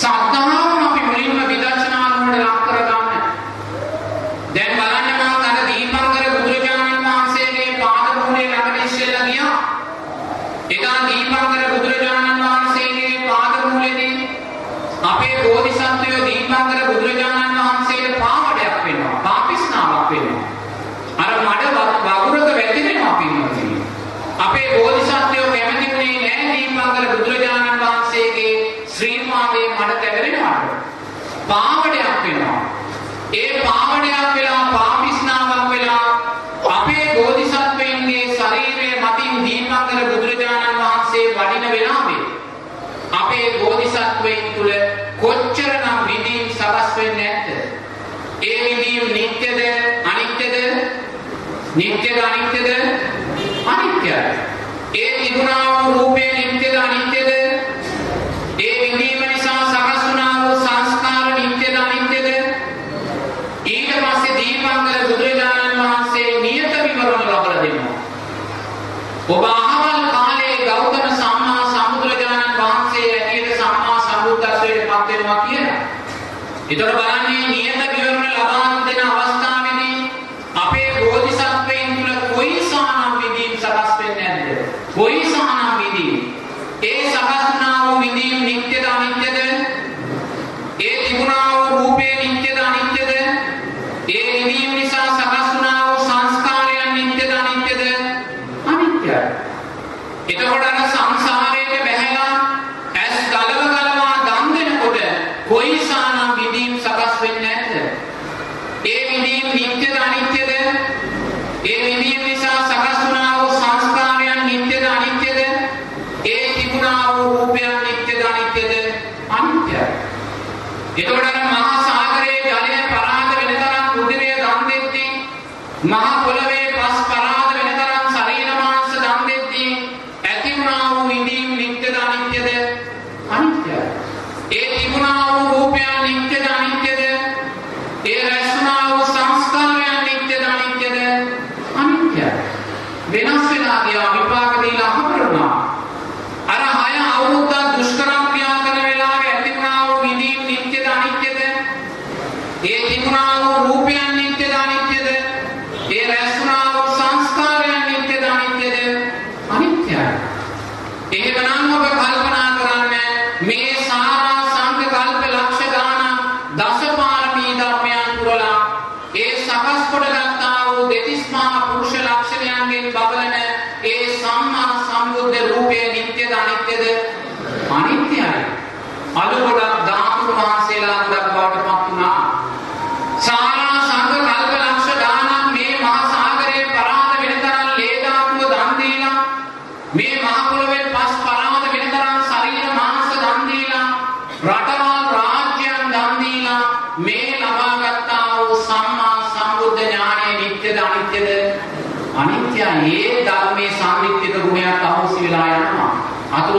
සද්ධාව අපි මුලින්ම විදර්ශනා නුවණට ලක් කර ගන්න. දැන් බලන්න මම අර දීපංකර බුදුරජාණන් වහන්සේගේ පාද මුහුණේ ළඟට ඉස්සෙල්ලා ගියා. එදා දීපංකර බුදුරජාණන් වහන්සේගේ පාද මුහුණේදී අපේ පාවඩයක් වෙනවා. ඒ පාවඩයක් වෙලා පාපිස්නාවක් වෙලා අපේ බෝධිසත්වයන්ගේ ශරීරයේ මතින් දීපංකර බුදුරජාණන් වහන්සේ වඩින වෙලාවේ අපේ බෝධිසත්වයන් තුල කොච්චරනම් විදීම් සකස් වෙන්නේ නැද්ද? ඒ විදීම් නිට්ටයද අනිත්‍යද? නිට්ටයද අනිත්‍යද? අනිත්‍යයි. ඒ තිබුණා වූ රූපේ නිට්ටයද අනිත්‍යද? ඒ විදීම නිසා ඔබ අහවල් කාලේ ගෞතම සම්මා සම්බුදුරජාණන් වහන්සේ ඇටියට සම්මා සම්බුද්ධත්වයට පත් වෙනවා කියලා. ඊතර බලන්න නිත්‍යද අනිත්‍යද? ඒ නිමිය නිසා සකස් වුණා වූ සංස්කාරයන් නිත්‍යද අනිත්‍යද? ඒ තිබුණා වූ රූපයන් නිත්‍යද අනිත්‍යද? අනිත්‍යයි. එතකොට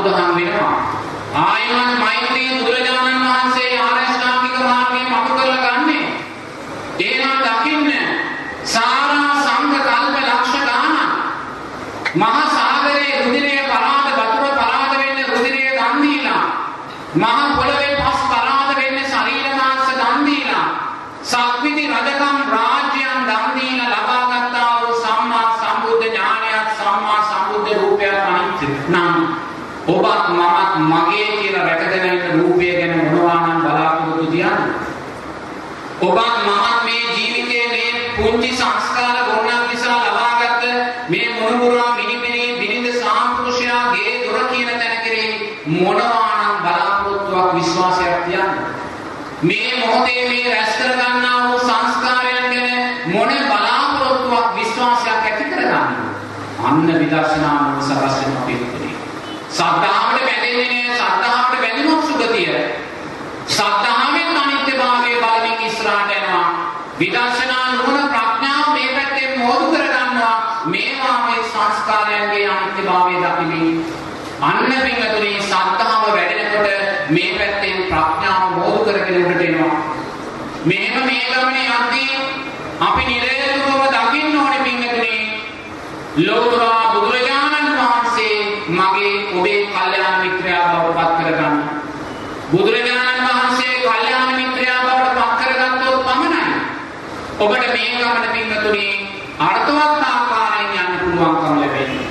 අතුරුදහන් වෙනවා. ආයමත් මෛත්‍රී බුදුරජාණන් වහන්සේ ආරෂ්ඨාංගික මාර්ගයෙන් මතු කරලා ගන්නේ. ඒනම් දකින්න සාරා සංඝ කල්ප ලක්ෂ ගානක් මහා සාගරයේ රුධිරයේ පරාද වතුර පරාද වෙන්න රුධිරයේ දන් දීලා මහා පොළවේ පස් පරාද වෙන්න ශරීර මාංශ දන් දීලා සක්විති රජකම් රාජ්‍යයන් දන් දීලා ලබා ගත්තා වූ සම්මා සම්බුද්ධ ඥානයත් සම්මා සම්බුද්ධ රූපයත් අනිත්‍ය නම් ඔබත් මමත් මගේ කියලා රැකගෙන ඉන්න රූපය ගැන මොනවා නම් බලාපොරොත්තු තියන්නේ ඔබත් මමත් මේ ජීවිතයේ මේ පුංචි සංස්කාර ගොන්නක් නිසා ලබාගත් මේ මොනුමුරා මිනිමිනි බිනිඳ සාම්පුරුෂයා ගේ දොර කියන තැන කෙරේ මොනවානම් බලාපොරොත්තුවක් විශ්වාසයක් තියන්නේ මේ මොහොතේ මේ රැස් කර ගන්නා වූ සංස්කාරයන් ගැන මොන බලාපොරොත්තුවක් විශ්වාසයක් ඇති කරගන්නේ අන්න විදර්ශනා මොන සකස් වෙන පිළිතුරේ සද්ධාවට බැඳෙන්නේ නෑ. සද්ධාවට බැඳුනොත් සුගතිය. සද්ධාවෙන් අනිත්‍යභාවය බලමින් ඉස්සරහට යනවා. විදර්ශනා නුවණ ප්‍රඥාව මේ පැත්තෙන් මෝදු කරගන්නවා. මේවා මේ සංස්කාරයන්ගේ අනිත්‍යභාවය දකිමින් අන්න පින්තුනේ සද්ධාව වැඩෙනකොට මේ පැත්තෙන් ප්‍රඥාව මෝදු කරගෙන උඩට එනවා. මේක මේ ගමනේ යද්දී අපි නිරේතුරුව දකින්න ඕනේ පින්තුනේ ලෝතර බුදුරජාණන් වහන්සේ මගේ ඔබේ කල්යාණ මිත්‍රයා බවට පත් කරගන්න බුදුරජාණන් වහන්සේ කල්යාණ මිත්‍රයා බවට පත් කරගත්තොත් පමණයි ඔබට මේ ගමන පින්තුනේ අර්ථවත් ආකාරයෙන් යන්න පුළුවන්කම ලැබෙන්නේ.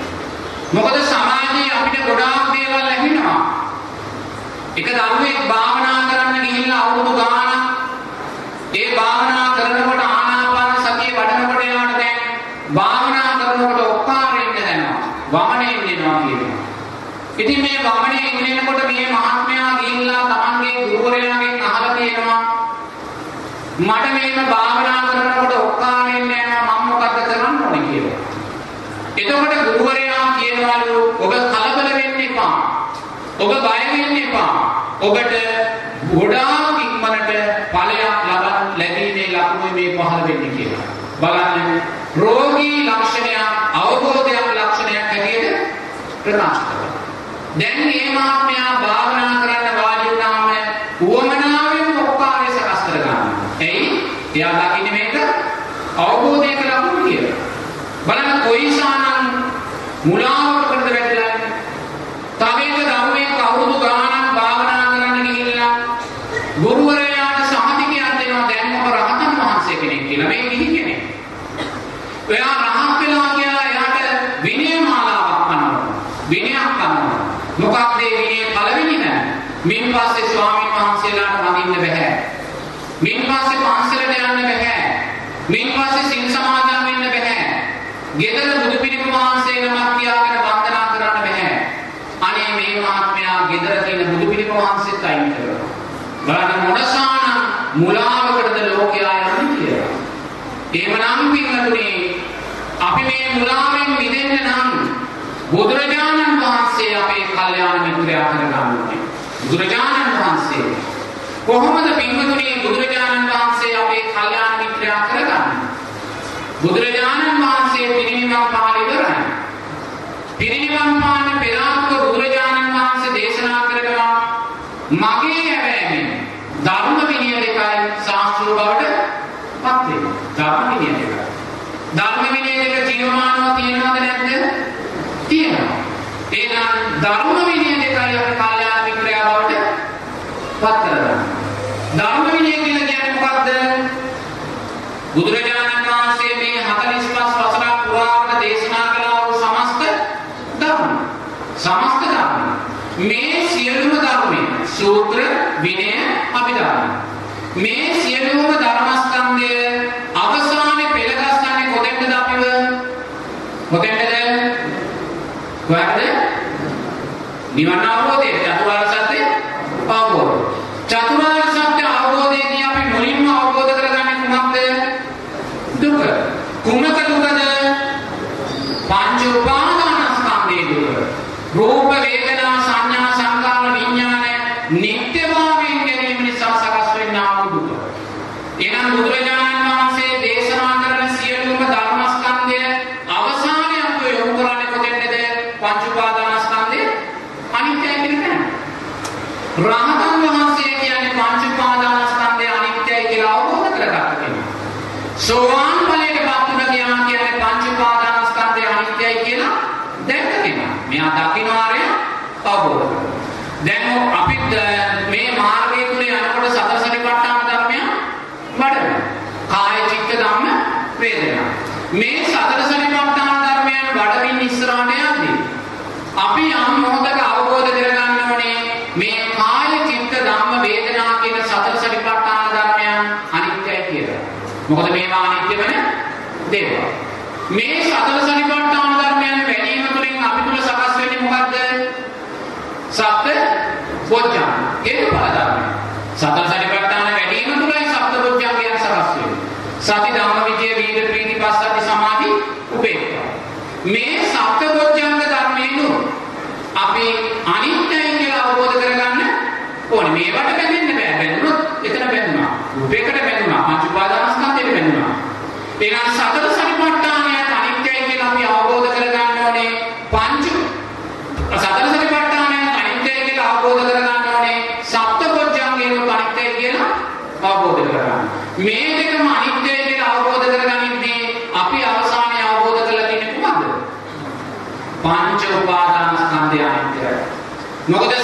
මොකද සමාජයේ අපිට ගොඩාක් දේවල් ලැබෙනවා. එක දරුවෙක් භාවනා කරන්න ගිහිල්ලා අවුරුදු ගාණක් ඒ භාවනා කරනකොට ආනාපාන සතිය වඩනකොට යාට දැන් භාවනා කරනකොට ඔක්කාරෙන්න දැනෙනවා. වමනෙන් එනවා කියනවා. ඉතින් මේ වමනේ එන්නකොට මේ මහත්මයා ගිහිල්ලා තමන්ගේ ගුරුවරයාගෙන් අහලා තියෙනවා මට මේක භාවනා කරනකොට ඔක්කාරෙන්න යනවා මම මොකද්ද කරන්න ඕනේ කියලා. එතකොට ගුරුවරයා කියනවලු ඔබ කලබල වෙන්න එපා. ඔබ බය වෙන්න එපා. ඔබට ගොඩාක් ඉක්මනට ඵලයක් ලබන්න ලැබීමේ ලකුණු මේ පහළ වෙන්නේ කියලා. බලන්න රෝගී ලක්ෂණයක් අවබෝධයක් ලක්ෂණයක් හැටියට ප්‍රකාශ කරනවා. දැන් මේ මාත්මයා භාවනා කරන්න වාඩි වුණාම උවමනාවෙන් ඔක්කාරය සකස් කර ගන්නවා. එයි එයා දකින්නේ මේක අවබෝධයක ලකුණු කියලා. බලන්න කොයිසානම් මුලාවකටද වැටලා ඉන්නේ. තව එක දරුවෙක් අවුරුදු ගාණක් භාවනා කරන්න ගිහිල්ලා ගුරුවරයාට සහතිකයක් දෙනවා දැන් ඔබ රහතන් වහන්සේ කෙනෙක් කියලා. මේ ගිහි කෙනෙක්. එයා රහත් වෙලා කියලා එයාට විනය මාලාවක් කරනවා. විනයක් කරනවා. මොකක්ද මේ විනය පළවෙනි නෑ. මින් පස්සේ ස්වාමීන් වහන්සේලාට වඳින්න බෑ. මින් පස්සේ පන්සලට යන්න බෑ. මින් පස්සේ සිල් සමාදන් වෙන්න බෑ. ගෙදර බුදු පිළිම වහන්සේ නමක් තියාගෙන වන්දනා කරන්න බෑ. අනේ මේ මහත්මයා ගෙදර තියෙන බුදු පිළිම වහන්සේත් අයින් කරනවා. බලන්න මොනසානම් මුලාවකටද ලෝකයා යන්නේ කියලා. එහෙමනම් පින්වතුනි අපි මේ මුලාවෙන් මිදෙන්න නම් බුදුරජාණන් වහන්සේ අපේ කල්යාණ මිත්‍රයා කරගන්න ඕනේ. බුදුරජාණන් වහන්සේ කොහොමද පින්වතුනි බුදුරජාණන් වහන්සේ අපේ කල්යාණ මිත්‍රයා කරගන්නේ? බුදුරජාණන් වහන්සේ පිරිනිවන් පාන ඉවරයි. පිරිනිවන් පාන පෙර ආත්ම බුදුරජාණන් වහන්සේ දේශනා කරනවා මගේ හැබෑමෙන් ධර්ම විනය දෙකයි ශාස්ත්‍රීය බවට පත් වෙනවා. ධර්ම විනය දෙකයි. ධර්ම විනය දෙක ජීවමානව තියෙනවද නැද්ද? තියෙනවා. එහෙනම් ධර්ම විනය දෙකයි අපි කල්යාණ මිත්‍රයා බවට පත් කරගන්න. ධර්ම විනය කියලා කියන්නේ මොකක්ද? බුදුරජාණන් වහන්සේ මේ 45 වසරක් පුරාවට දේශනා කළා වූ සමස්ත ධර්ම. සමස්ත ධර්ම. මේ සියලුම ධර්මයේ සූත්‍ර විනය අභිධර්ම. මේ සියලුම ධර්මස්කන්ධය අවසානයේ පෙළගස්සන්නේ කොතෙන්ද අපිව? කොතෙන්ද? කොහටද? නිවන අවබෝධය චතුරාර්ය සත්‍ය අවබෝධය. So on. මොකද මේවා අනිත්‍ය වෙන දේවල්. මේ සතර සරිපට්ඨාන ධර්මයන් වැඩිම තුලින් අපි තුල සකස් වෙන්නේ මොකද්ද? සත්‍ය පොඥා. ඒක බලන්න. සතර සරි No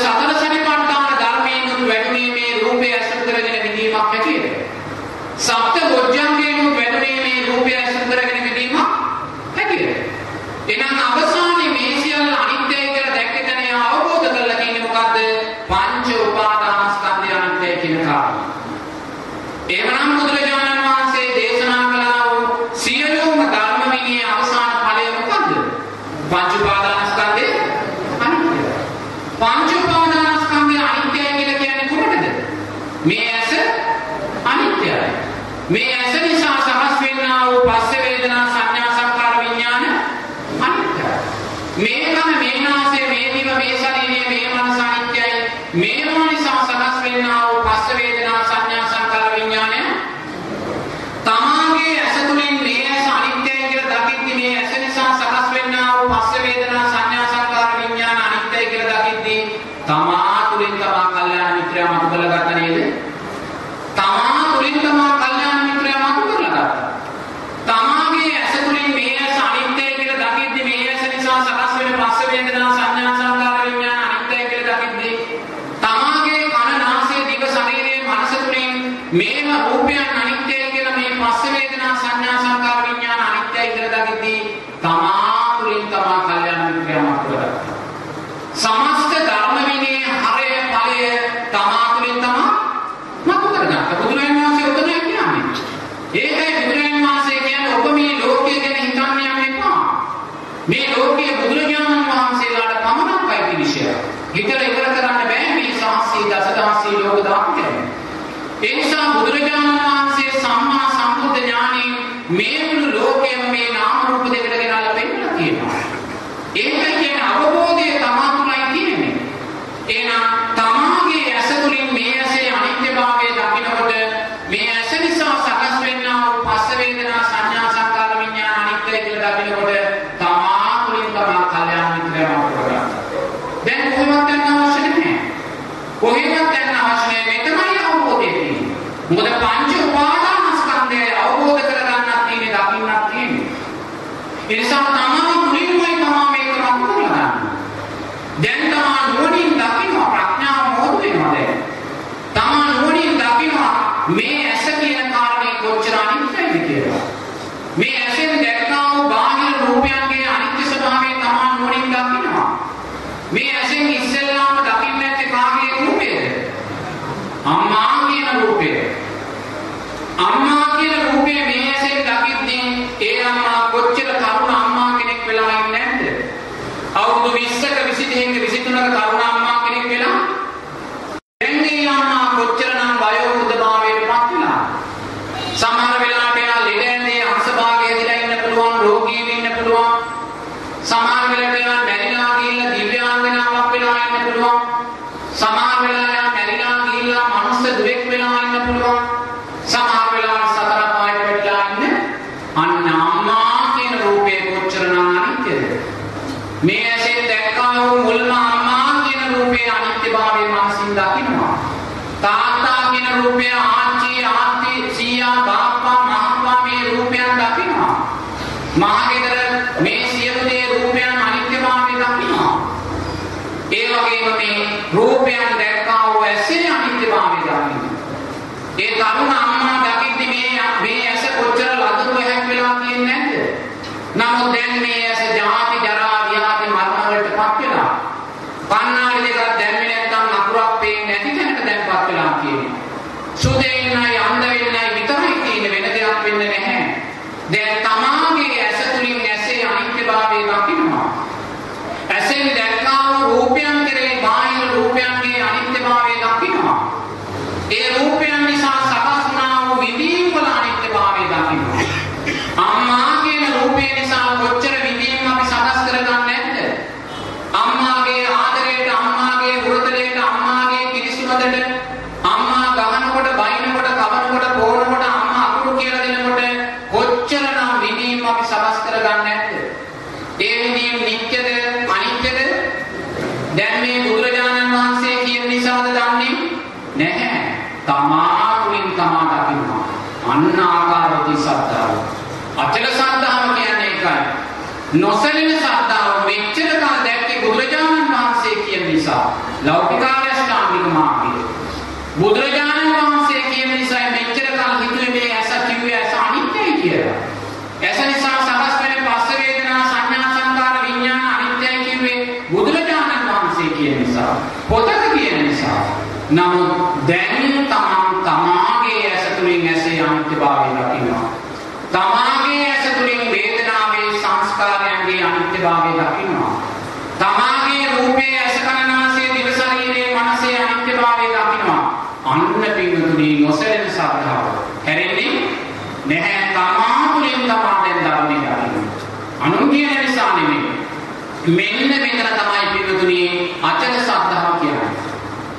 මෙන්න මෙතන තමයි පින්තුණි අචල සද්ධාව කියන්නේ.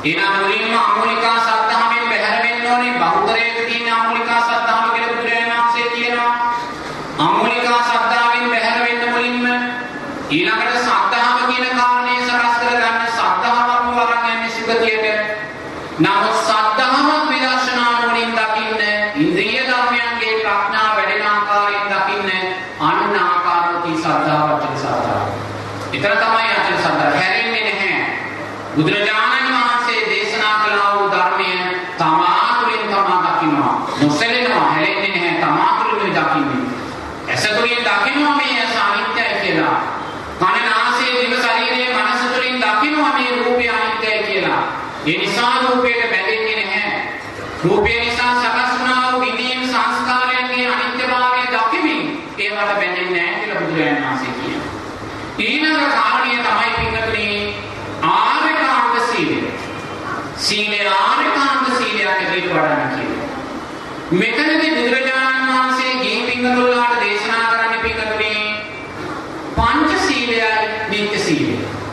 එනම් මුලින්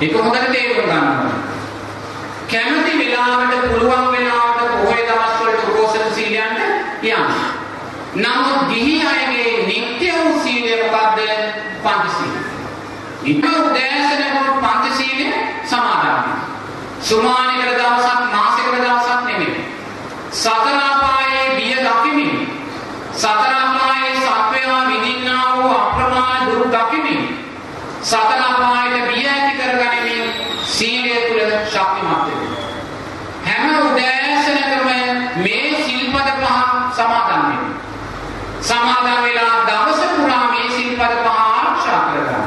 ඒක හොඳට තේරුම් ගන්න ඕනේ. කැමති වෙලාවට පුළුවන් වෙලාවට පොහේ දවස් වලට උපෝසථ සීලයන්ට යන්න. නමුත් ගිහි අයගේ නිත්‍ය වූ සීලය මොකද්ද? පංචශීලය. ඉතින් උදෑසන කොට පංචශීලය සමාදන් වෙනවා. සුමානිකර දවසක් මාසිකර දවසක් නෙමෙයි. සතර අපායේ බිය දකිමින් සතර අපායේ සත්වයා විඳින්නා වූ අප්‍රමාණ දුක් දකිමින් සතර අපායේ බිය සීලය තුල ශක්තිමත් වෙනවා. හැම උදෑසනකම මේ සිල්පද පහ සමාදන් වෙනවා. සමාදන් වෙලා දවස පුරා මේ සිල්පද පහ ආරක්ෂා කරගන්නවා.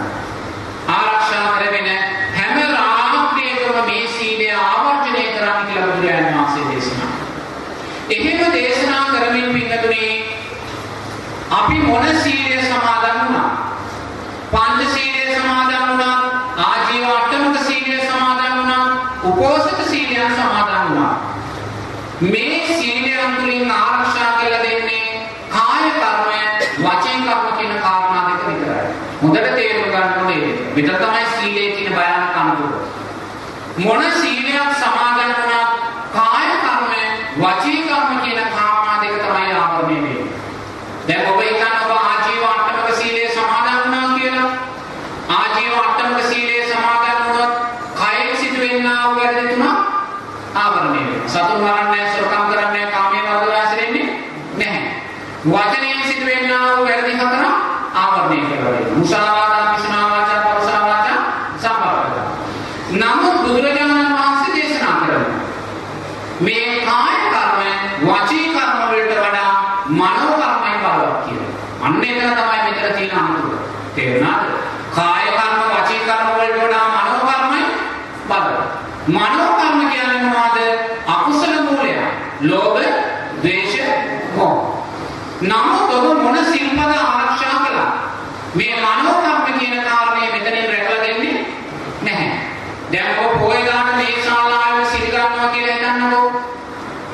ආරක්ෂා කරගෙන හැම රාත්‍රියකම මේ සීලය ආවර්ජනය කරන්න කියලා බුදුරජාණන් වහන්සේ දේශනා එහෙම දේශනා කරමින් පින්නතුනේ අපි මොන සීලය සමාදන් වුණා? උපෝසථ සීලයක් සමාදන් වුණා. මේ සීලයන් තුලින් ආරක්ෂා කියලා දෙන්නේ කාය කර්මය, වචෙන් කර්ම කියන කාරණා දෙක විතරයි. හොඳට තේරුම් ගන්න ඕනේ. විතර තමයි සීලයේ තියෙන භයානක අනුකූල. මොන Allah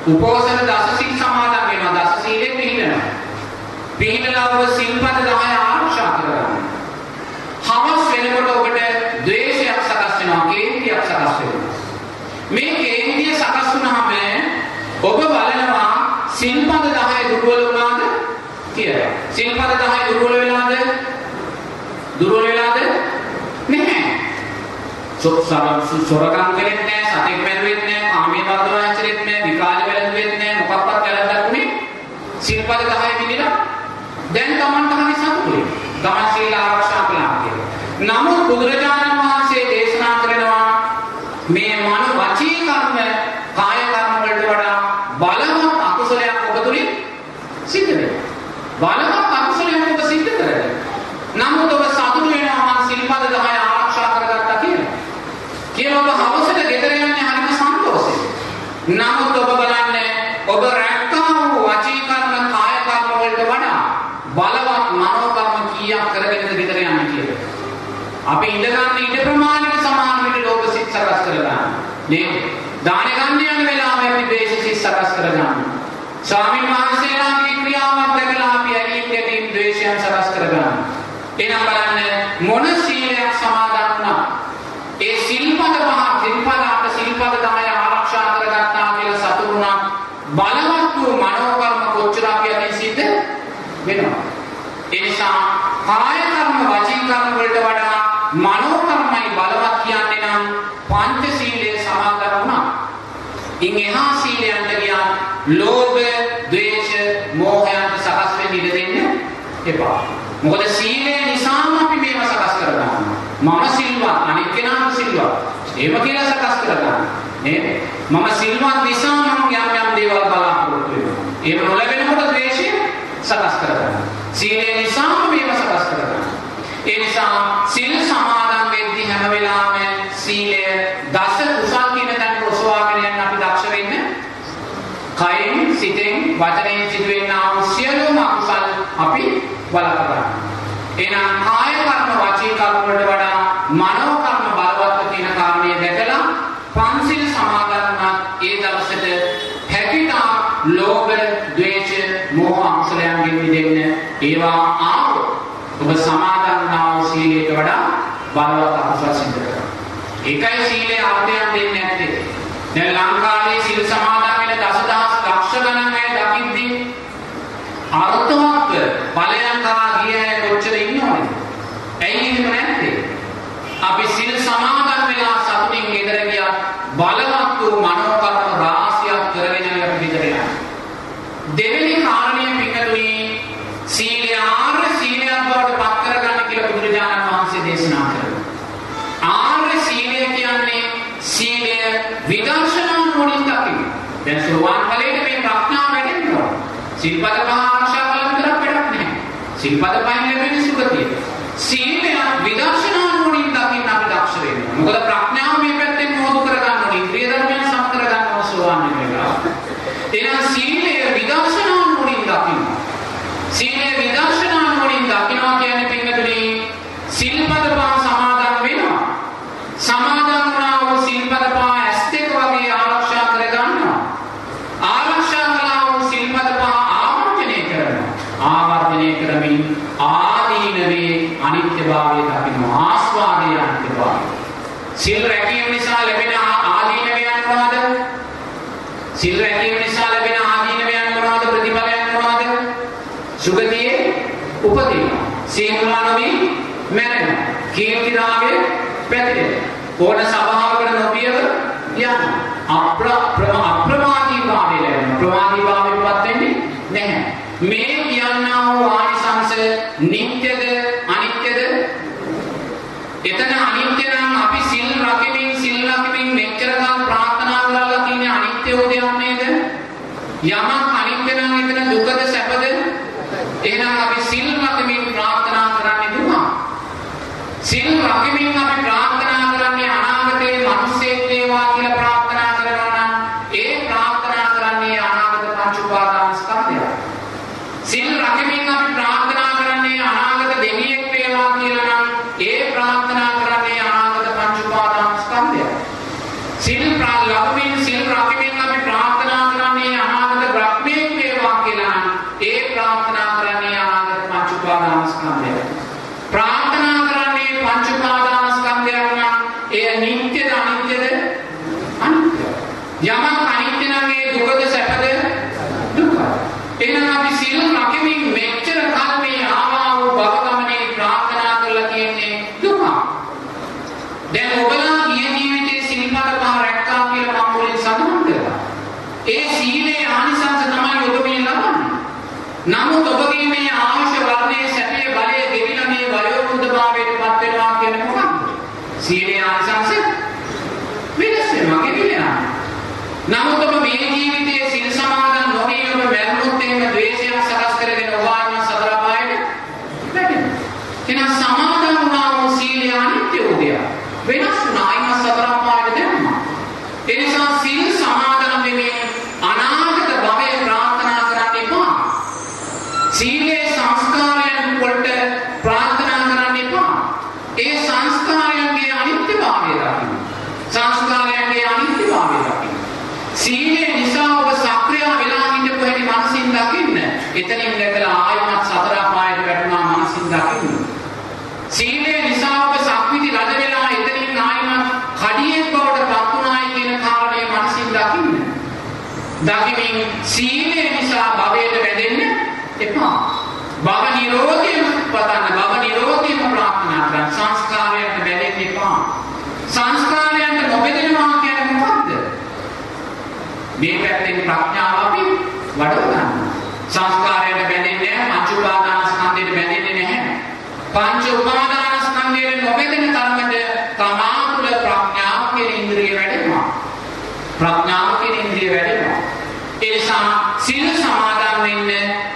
උපෝසන දස සිල් සමාදන් වෙනවා. දස සීලෙ පිළිවෙනවා. පිළිවෙලා ඔබ සිල්පද 10 ආරක්ෂා කරගන්න. හවස් වෙනකොට ඔබට ද්වේෂයක් සකස් වෙනවා, කේන්තියක් සකස් වෙනවා. මේ කේන්තිය සකස් වුනහම ඔබ බලනවා සිල්පද 10 දුර්වල වුණාද කියලා. සිල්පද 10 දුර්වල වෙලාද? දුර්වල වෙලාද? නැහැ. සොරකම් කරෙත් නැහැ, සතෙක් මැරුවෙත් නැහැ, කාමයේ වර්ධව හැසිරෙත් නැහැ, විකාල වැළඳුවෙත් නැහැ, මොකක්වත් වැළඳක් උනේ සිල්පද 10 පිළිලා දැන් Tamanට හරි සතුටුයි. Taman සීල ආරක්ෂා කළා කියලා. නමුත් බුදුරජාණන් වහන්සේ දේශනා කරනවා මේ මන වචී කර්ම කාය කර්ම වලට වඩා බලවත් අකුසලයක් ඔබ තුලින් සිද්ධ වෙනවා. බලවත් අකුසලයක් ඔබ සිද්ධ කරගෙන. නමුත් ඔබ සතුටු වෙනවා මම සිල්පද 10 ආරක්ෂා කරගත්තා කියලා. කියලා ඔබ හවසට ගෙදර යන්නේ හරිම සන්තෝෂයෙන්. නමුත් ඔබ බලන්නේ ඔබ රැක්කා වූ වචී කර්ම කාය කර්ම වලට වඩා බලවත් මනෝ කර්ම කීයක් කරගෙනද ගෙදර යන්නේ කියලා. අපි ඉඳ ගන්න ඉඳ ප්‍රමාණයට සමාන විදිහට ඔබ සිත් සකස් කරගන්න. නේද? දාන ගන්න යන වෙලාවෙ අපි දේශ සිත් සකස් කරගන්න. ස්වාමීන් වහන්සේලාගේ ක්‍රියාවක් දැකලා අපි ඇලීම් ගැටීම් ද්වේෂයන් සකස් කරගන්න. එහෙනම් බලන්න මොන සීලයක් සමාදන් වුණා. ඒ සිල්පද පහ සිල්පද අප සිල්පද තමයි ආරක්ෂා කරගත්තා කියලා සතුටු වුණා. බලවත් වූ මනෝකර්ම කොච්චර අපි අතින් සිද්ධ වෙනවා. ඒ නිසා කාය කර්ම වචී කර්ම වලට වඩා මනෝ කර්මයි බලවත් කියන්නේ නම් පංච සීලයේ සමාදන් වුණා. ඉන් එහා සීලයන්ට ගියා ලෝභ, ද්වේෂ, මෝහයන්ට සකස් වෙන්න ඉඩ දෙන්න එපා. මොකද සීලය නිසාම අපි මේවා සකස් කරගන්නවා. මම සිල්වත්, අනිත් කෙනාම සිල්වත්. ඒව කියලා සකස් කරගන්න. නේද? මම සිල්වත් නිසා මම යම් යම් දේවල් බලාපොරොත්තු වෙනවා. ඒව නොලැබෙනකොට ද්වේෂය සකස් කරගන්න. සීලය නිසාම මේව සකස් කරගන්න. ඒ නිසා සිල් සමාදන් වෙද්දී හැම වෙලාවෙම සීලය දස කුසල් කියන තැනට ඔසවාගෙන යන්න අපි දක්ෂ වෙන්න. කයෙන්, සිතෙන්, වචනයෙන් සිදුවෙනා වූ සියලුම අකුසල් අපි වළක්වා එහෙනම් කාය කර්ම වාචික කර්ම වලට වඩා මනෝ කර්ම බලවත් කියන කාරණය දැකලා පන්සිල් සමාදන් වුණත් ඒ දවසට හැකිතා ලෝභ, ද්වේෂ, මෝහ අකුසලයන්ගෙන් මිදෙන්න ඒවා ආවොත් ඔබ සමාදන් වුණා වූ සීලයට වඩා බලවත් අකුසල සිද්ධ කරනවා. ඒකයි සීලේ අර්ථයක් දෙන්නේ නැත්තේ. දැන් ලංකාවේ සීල සමාදන් වෙන දසදහස් ලක්ෂ ගණන් අය දකිද්දී අර්ථවත් ඵලයන් කරා ගිය අය කොච්චර ඉන්නවද? ඇයි එහෙම නැත්තේ? අපි සිල් සමාදන් වෙලා සතුටින් ගෙදර ගියා බලවත් වූ මනෝකර්ම රාශියක් කරගෙන අපි ගෙදර යනවා. දෙවෙනි කාරණය පිටුනි සීලය ආර්ය සීලයක් බවට පත් කරගන්න කියලා බුදුරජාණන් වහන්සේ දේශනා කරනවා. ආර්ය සීලය කියන්නේ සීලය විදර්ශනා නුවණින් දකින්න. දැන් සෝවාන් ඵලයේ මේ ප්‍රඥාව වැඩෙන්න ඕන. සිල්පද පහ ආරක්ෂා කළ විතරක් වැඩක් නැහැ. සිල්පද පහෙන් ලැබෙන සුගතිය. සීලය විදර්ශනා නුවණින් දකින්න අපි දක්ෂ වෙන්න. මොකද ප්‍රඥාව මේ පැත්තෙන් මොහොත කරගන්න ඕනේ. ඉන්ද්‍රිය ධර්මයන් සම් කරගන්න ඕන සෝවාන් වෙනවා. එහෙනම් සීලය විදර්ශනා නුවණින් දකින්න. සීලය විදර්ශනා නුවණින් දකින්නවා කියන්නේ පින්වතුනි සිල්පද පහ සමාදන් වෙනවා. සමාදන් වුණා වූ සිල්පද පහ ඇස් දෙක වගේ ආරක්ෂා කරගන්නවා. ආරක්ෂා කළා වූ සිල්පද පහ ආවර්ජනය කරනවා. ආවර්ජනය කරමින් ආදීනවේ අනිත්‍යභාවය දකිනවා. ආස්වාදයේ අනිත්‍යභාවය. සිල් රැකීම නිසා ලැබෙන ආදීනවයන් මොනවද? සිල් රැකීම නිසා ලැබෙන ආදීනවයන් මොනවද? ප්‍රතිඵලයන් මොනවද? සුගතියේ උපදිනවා. සීමුලානමි මැරෙනවා. කීර්තිනාමය පැතිරෙනවා. ඕන සභාවකට නොපියව යනවා. අප්‍ර අප්‍රමාදී භාවය ලැබෙනවා. ප්‍රමාදී භාවයටපත් වෙන්නේ නැහැ. මේ කියන්නා වූ ආනිසංස නිට්ටයද යමක් අනිත් වෙනා එතන දුකද සැපද? එහෙනම් අපි සිල් රකිමින් ප්‍රාර්ථනා කරන්නේ දුමා සිල් රකිමින් අපි ප්‍රාර්ථනා කරන්නේ අනාගතයේ මිනිස්සෙක් වේවා කියලා මේ සීලය නිසා භවයට වැදෙන්න එපා. භව නිරෝධියම පතන්න භව නිරෝධියම ප්‍රාර්ථනා කරන්න සංස්කාරයන්ට වැදෙන්න එපා. සංස්කාරයන්ට නොබෙදෙනවා කියන්නේ මොකද්ද? මේ පැත්තෙන් ප්‍රඥාව අපි වඩව ගන්න. සංස්කාරයන්ට බැඳෙන්නේ නැහැ, පංච උපාදානස්කන්ධයට බැඳෙන්නේ නැහැ. පංච උපාදානස්කන්ධයට නොබෙදෙන තරමට තමා තුළ ප්‍රඥාව කියන ඉන්ද්‍රිය වැඩෙනවා. ප්‍රඥාව කියන ඉන්ද්‍රිය වැඩෙනවා. සීල සමාදන් වෙන්න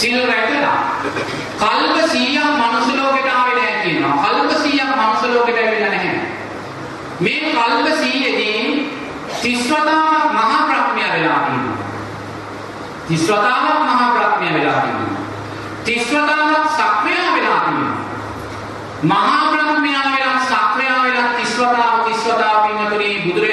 සිල් රැකලා කල්ප 100ක් මනුස්ස ලෝකෙට ආවේ නැහැ කියනවා. කල්ප 100ක් මනුස්ස ලෝකෙට ඇවිල්ලා නැහැ. මේ කල්ප 100ෙදී තිස්වතාවක් මහා ප්‍රඥා වෙලා තියෙනවා. තිස්වතාවක් මහා ප්‍රඥා වෙලා තියෙනවා. තිස්වතාවක් සක්‍රිය වෙලා තියෙනවා. මහා ප්‍රඥා වෙලා සක්‍රිය වෙලා තිස්වතාව තිස්වතාව පින්තුනේ බුදුරජාණන්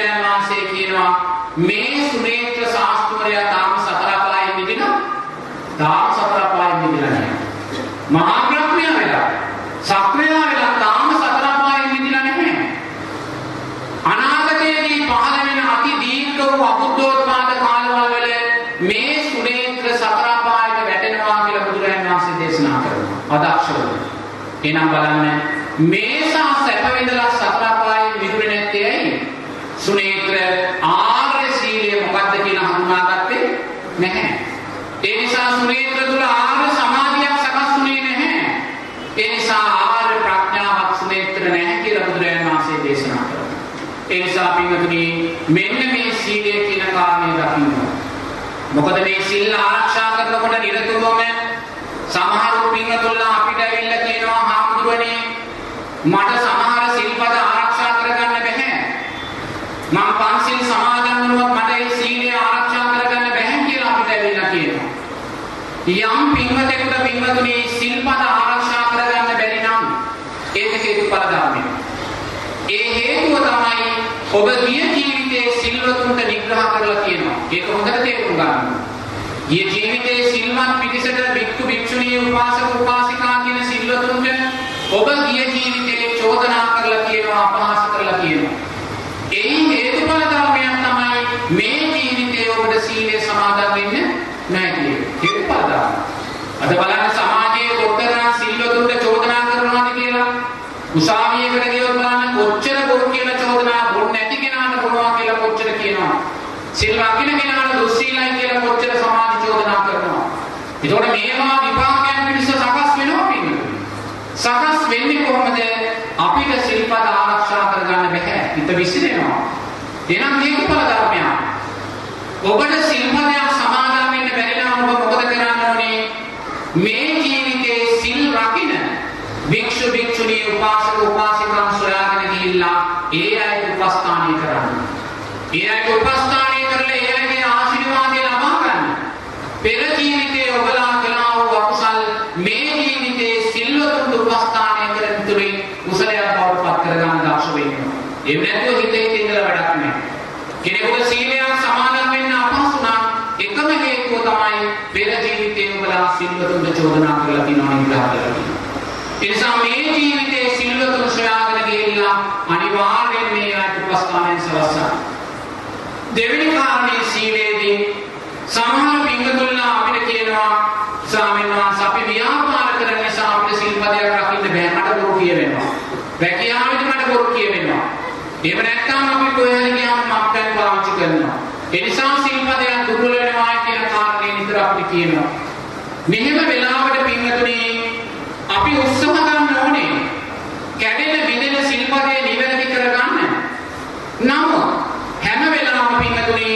එහෙනම් බලන්න මේසා සැප විඳලා සතර අපායේ මිදුනේ නැත්තේ ඇයි? සුනේත්‍ර ආර්ය සීලය මොකද්ද කියන හඳුනාගත්තේ නැහැ. ඒ නිසා සුනේත්‍ර තුල ආර්ය සමාධියක් සකස්ුනේ නැහැ. ඒ නිසා ආර්ය ප්‍රඥාවක් සුනේත්‍ර නැහැ කියලා බුදුරජාණන් වහන්සේ දේශනා කළා. ඒ නිසා පින්වතුනි මෙන්න මේ සීලය කියන කාරණය දකින්න. මොකද මේ සීල් ආරක්ෂා කරනකොට නිරතුරුවම සමහර පින්වතුන්ලා අපිට ඇවිල්ලා කියනවා මට සමහර සිල්පද ආරක්ෂා කරගන්න බැහැ. මම පන්සිල් සමාදන් වුණොත් මට ඒ සීලය ආරක්ෂා කරගන්න බැහැ කියලා අපිට ඇවිල්ලා කියනවා. යම් පින්වතෙකුට පින්වතුනි සිල්පද ආරක්ෂා කරගන්න බැරි නම් ඒක හේතුඵල ධර්මයක්. ඒ හේතුව තමයි ඔබ ගිය ජීවිතයේ සිල්වතුන්ට නිග්‍රහ කරලා තියෙනවා. ඒක හොඳට තේරුම් ගන්න. ගිය ජීවිතයේ සිල්වත් පිටිසට බික්කු බික්ෂුණී උපාසක උපාසිකා කියන සිල්වතුන්ට ඔබ ගිය ජීවිතයේ චෝදනා කරලා කියනවා අපහාස කරලා කියනවා. එයි හේතුඵල ධර්මයක් තමයි මේ ජීවිතයේ ඔබට සීලය සමාදන් වෙන්න නැහැ කියන්නේ. හේතුඵල ධර්ම. අද බලන්න සමාජයේ කොතරම් සිල්වතුන්ට චෝදනා කරනවාද කියලා උසාවියකට ගියොත් බලන්න කොච්චර බොරු කියලා චෝදනා බොරු නැති කෙනාට බොනවා කියලා කොච්චර කියනවා. සිල් රකින්න කෙනාට දුස්සීලයි කියලා කොච්චර සමාජ චෝදනා කරනවා. ඒතකොට මේවා විපාකයන් පිණිස සකස් වෙනවා පිළිගන්න. සකස් වෙන්නේ කොහොමද? අපිට සිල්පද ආරක්ෂා කරගන්න බැහැ. හිත විසිරෙනවා. එහෙනම් හේතුඵල ධර්මයක්. ඔබට සිල්පදයක් සමාදන් වෙන්න බැරි නම් ඔබ මොකද කරන්න ඕනේ? මේ ජීවිතේ සිල් රකින්න භික්ෂු භික්ෂුණී උපාසක උපාසිකන් සොයාගෙන ගිහිල්ලා ඒ අයට උපස්ථානය කරන්න. ඒ අයට උපස්ථානය කරලා ඒ අයගේ ආශිර්වාදය ලබා ගන්න. පෙර ජීවිතයේ ඔබලා කළා වූ අකුසල් මේ ජීවිතයේ සිල්වතුන්ට උපස්ථානය කරන තුලින් කුසලයක් බවට පත් කරගන්න දක්ෂ වෙන්න. එහෙම නැත්නම් හිතේ ඉඳලා වැඩක් නැහැ. කෙනෙකුට සීලයක් සමාදන් වෙන්න අපහසු නම් එකම හේතුව තමයි පෙර ජීවිතයේ ඔබලා සිල්වතුන්ට චෝදනා කරලා තියෙනවා නිග්‍රහ කරලා තියෙනවා. එනිසා මේ ජීවිතයේ සිල්වතුන් සොයාගෙන ගිහිල්ලා අනිවාර්යෙන් මේ ආයත උපස්ථානයෙන් සලස්සන්න. දෙවෙනි කාරණේ සීලේදී සමහර පින්වතුන්ලා අපිට කියනවා ස්වාමීන් වහන්සේ අපි ව්‍යාපාර කරන නිසා අපිට සිල්පදයක් රකින්න බෑ මට බොරු කියවෙනවා. වැකියාවෙදි මට බොරු කියවෙනවා. එහෙම නැත්නම් අපි කොහෙද ගියාම මක්කන් පාවිච්චි කරනවා. ඒ නිසා සිල්පදයක් දුර්වල වෙනවා කියන කාරණේ නිතර අපිට කියනවා. මෙහෙම වෙලාවට පින්වතුනි අපි උත්සාහ ගන්න ඕනේ කැඩෙන බිඳෙන සිල්පදේ නිවැරදි කරගන්න. නමුත් හැම වෙලාවම පින්වතුනි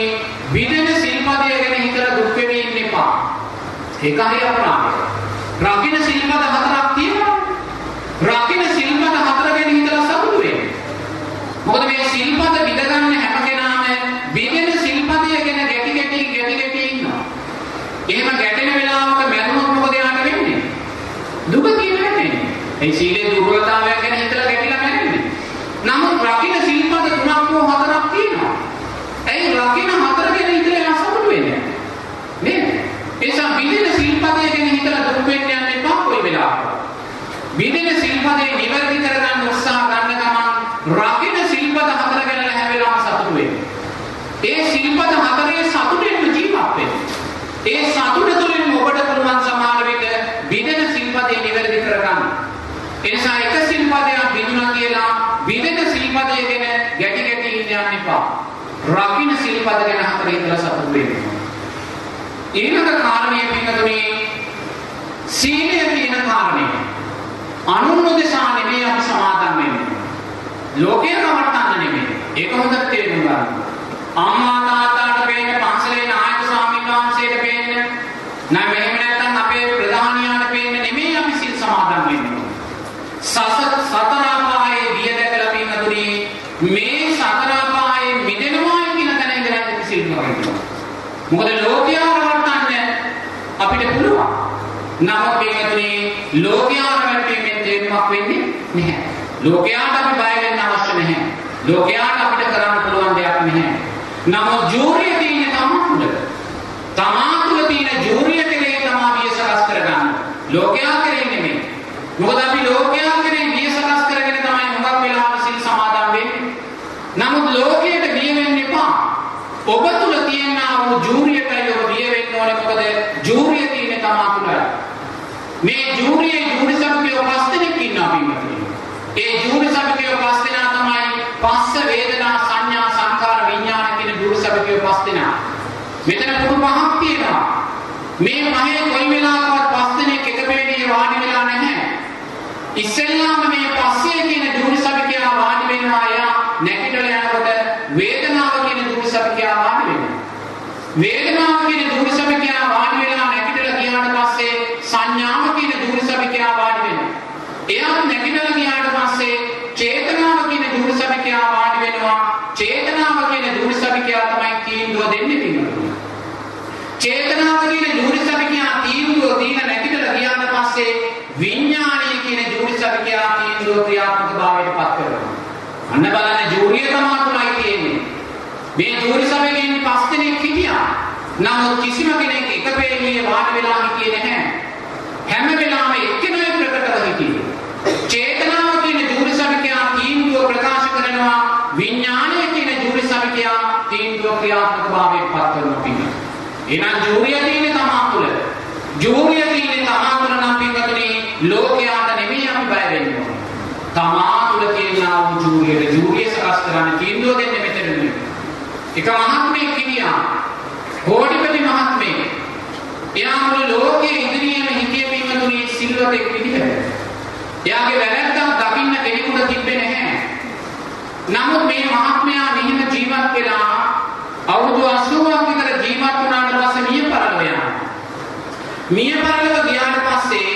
බිඳෙන සිල්පදය ගැන හිතලා දුක් වෙමින් ඉන්න එපා. ඒක හරි අපරාධයක්. රකින්න සිල්පද හතරක් තියෙනවා. රකින්න සිල්පද හතර ගැන හිතලා සතුටු වෙන්න. මොකද මේ සිල්පද බිඳගන්න හැම කෙනාම බිඳෙන සිල්පදය ගැන ගැටි ගැටි ගැටි ගැටි ඉන්නවා. එහෙම ගැටෙන වෙලාවක මැරුණොත් මොකද යාට වෙන්නේ? දුක කියන්නේ. ඒ සීලේ දුර්වලතාවය ගැන හිතලා ගැටිලා මැරෙන්නේ. නමුත් රකින්න සිල්පද තුනක් හෝ හතරක් තියෙනවා. ඇයි රකින්න හතර ගැන හිතලා අසතුටු වෙන්නේ? නේද? ඒසම් බිඳෙන සිල්පදය ගැන හිතලා දුක් වෙන්න යන්න එපා කොයි වෙලාවක. බිඳෙන සිල්පදේ නිවැරදි කරගන්න උත්සාහ ගන්න ගමන් රකින්න සිල්පද හතර ගැන හැම වෙලාවම සතුටු වෙන්න. ඒ සිල්පද හතරේ සතුටෙන්ම ජීවත් වෙන්න. ඒ සතුට තුළින් ඔබට පුළුවන් සමාන විට බිඳෙන සිල්පදේ නිවැරදි කරගන්න. එනිසා එක සිල්පදයක් බිඳුණා කියලා බිඳෙන සිල්පදය ගැන ගැටි ගැටි ඉන්න යන්න එපා. රකින්න සිල්පද ගැන හතරේ ඉඳලා සතුටු වෙන්න. ඊළඟ කාරණය පිටුනේ සීලය කියන කාරණය. අනුන් උදෙසා නෙමෙයි අපි සමාදන් වෙන්නේ. ලෝකේ නවත්තන්න නෙමෙයි. ඒක හොඳට තේරුම් ගන්න. අම්මා තාත්තාට පේන්න පන්සලේ නායක ස්වාමීන් වහන්සේට පේන්න නෑ මෙහෙම නැත්නම් අපේ ප්‍රධානියාට පේන්න නෙමෙයි අපි සිල් සමාදන් වෙන්නේ. සසර සතර අපායේ විය දැකලා පින්නතුනි මේ සතර අපායේ මිදෙනවා කියන තැන ඉඳලා අපි සිල් කරනවා. මොකද ලෝකයා රවට්ටන්න අපිට පුළුවන්. නමුත් පින්නතුනි ලෝකයා රවට්ටීමෙන් තේරුමක් වෙන්නේ නැහැ. ලෝකයාට අපි බය වෙන්න අවශ්‍ය නැහැ. ලෝකයාට අපිට කරන්න පුළුවන් දෙයක් නැහැ. නමුත් ජූරිය තියෙන තමා තුළ. තමා තුළ තියෙන ජූරිය කෙරේ තමා විය සකස් කරගන්න. ලෝකයා කෙරේ නෙමෙයි. මොකද අපි ලෝකයා කෙරේ විය සකස් කරගෙන තමයි හුඟක් වෙලාවට සිල් සමාදන් වෙන්නේ. නමුත් ලෝකයට බිය වෙන්න එපා. ඔබ තුළ තියෙනා වූ ජූරියටයි ඔබ බිය වෙන්න ඕනේ. මොකද ජූරිය තියෙන තමා තුළයි. මේ ජූරියේ ජූරි සභිකයෝ පස් දෙනෙක් ඉන්නවා පින්වතුනි. ඒ ජූරි සභිකයෝ පස් දෙනා තමයි පස්ස වේදනා සංඥා සංකාර විඥාන කියන ජූරි සභිකයෝ පස් දෙනා. මෙතන පුරු පහක් තියෙනවා. මේ පහේ කොයි වෙලාවකවත් පස් දෙනෙක් එක බෙලියේ වාඩි වෙලා නැහැ. ඉස්සෙල්ලාම මේ පස්සේ කියන ජූරි සභිකයා වාඩි වෙනවා එයා නැගිටලා යනකොට වේදනාව කියන ජූරි සභිකයා වාඩි වෙනවා. වේදනාව කියන ජූරි සභිකයා වාඩි වෙලා නැගිටලා ගියාට පස්සේ සංඥාව කියන ජූරි සභිකයා වාඩි වෙනවා. එයා නැගිටලා ගියාට පස්සේ චේතනාව කියන දුර්සබිකයා වාඩි වෙනවා. චේතනාව කියන දුර්සබිකයා තමයි තීන්දුව දෙන්නේ පින්වතුනි. චේතනාව කියන දුර්සබිකයා තීන්දුව දීලා නැගිටලා ගියාට පස්සේ විඥානීය කියන දුර්සබිකයා තීන්දුව ක්‍රියාත්මක භාවයට පත් කරනවා. අන්න බලන්න ජූරිය තමයි තුලයි තියෙන්නේ. මේ ජූරි සභාවේ පස් දෙනෙක් හිටියා. නමුත් කිසිම කෙනෙක් එක පෙළියේ වාඩි වෙලා හිටියේ නැහැ. හැම වෙලාවෙම එක්කෙනෙක් ප්‍රකටව හිටියේ. චේතනාව කියන ජූරි සභිකයා තීන්දුව ප්‍රකාශ කරනවා විඥානය කියන ජූරි සභිකයා තීන්දුව ක්‍රියාත්මක භාවයට පත් කරනවා පිටින්. එහෙනම් ජූරිය තියෙන්නේ තමා තුළ. ජූරිය තියෙන්නේ තමා තුළ නම් පිටුනේ ලෝකයාට නෙමෙයි අපි බය වෙන්න ඕනේ. තමා තුළ තියෙනා වූ ජූරියට ජූරිය සකස් කරන්න තීන්දුව දෙන්නේ මෙතන නෙමෙයි. එක මහත්මයෙක් හිටියා. කෝටිපති මහත්මයෙක්. එයා මුළු ලෝකයේ ඉදිරියේම හිටියේ පින්වතුනි සිල්වතෙක් විදිහට. එයාගේ වැරැද්දක් දකින්න කෙනෙකුට තිබ්බේ නැහැ. නමුත් මේ මහත්මයා මෙහිම ජීවත් වෙලා අවුරුදු 80ක් විතර ජීවත් වුණාට පස්සේ මිය පරලව යනවා. මිය පරලව ගියාට පස්සේ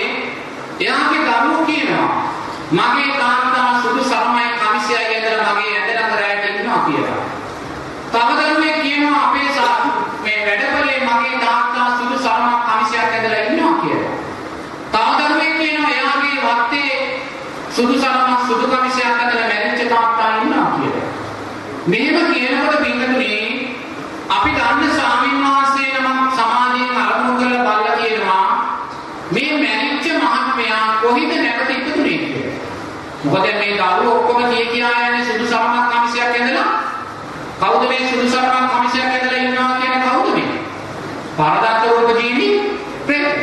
එයාගේ දරුවෝ කියනවා මගේ තාත්තා සුදු සරමයි කමිසයයි ඇඳලා මගේ ඇඳලා කරෑට ඉන්නවා කියලා. තව දරුවෙක් කියනවා අපේ මේ වැඩපලේ මගේ තාත්තා සුදු සරමක් කමිසයක් ඇඳලා ඉන්නවා කියලා. තව දරුවෙක් කියනවා එයාගේ වත්තේ සුදු සරමක් සුදු කමිසයක් ඇඳලා මැරිච්ච තාත්තා ඉන්නවා කියලා. මෙහෙම කියනකොට පින්නතුනේ අපි දන්න ස්වාමීන් වහන්සේ නමක් සමාධියෙන් අරමුණු කරලා බලලා කියනවා මේ මැරිච්ච මහත්මයා කොහෙද නැවත ඉපදුනේ කියලා. මොකද මේ දරුවෝ ඔක්කොම කිය කියා යන්නේ සුදු සරමක් කමිසයක් ඇඳලා කවුද මේ සුදු සරමක් කමිසයක් ඇඳලා ඉන්නවා කියන කවුද මේ? පරදත්ත රූප ජීවි ප්‍රේත.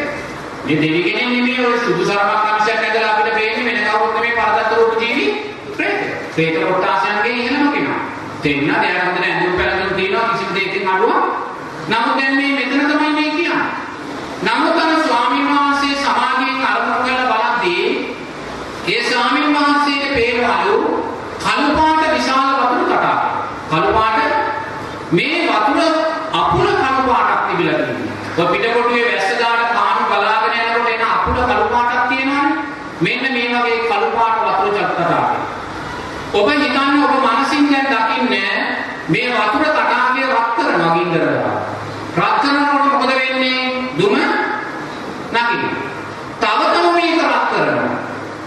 මේ දෙවි කෙනෙක් නෙමෙයි ඔය සුදු සරමක් කමිසයක් ඇඳලා අපිට පේන්නේ වෙන කවුරුත් නෙමෙයි පරදත්ත රූප ජීවි ප්‍රේත. ප්‍රේත කොටාසයන්ගේ ඉහළම කෙනා. තෙන්න දැන් හොඳ ඇඳුම් පැළඳුම් තියෙනවා කිසිම දෙයකින් අඩුවක්. නමුත් දැන් මේ මෙතන තමයි මේ කියන්නේ. නමුත් අර ස්වාමීන් වහන්සේ සමාධියෙන් අරමුණු කරලා බලද්දී ඒ ස්වාමීන් වහන්සේට පේනවලු කළු පාට විශාල වතුර තටාකයක්. කළු පාට මේ වතුර අපුල කළු පාටක් තිබිලා තියෙනවා. ඔය පිටකොටුවේ වැස්ස දාන කාණු බලාගෙන යනකොට එන අපුල කළු පාටක් තියෙනවනේ. මෙන්න මේ වගේ කළු පාට වතුර තටාකයක්. ඔබ හිතන්න ඔබ මනසින් දැන් දකින්නේ මේ වතුර තටාකය රත් කරනවා ගින්දරලා. රත් කරනකොට මොකද වෙන්නේ? දුම නැගිටිනවා. තව තව මේක රත් කරනවා.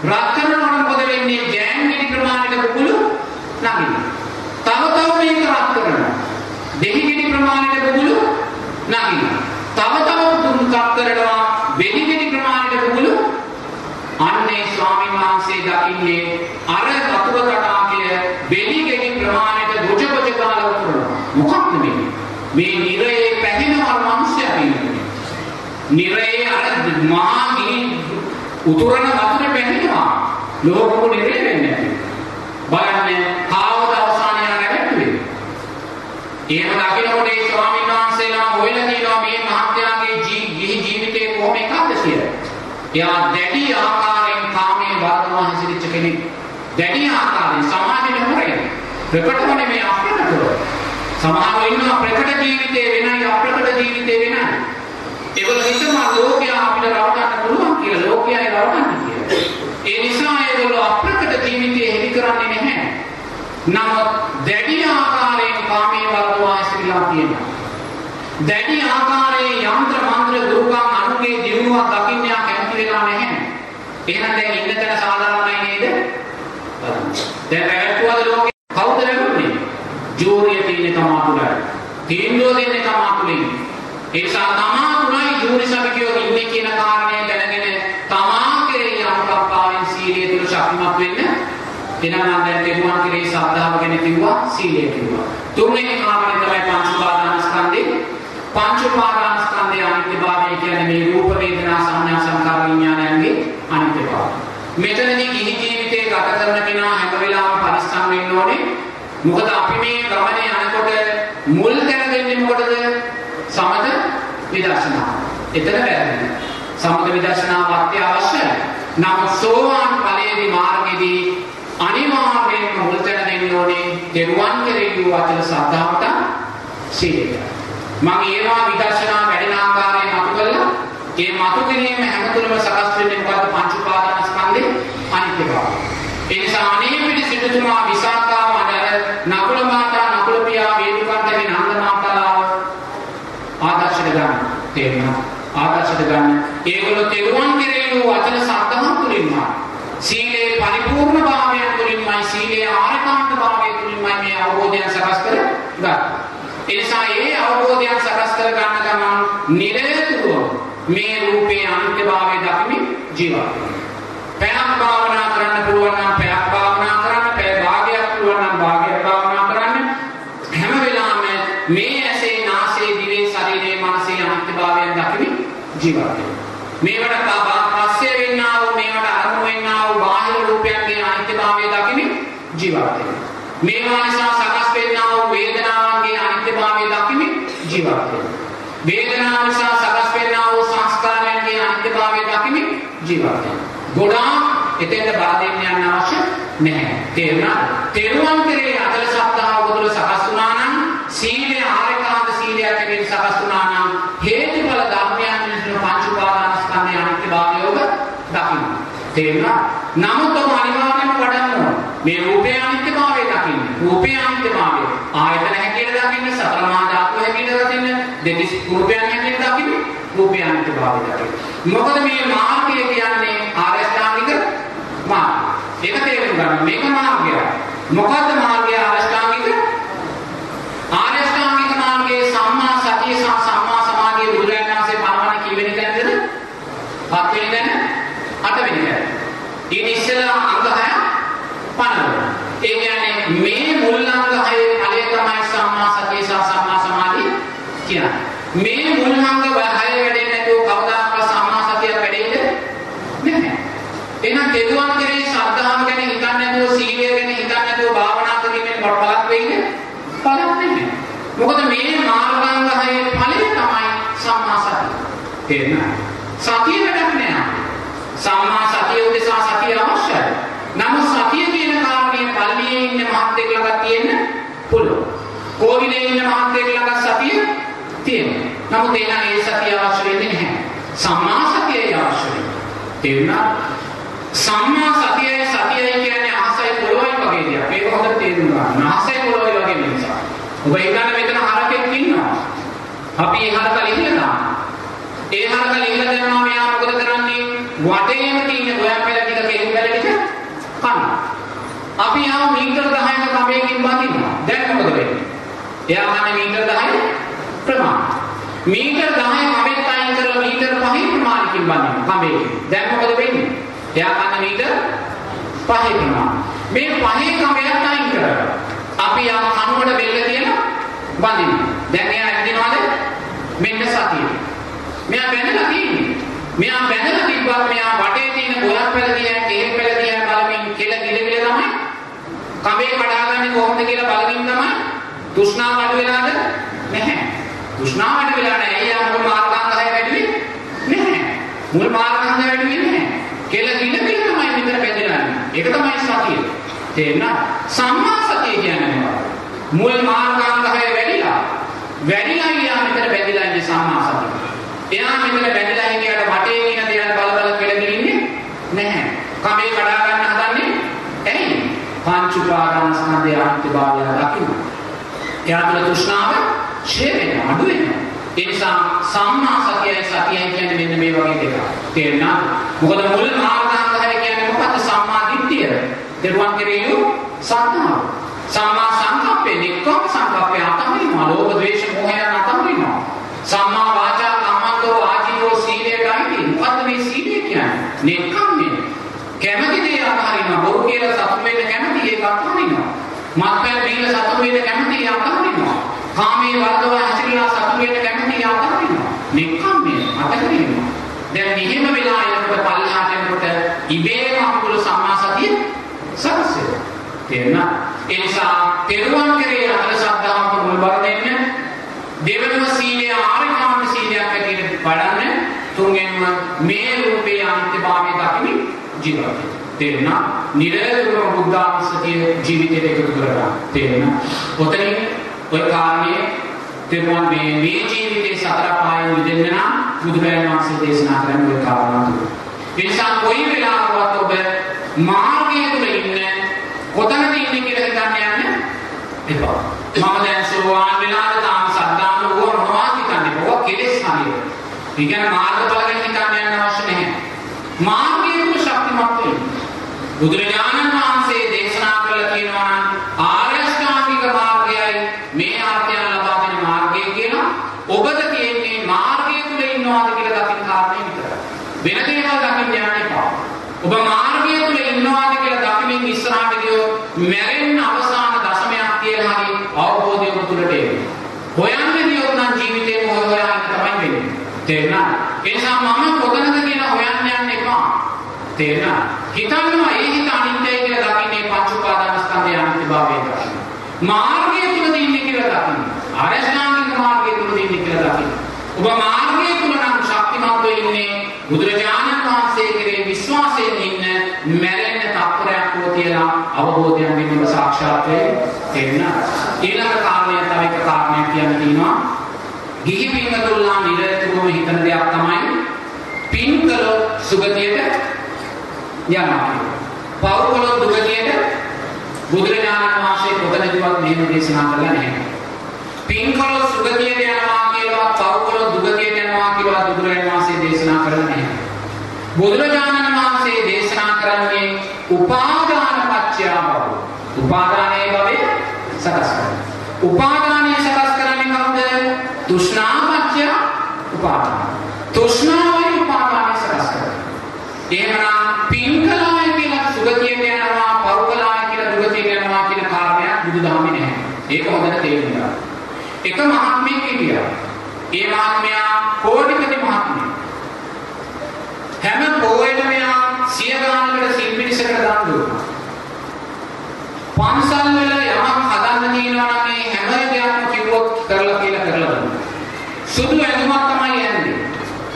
රත් කරනකොට මොකද වෙන්නේ? ජෑන් ගිනි ප්‍රමාණයට කුකුළු නැගිටිනවා. තව තව මේක රත් කරනවා. දෙහි ගිනි ප්‍රමාණයට කුකුළු නැගිටිනවා. තව තව දුම් රත් කරනවා. වෙඩි ගිනි ප්‍රමාණයට කුකුළු අන්නේ ස්වාමීන් වහන්සේ දකින්නේ අර වතුර තටාකය බෙලි ගෙඩි ප්‍රමාණයට ගොජ ගොජ ගාලා උතුරනවා. මොකක්ද මේ? මේ නිරයේ පැහැිනවල් මිනිස්සයා කියන්නේ. නිරයේ අර මහා ගිනි උතුරන වතුර පැහැිනවා. ලෝකෙක නිරේ වෙන්නේ නැහැ. බලන්න කාවද අවසානය නැගටුවේ. එහෙම දකිනකොට ඒ ස්වාමීන් වහන්සේලා හොයලා කියනවා මේ මහත්යාගේ ජී ජීවිතේ කොහොම එකක්ද කියලා. එයා දැඩි ආකාරයෙන් කාමයේ වර්ධනව හැසිරෙච්ච කෙනෙක්. දැඩි ආකාරයෙන් සමාජෙට හොරේ. ප්‍රකටවනේ මේ අප්‍රකටව. සමහරව ඉන්නවා ප්‍රකට ජීවිතේ වෙනයි අප්‍රකට ජීවිතේ වෙනයි. ඒගොල්ලෝ හිතනවා ලෝකයා අපිට රවටන්න පුළුවන් කියලා ලෝකයයි රවටන්න කියලා. ඒ නිසා ඒගොල්ලෝ අප්‍රකට ජීවිතේ හෙලි කරන්නේ නැහැ. නමුත් දැඩි ආකාරයෙන් කාමයේ වර්ධනව හැසිරලා තියෙනවා. දැඩි ආකාරයේ යంత్ర මන්ත්‍ර දුර්ගම් අනුගේ දිනුවක් දකින්න යා කැමති වෙලා නැහැ. එහෙනම් දැන් ඉන්න තැන සාධාරණයි නේද? දැන් පැවැත්වුවද ලෝකේ කවුද ලැබුණේ? ජූරිය තියෙන්නේ තමා තුලයි. තීන්දුව දෙන්නේ තමා තුලින්. ඒ නිසා තමා තුලයි ජූරි සමිතියෝ ඉන්නේ කියන කාරණය දැනගෙන තමා කෙරෙහි අනුකම්පාවෙන් සීලය තුල ශක්තිමත් වෙන්න එනවා නම් දැන් තෙරුවන් කෙරෙහි ශ්‍රද්ධාව ගැන කිව්වා සීලය කිව්වා. තුන්වෙනි කාරණය තමයි පංච උපාදානස්කන්ධේ පංච උපාදානස්කන්ධයේ අනිත්‍යභාවය කියන්නේ මේ රූප වේදනා සංඥා සංකාර විඥානයන්ගේ අනිත්‍යභාවය. මෙතනදී ගිහි ජීවිතේ ගත කරන කෙනා හැම වෙලාවෙම පරිස්සම් වෙන්න ඕනේ. මොකද අපි මේ ගමනේ යනකොට මුල් තැන දෙන්නේ මොකටද? සමත විදර්ශනා. එතන වැරදි. සමත විදර්ශනාව අත්‍යවශ්‍යයි. නමුත් සෝවාන් ඵලයේදී මාර්ගයේදී අනිවාර්යයෙන්ම මුල් තැන දෙන්න ඕනේ දෙරුවන් කෙරෙහි වූ අචල සද්ධාවට සීලයට. මම ඒවා විදර්ශනා වැඩෙන ආකාරයෙන් මතු කළා. ඒ මතු කිරීම හැමතුරම සකස් වෙන්නේ මොකද්ද? පංච උපාදානස්කන්ධේ නිසා අනේපිරි සිටුතුමා විසාකාව අඩර නකුල මාතා නකුල පියා වේදුකන්තගේ නන්ද මාතාව ආදර්ශයට ගන්න තේරෙනවා ආදර්ශයට ගන්න. ඒගොල්ලෝ තෙරුවන් කෙරෙහි වූ වචන සද්ධාම් තුලින්මයි සීලේ පරිපූර්ණ භාවයන් තුලින්මයි සීලේ ආරකාන්ත භාවය තුලින්මයි මේ අවබෝධයන් සකස් කර ගන්න. ඒ නිසා ඒ අවබෝධයන් සකස් කර ගන්න ගමන් නිරතුරුව මේ රූපේ අනිත්‍යභාවය දකිමින් ජීවත් වෙනවා. පැයක් භාවනා කරන්න පුළුවන් නම් පැයක් භාවනා කරන්න, පැය භාගයක් පුළුවන් නම් භාගයක් භාවනා කරන්න. හැම වෙලාවෙම මේ ඇසේ, නාසයේ, දිවේ, ශරීරයේ, මනසේ අනිත්‍යභාවයන් දකිමින් ජීවත් වෙනවා. මේවට පස්සේ වෙන්නා වූ මේවට අරමුණු වෙන්නා වූ බාහිර රූපයන්ගේ අනිත්‍යභාවය දකිමින් ජීවත් වෙනවා. මේවා නිසා සකස් වෙන්නා වූ වේදනාවන්ගේ අනිත්‍යභාවය දකිමින් ජීවත් වෙනවා. වේදනාව නිසා සකස් වෙන්නා වූ සංස්කාරයන්ගේ අනිත්‍යභාවය දකිමින් ජීවත් වෙනවා. ගොඩාක් එතෙන්ට බල දෙන්න යන්න අවශ්‍ය නැහැ. තේරුණා? තේරුවන් කෙරේ අතල සත්‍තාව බුදුර සකස් වුණා නම් සීලය ආරකාන්ත සීලයක් ඇතුළේ සකස් වුණා නම් හේතුඵල ධර්මයන් විසින් පංච උපාදානස්කන්ධය අනිත්‍යභාවය ඔබ දකින්න. තේරුණා? නමුත් ඔබ අනිවාර්යයෙන්ම වඩන්න ඕන. මේ රූපේ අනිත්‍යභාවය දකින්න. රූපේ අනිත්‍යභාවය ආයතන හැටියට දකින්න, සතර මහා ධාතු හැටියට දකින්න, දෙතිස් රූපයන් හැටියට දකින්න, රූපේ අනිත්‍යභාවය දකින්න. මොකද මේ මාර්ගය කියන්නේ ආරෂ්ඨාංගික මාර්ගය. ඒක තේරුම් ගන්න. මේක මාර්ගය. මොකද්ද මාර්ගය ආරෂ්ඨාංගික? ආරෂ්ඨාංගික මාර්ගයේ සම්මා සතිය සහ සම්මා සමාධිය බුදුරජාණන් වහන්සේ පරමණ කීවෙනි තැනද? හත් වෙනි තැන, අට වෙනි තැන. ඊට ඉස්සෙල්ලා අංග 6 පනවනවා. ඒ කියන්නේ මේ මුල් අංග 6 ඵලය තමයි සම්මා සතිය සහ සම්මා සමාධිය කියන්නේ. මේ මුල් අංග 6 වැඩෙන්නේ නැතුව කවදාකවත් සම්මා සතිය වැඩෙන්නේ නැහැ. එහෙනම් තෙරුවන් කෙරේ ශ්‍රද්ධාව ගැන හිතන්නේ නැතුව සීලය ගැන හිතන්නේ නැතුව භාවනා කිරීමෙන් බලපලක් වෙන්නේ බලක් නැහැ. මොකද මේ මාර්ගාංග හයේ ඵලය තමයි සම්මා සතිය. තේරෙනවද? සතිය වැඩක් නෑ. සම්මා සතිය උදෙසා සතිය අවශ්‍යයි. නමුත් සතිය කියන කාරණේ පල්ලියේ ඉන්න මහත්ෙක් ළඟ තියෙන්න පුළුවන්. කෝවිලේ ඉන්න මහත්ෙක් ළඟ සතිය තියෙනවා. නමුත් එනම් ඒ සතිය අවශ්‍ය වෙන්නේ නැහැ. සම්මා සතියයි අවශ්‍ය වෙන්නේ. තේරුණාද? සම්මා සතියයි සතියයි කියන්නේ අහසයි පොළොවයි වගේ දෙයක්. මේක හොඳට තේරුම් ගන්න. අහසයි පොළොවයි වගේ නිසා. ඔබ හිතන්න මෙතන හරකෙක් ඉන්නවා. අපි ඒ හරක ලිහිලා ඒ හරක ලිහිලා දැම්මම මෙයා මොකද කරන්නේ? වටේම තියෙන ගොයම් පෙළ ටික කෙලින් පෙළ ටික කනවා. අපි ආව මීටර 10ක කඹයකින් බඳිනවා. දැන් මොකද වෙන්නේ? එයා කන්නේ මීටර 10 ප්‍රමාණය. මීටර 10 කඹෙන් අයින් කරලා මීටර 5 ප්‍රමාණකින් බඳිනවා කඹයකින්. දැන් මොකද වෙන්නේ? එයා කන්න මීටර පහේ ප්‍රමාණය. මේ පහේ කඹයක් අයින් කරලා අපි යා කනුවට බෙල්ල තියන බඳින්න. දැන් එයා ඇවිදිනවද? මෙන්න සතිය. මෙයා බැඳලා තියෙන්නේ. මෙයා බැඳලා තිබ්බත් මෙයා වටේ තියෙන ගොයක් පෙළ දිහා, කෙහෙල් පෙළ දිහා බලමින් කෙල ගිලවිල තමයි කඹේ කඩාගන්නේ කොහොමද කියලා බලමින් තමයි තෘෂ්ණාව අඩු වෙලාද? නැහැ. තෘෂ්ණාව අඩු වෙලා නැහැ. එයා මුල් මාර්ගාංග හය වැඩි වෙන්නේ නැහැ. මුල් මාර්ගාංග වැඩි වෙන්නේ නැහැ. කෙල ගිලවිල තමයි මෙතන බැඳලා ඉන්නේ. ඒක තමයි සතිය. තේරුණා? සම්මා සතිය කියන්නේ මොකක්ද? මුල් මාර්ගාංග හය වැඩිලා වැඩිලා ගියා මෙතන බැඳලා ඉන්නේ සම්මා සතිය. එයා මෙතන බැඳලා හිටියට වටේ කියන දේවල් බල බල කෙලගින්නේ නැහැ. කමේ කඩා ගන්න හදන්නේ ඇයි? පංච උපාදාන ස්කන්ධය අන්තිභාවය දකින්න. එයා තුළ තෘෂ්ණාව ඡේ වෙනවා, අඩු වෙනවා. ඒ නිසා සම්මා සතියයි සතියයි කියන්නේ මෙන්න මේ වගේ දෙකක්. තේරුණාද? මොකද මුල් මාර්ගාංගය කියන්නේ මොකක්ද? සම්මා දිට්ඨිය. දරුවන් කෙරෙහි සද්ධාව. සම්මා සංකප්පේ, නික්කම් සංකප්පේ අතහරිනවා. ලෝභ, ද්වේෂ, මෝහය අතහරිනවා. සම්මා වාචා කම්මන්තෝ ආජීවෝ සීලයටයි. මොකද්ද මේ සීලය කියන්නේ? නික්කම්නේ. කැමති දේ අතහරිනවා. බොරු කියලා සතුට වෙන්න කැමති ඒක අතහරිනවා. මත්පැන් බීලා සතුට වෙන්න කැමති ඒක අතහරිනවා. කාමයේ වර්ධව හැසිරලා සතුට වෙන්න කැමති ඒක අතහරිනවා. නික්කම්නේ අතහරිනවා. දැන් මෙහෙම වෙලා යනකොට පල්ලහාට යනකොට ඉබේම අපුල සම්මා සතිය සකස් වෙනවා. තේරුණා? ඒ නිසා තෙරුවන් කෙරේ අතල ශ්‍රද්ධාවක මුල් බර දෙන්න දෙවනම සීලය ආරිකාන්ත සීලයක් හැටියට වඩන්න තුන්වෙනිම මේ රූපේ අන්තිභාවය දකිමින් ජීවත් වෙන්න. තේරුණා? නිරතුරුව බුද්ධාංශකයේ ජීවිතයට එකතු කරගන්න. තේරුණා? ඔතනින් ওই කාර්යයේ තෙරුවන් මේ මේ ජීවිතේ සතර පායෙන් මිදෙන්න නම් බුදුරජාණන් වහන්සේ දේශනා කරන ওই කාරණා තුන. ඒ නිසා කොයි වෙලාවකවත් ඔබ මාර්ගය තුල ඉන්න කොතනද ඉන්නේ කියලා හිතන්න යන්න එපා. මම දැන් සෝවාන් වෙලාද තාම සද්ධාම වුණා මොනවද හිතන්නේ? ඔබ කෙලෙස් හරියට. ඒ කියන්නේ මාර්ගඵල ගැන හිතන්න යන්න අවශ්‍ය නැහැ. මාර්ගය තුල ශක්තිමත් වෙන්න. බුදුරජාණන් වහන්සේ තේරුණා? ඒ නිසා මම කොතනද කියලා හොයන්න යන්න එපා. තේරුණා? හිතන්නවා ඒ හිත අනිත්‍යයි කියලා දකින්නේ පංච උපාදානස්කන්ධය අනිත්‍යභාවය දකින්න. මාර්ගය තුල දින්නේ කියලා දකින්න. ආරෂ්ඨාංගික මාර්ගය තුල දින්නේ කියලා දකින්න. ඔබ මාර්ගය තුල නම් ශක්තිමත්ව ඉන්නේ බුදුරජාණන් වහන්සේ කෙරේ විශ්වාසයෙන් ඉන්න මැරෙන්න තත්පරයක් හෝ කියලා අවබෝධයෙන් වෙනව සාක්ෂාත් වේ තේරුණා. ඊළඟ කාරණය තව එක කාරණයක් කියන්න තියෙනවා. ගිහි පින්වතුන්ලා නිරතුරුවම හිතන දෙයක් තමයි පින් කළොත් සුගතියට යනවා. පව් කළොත් දුගතියට බුදුරජාණන් වහන්සේ කොතනදවත් මෙහෙම දේශනා කළා නැහැ. පින් කළොත් සුගතියට යනවා කියලා පව් කළොත් දුගතියට යනවා කියලා බුදුරජාණන් වහන්සේ දේශනා කරලා නැහැ. බුදුරජාණන් වහන්සේ දේශනා කරන්නේ උපාදාන පත්‍ය භව. උපාදානයේ භවය සකස් කරනවා. උපාදානය සකස් කරන්නේ කවුද? තෘෂ්ණා පත්‍ය උපාදාන. තෘෂ්ණාවයි උපාදානය සකස් කරන්නේ. එහෙමනම් පින්කලාය කියලා සුගතියට යනවා, පරුකලාය කියලා දුගතියට යනවා කියන කාරණයක් බුදුදහමේ නැහැ. ඒක හොඳට තේරුම් ගන්න. එක මහත්මයෙක් හිටියා. ඒ මහත්මයා කෝටිපති මහත්මයෙක්. හැම පොයෙම මෙයා සිය ගානකට සිල් පිළිසකට දන් දුන්නා. පන්සල් වල යමක් හදන්න තියෙනවා නම් මේ හැම දෙයක්ම කිව්වොත් කරලා කියලා කරලා දුන්නා. සුදු ඇඳුමක් තමයි යන්නේ.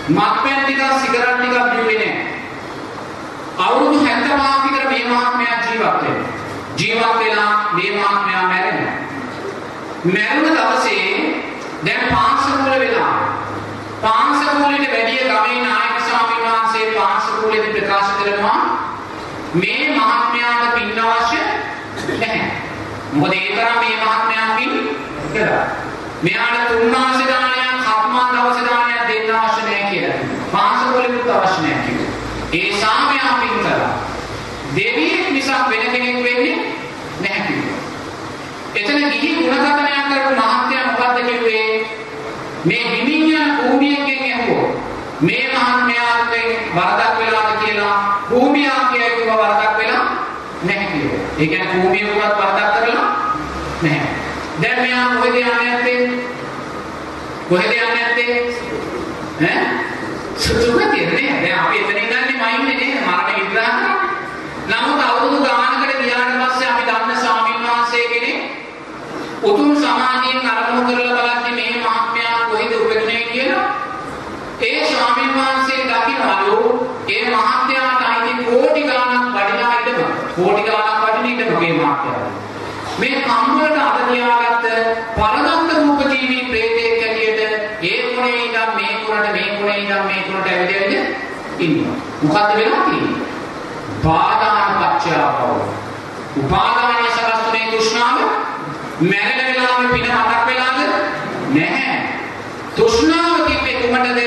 මත්පැන් ටික සිගරට් ටික බිව්වේ නැහැ. අවුරුදු 75 විතර මේ මහත්මයා ජීවත් වෙනවා. ජීවත් වෙලා මේ මහත්මයා මැරෙනවා. මැරුණ දවසේ දැන් පාංශකූල වෙලා. පාංශකූලෙට වැඩිය ගමේ නායක ස්වාමීන් වහන්සේ පාංශකූලෙදි ප්‍රකාශ කරනවා මේ මහත්මයාට පින් අවශ්‍ය නැහැ. මොකද ඒ තරම් මේ මහත්මයා පින් කළා. මෙයාට තුන් මාස දානයක්, හත් මාස දවස් දානයක් දෙන්න අවශ්‍ය නැහැ කියලා. පාංශකූලෙත් අවශ්‍ය නැහැ කිව්වා. ඒ සාමයා පින් කළා. දෙවියෙක් මිසක් වෙන කෙනෙක් වෙන්නේ නැහැ කිව්වා. එතන ගිහි ಗುಣකථනයක් කරපු මහත්මයා මොකද්ද කිව්වේ? මේ හිමින් යන භූමියකින් ඇහුවෝ. මේ මහත්මයාගෙන් වරදක් වෙලාද කියලා භූමියා කියව වරදක් වෙලා නැහැ කිව්වා. ඒ කියන්නේ භූමිය උගත් වරදක් කරලා නැහැ. දැන් මෙයා කොහෙද යන්නේ නැත්තේ? කොහෙද යන්නේ නැත්තේ? ඈ? සුසුකතිය නේ. දැන් අපි එතන ඉඳන්නේ මයින්නේ නේද? මරණ විග්‍රහ කරන්නේ. නමුත් අවුරුදු ගානකට ගියාට පස්සේ අපි දන්න ස්වාමීන් වහන්සේ කෙනෙක් උතුම් සමාධියෙන් අරමුණු කරලා බලද්දි මේ මහත්මයා කොහෙද උපදිනේ කියලා? ඒ ස්වාමීන් වහන්සේ දකින්නලු ඒ මහත්මයාට අයිති කෝටි ගාණක් වටිනා ඉඩම කෝටි ගාණක් වටින ඉඩම මේ මහත්මයා මේ කම්මලට අද තියාගත්ත පරදත්ත රූප ජීවී ප්‍රේතෙක් ඇටියට ඒ කුණේ ඉඳන් මේ කුණට මේ කුණේ ඉඳන් මේ කුණට ඇවිදෙන්නේ ඉන්නවා. මොකද්ද වෙලා තියෙන්නේ? පාදාන පච්චාපව උපාදානයේ සකස්තුනේ තෘෂ්ණාව. මැරෙන වෙලාවෙ පින මතක් වෙලාද? නැහැ. තෘෂ්ණාව තිබ්බේ කුමටද?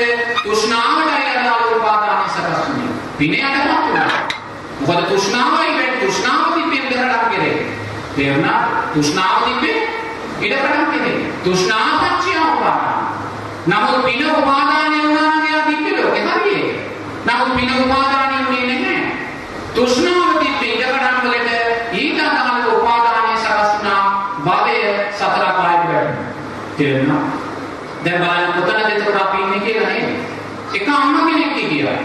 තෘෂ්ණාවටයි අදාළ උපාදානයේ සකස්තුනේ පිනේ අදහක් වුණා. මොකද තෘෂ්ණාවයි වෙන තෘෂ්ණාව තිබ්බේ ඉඳලා කරේ. තේරුණා තෘෂ්ණාව තිබ්බේ ඉඩකඩම් කෙරේ. තෘෂ්ණාව පච්චය උපාදාන. නමුත් පින උපාදානය වුණා නම් එයා තිබ්බේ ලෝකේ හරියේ නමුත් පින උපාදානය උනේ නැහැ. තෘෂ්ණාව තිබ්බේ ඉඩකඩම් වලට ඊට අදාළ උපාදානයේ සකස්නා භවය සතර පායට වැටෙනවා තේරුණා දැන් බලන්න කොතනද එතකොට අපි ඉන්නේ කියලා නේද? එක අම්මා කෙනෙක් හිටියා.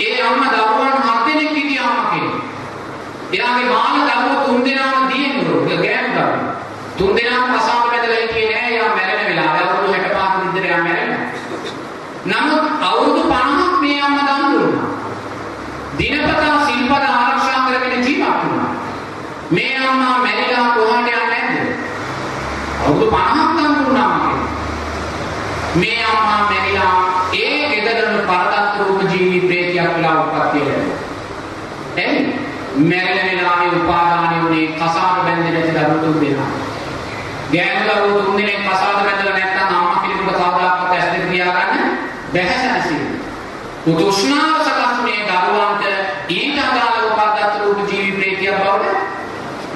ඒ අම්මා දරුවන් හත් දෙනෙක් හිටියා අම්මා කෙනෙක්. එයාගේ මාන දරුවෝ තුන් දෙනාම දියෙන්නු ගෑනු දරුවෝ. තුන් දෙනාම අසාම බැදලා හිටියේ නෑ. එයා මැරෙන වෙලාව අවුරුදු 65 විතර එයා මැරෙනවා. නමුත් අවුරුදු 50ක් මේ අම්මා දන් දුන්නා. දිනපතා සිල්පද ආරක්ෂා කරගෙන ජීවත් වුණා. මේ අම්මා මැරිලා කොහාට යන්නේ නැද්ද? අවුරුදු 50ක් දන් දුන්නා. මේ අම්මා මැරිලා ඒ ගෙදරම පරදත්ත රූප ජීවි ප්‍රේතයක් වෙලා උපත්ති ලැබුවා එයි මැරෙන වෙලාවේ උපාදානෙ උනේ කසාද බැඳෙන නැති දරුවෝ තුන් දෙනා. ගෑනු දරුවෝ තුන් දෙනෙක් කසාද බැඳලා නැත්නම් අම්මා කෙනෙකුට කවදාකවත් ඇස් දෙක පියාගන්න දැහැසැනසීම. උතුෂ්ණාව සකස්ුනේ දරුවන්ට ඊට අදාළව පරදත්ත රූප ජීවි ප්‍රේතියක් බවට.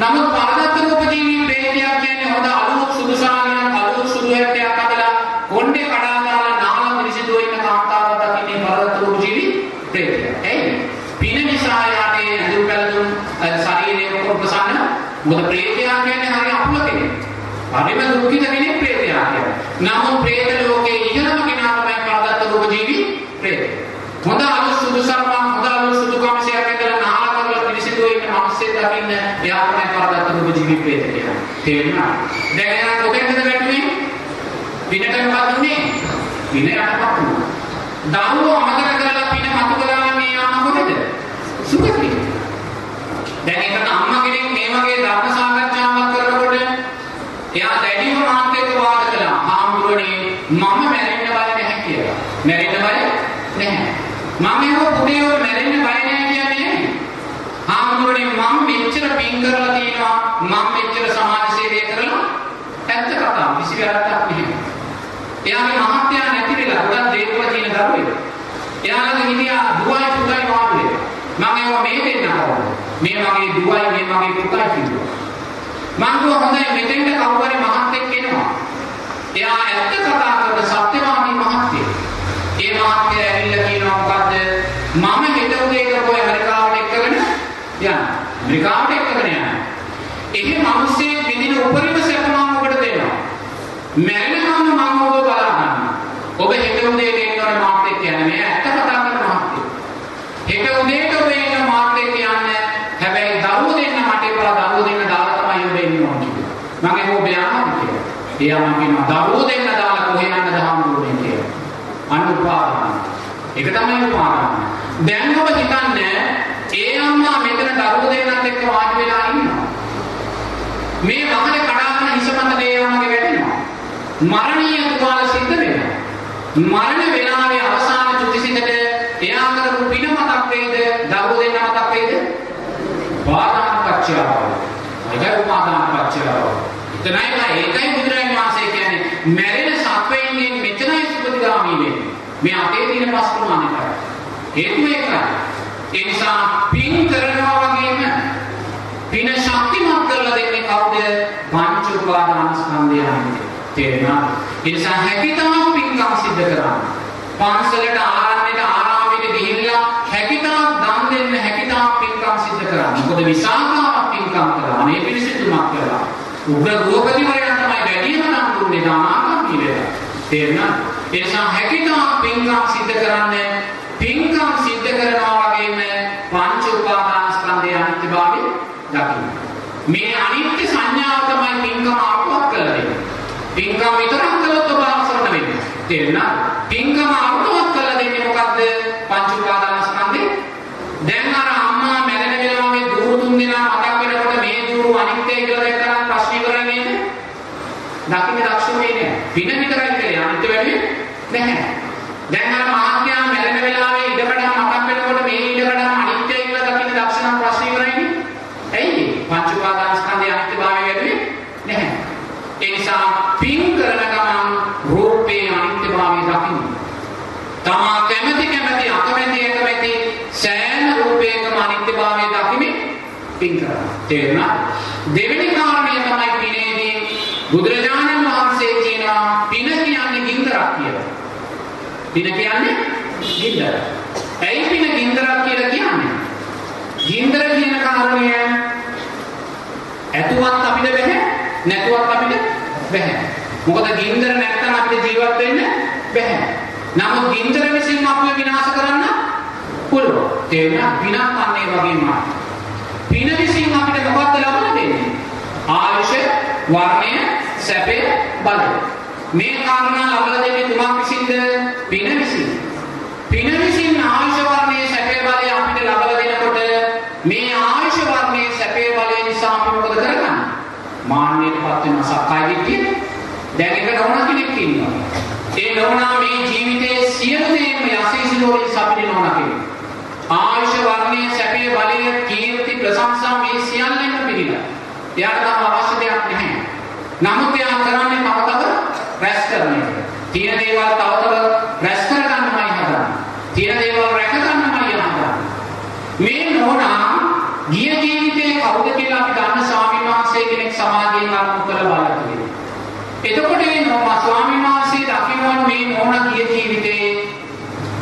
නමුත් පරදත්ත රූප ජීවි ප්‍රේතියක් කියන්නේ හොඳ අලුත් සුදු ශාලියක් අලුත් සුදු හැටයක් අදලා කොණ්ඩේ කඩා දාලා නාල මිරිසිදුව ඉන්න කාන්තාවක් දකින්නේ පරදත්ත රූප ජීවි ප්‍රේතියක්. එයි පින නිසා යාට ඇඳුම් පැළඳුම් ශරීරයේ ප්‍රසන්න මොකද ප්‍රේතයා කියන්නේ හරි අපුල කෙනෙක්. හරිම දුක්ඛිත කෙනෙක් ප්‍රේතයා කියන්නේ. නමුත් ප්‍රේත ලෝකේ ඉහළම කෙනා තමයි පරදත්ත රූප ජීවි ප්‍රේතය. හොඳ අලුත් සුදු සරපන් හොඳ අලුත් සුදු කමසයක් ඇඳලා නාල කරලා පිළිසිදු වෙන්න මිනිස්සෙක් දකින්න එයා තමයි පරදත්ත රූප ජීවි ප්‍රේත කියන්නේ. තේරුණා? දැන් එයා කොතෙන්ද වැටුනේ? පිනට මොකද උනේ? පින යටපත් වුණා. දරුවෝ අමතක කරලා පින මතු කරලා මේ යන්න කොහෙද? සුගතිය. දැන් එතන අම්මා කෙනෙක් මේ වගේ ධර්ම සාකච්ඡාවක් කරනකොට එයා දැඩිව මාත් එක්ක වාද කළා. හාමුදුරනේ මම මැරෙන්න බය නැහැ කියලා. මැරෙන්න බය නැහැ. මම ඒව පුතේ ඔය මැරෙන්න බය නැහැ කියන්නේ හාමුදුරනේ මම මෙච්චර පින් කරලා තියෙනවා. මම මෙච්චර සමාජ සේවය කරලා ඇත්ත කතාව කිසි වැරද්දක් නැහැ. එයාගේ මහත්යා නැති වෙලා ගොඩක් දේවල් කියන දරුවෙක්. එයාලගේ හිටියා දුවයි පුතයි වාඩි මම ඒව මේ දෙන්න කවුද? මේ වගේ දුවයි මේ වගේ පුතයි කිව්වා. මං කිව්වා හොඳයි මෙතෙන්ට කවුරු හරි මහත්ෙක් එනවා. එයා ඇත්ත කතා කරන සත්‍යවාදී මහත්යෙක්. ඒ මහත්ය ඇවිල්ලා කියනවා මොකද්ද? මම හෙට උදේ කරපුවා ඇමරිකාවට එක්කගෙන යන්න. ඇමරිකාවට එක්කගෙන යන්න. එහි මිනිස්සේ විඳින උපරිම සැප මම ඔබට දෙනවා. මැරෙනකම් මම ඔබ බලා ගන්නවා. ඔබ හෙට උදේට එන්න ඕනේ මාත් එක්ක යන්න. මේ ඇත්ත කතා කරන මහත්යෙක්. හෙට උදේට ඔබ එන්න මාත් එක්ක යන්න. හැබැයි දරුවෝ දෙන්න මට ඒපලා දරුවෝ දෙන්න දාලා තමයි ඔබ එන්න ඕනේ කිව්වා. මම ඒක ඔබ යනවා කියලා. එයා මම කියනවා දරුවෝ දෙන්න දාලා කොහේ යන්නද හම්බුනේ කියලා. අනුපාදාන. ඒක තමයි උපාදාන. දැන් ඔබ හිතන්නේ ඒ අම්මා මෙතන දරුවෝ දෙන්නත් එක්ක වාඩි වෙලා ඉන්නවා. මේ වහනේ කඩාගෙන හිස මත දේවමගේ වැටෙනවා. මරණීය තුවාල සිද්ධ වෙනවා. මරණ වේලාවේ අවසාන චුතිසිතට එයා කරපු පින මතක් වේද? දරුවෝ දෙන්න මතක් වේද? පාදාන පච්චයාව. ඒකයි උපාදාන පච්චයාව. එතනයි ඒකයි බුදුරජාණන් වහන්සේ කියන්නේ මැරෙන සත්වයින්ගෙන් මෙතනයි සුපතිගාමී වෙන්නේ. මේ අපේ තියෙන පස්ප්‍රමාණය කරා. හේතුව ඒකයි. ඒ නිසා පින් කරනවා වගේම පින ශක්තිමත් කරලා දෙන්නේ කවුද? පංච උපාදාන ස්කන්ධයන්. තේරෙනවද? ඒ නිසා හැකියතාම පින්කම් සිද්ධ කරන්න. පන්සලට ආරණ්‍යට ආරාමයට ගිහිල්ලා හැකියතාම දන් දෙන්න හැකියතාම පින්කම් සිද්ධ කරන්න. මොකද විසාකාවක් පින්කම් කළා. මේ පිළිසිතුමක් කළා. උග්‍ර රූපතිවරයන් තමයි වැඩිම නම් දුන්නේ දානාකම් කියලා. තේරෙනවද? ඒ නිසා හැකියතාම පින්කම් සිද්ධ කරන්න පින්කම් සිද්ධ කරනවා වගේම පංච උපාදාන ස්කන්ධයේ අනිත්‍යභාවය දකින්න. මේ අනිත්‍ය සංඥාව තමයි පින්කම අර්ථවත් කරලා දෙන්නේ. පින්කම් විතරක් කළොත් ඔබ අවසරණ වෙන්නේ. තේරෙනවද? පින්කම අර්ථවත් කරලා දෙන්නේ මොකද්ද? පංච උපාදාන ස්කන්ධේ. දැන් අර අම්මා මැරෙන වෙලාවේ දూరు තුන් දෙනා මතක් වෙනකොට මේ දూరు අනිත්‍යයි කියලා දැක්කම ප්‍රශ්න ඉවරයි නේද? දකින්න දක්ෂ වෙන්නේ නැහැ. පින විතරයි කියලා අනිත්‍ය වෙන්නේ නැහැ. දැන් අර මහත්යා මැරෙන වෙලාවේ ඉඩකඩම් මතක් වෙනකොට මේ ඉඩකඩම් අනිත්‍යයි කියලා දකින්න දක්ෂ නම් ප්‍රශ්න ඉවරයිනේ. ඇයි? පංච උපාදාන ස්කන්ධයේ අනිත්‍යභාවය වැඩිවේ නැහැ. ඒ නිසා පින් කරන ගමන් රූපේ අනිත්‍යභාවය දකින්න. තමා කැමැති කැමැති අකමැති අකමැති සෑම රූපයකම අනිත්‍යභාවය දකිමින් පින් කරනවා. තේරුණා? දෙවෙනි කාරණය තමයි පිනේදී බුදුරජාණන් වහන්සේ කියනවා පින කියන්නේ ගින්දරක් කියලා. පින කියන්නේ ගින්දර. ඇයි පින ගින්දරක් කියලා කියන්නේ? ගින්දර කියන කාරණය ඇතුවත් අපිට බැහැ නැතුවත් අපිට බැහැ. මොකද ගින්දර නැත්තම් අපිට ජීවත් වෙන්න බැහැ. නමුත් ගින්දර විසින් අපිව විනාශ කරන්න පුළුවන්. තේරුණා? පිනක් අන්නේ වගේමයි. පින විසින් අපිට මොකක්ද ලබා දෙන්නේ? ආයුෂ, වර්ණය, සැපය, බලය. මේ කාරණා ලබා දෙන්නේ තුමක් විසින්ද? පින විසින්. පින විසින් ආයුෂ වර්ණයේ සැපේ බලය අපිට ලබා දෙනකොට මේ ආයුෂ වර්ණයේ සැපේ බලය නිසා අපි මොකද කරගන්නේ? මාන්නයටපත් වෙන සක්කාය දිට්ඨිය. දැන් එක නෝනා කෙනෙක් ඉන්නවා. ඒ නෝනා මේ ජීවිතයේ සියලු දේම යසීසිලෝරින් සපිරි නෝනා කෙනෙක්. ආයුෂ වර්ණයේ සැපේ බලය කීර්ති ප්‍රශංසා මේ සියල්ලම පිළිලා. එයාට තම අවශ්‍ය දෙයක් නැහැ. නමුත් එයා කරන්නේ තව තව රැස් කරන එක. තියෙන දේවල් තවතර රැස් කරගන්නමයි හදන්නේ. තියෙන දේවල් රැකගන්නමයි හදන්නේ. මේ නෝනා ගිය ජීවිතේ කවුද කියලා අපි දන්න ස්වාමීන් වහන්සේ කෙනෙක් සමාජයෙන් අරමුණු කරලා බලන්න එතකොට මේ නෝනා ස්වාමීන් වහන්සේ දකින්න මේ නෝනා ගිය ජීවිතේ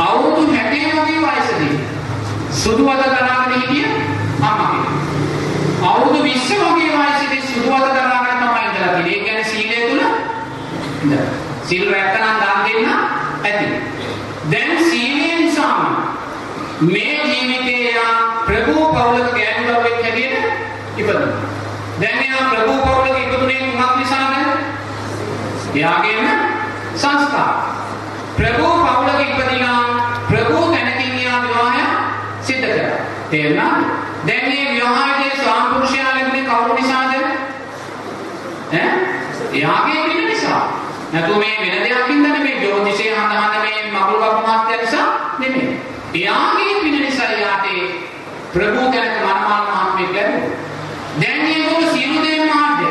අවුරුදු 60 වගේ වයසදී සුදුවද දරාගෙන හිටිය අම්මා කෙනෙක්. අවුරුදු 20 වගේ වයසදී සුදුවද දරාගෙන තමයි ඉඳලා තියෙන්නේ. සීල් රැකනම් දන් දෙන්න ඇති. දැන් සීලය නිසාම මේ ජීවිතේ යා ප්‍රභූ පෞලක ගෑනුලවෙක් හැටියට ඉපදුණා. දැන් එයා ප්‍රභූ පෞලක ඉපදුනේ කුමක් නිසාද? එයාගේම සංස්කාර. ප්‍රභූ පෞලක ඉපදිනා ප්‍රභූ තැනකින් එයා විවාහය සිද්ධ කරා. තේරුණාද? දැන් මේ විවාහයේ ස්වාම පුරුෂයා ලැබුණේ කවුරු නිසාද? ඈ? එයාගේ පින නිසා. නැතු මේ වෙන දෙයක් හින්දා නෙමෙයි ජෝතිෂයේ හඳහඳ මේ මගුල් කපු මාත්‍ය නිසා නෙමෙයි. එයාගේ පින නිසා යාට ප්‍රභූ තැනක මනමාල මහත්මයෙක් ලැබුණා. දැන් මේගොල්ලෝ සියලු දේ මාර්ගය.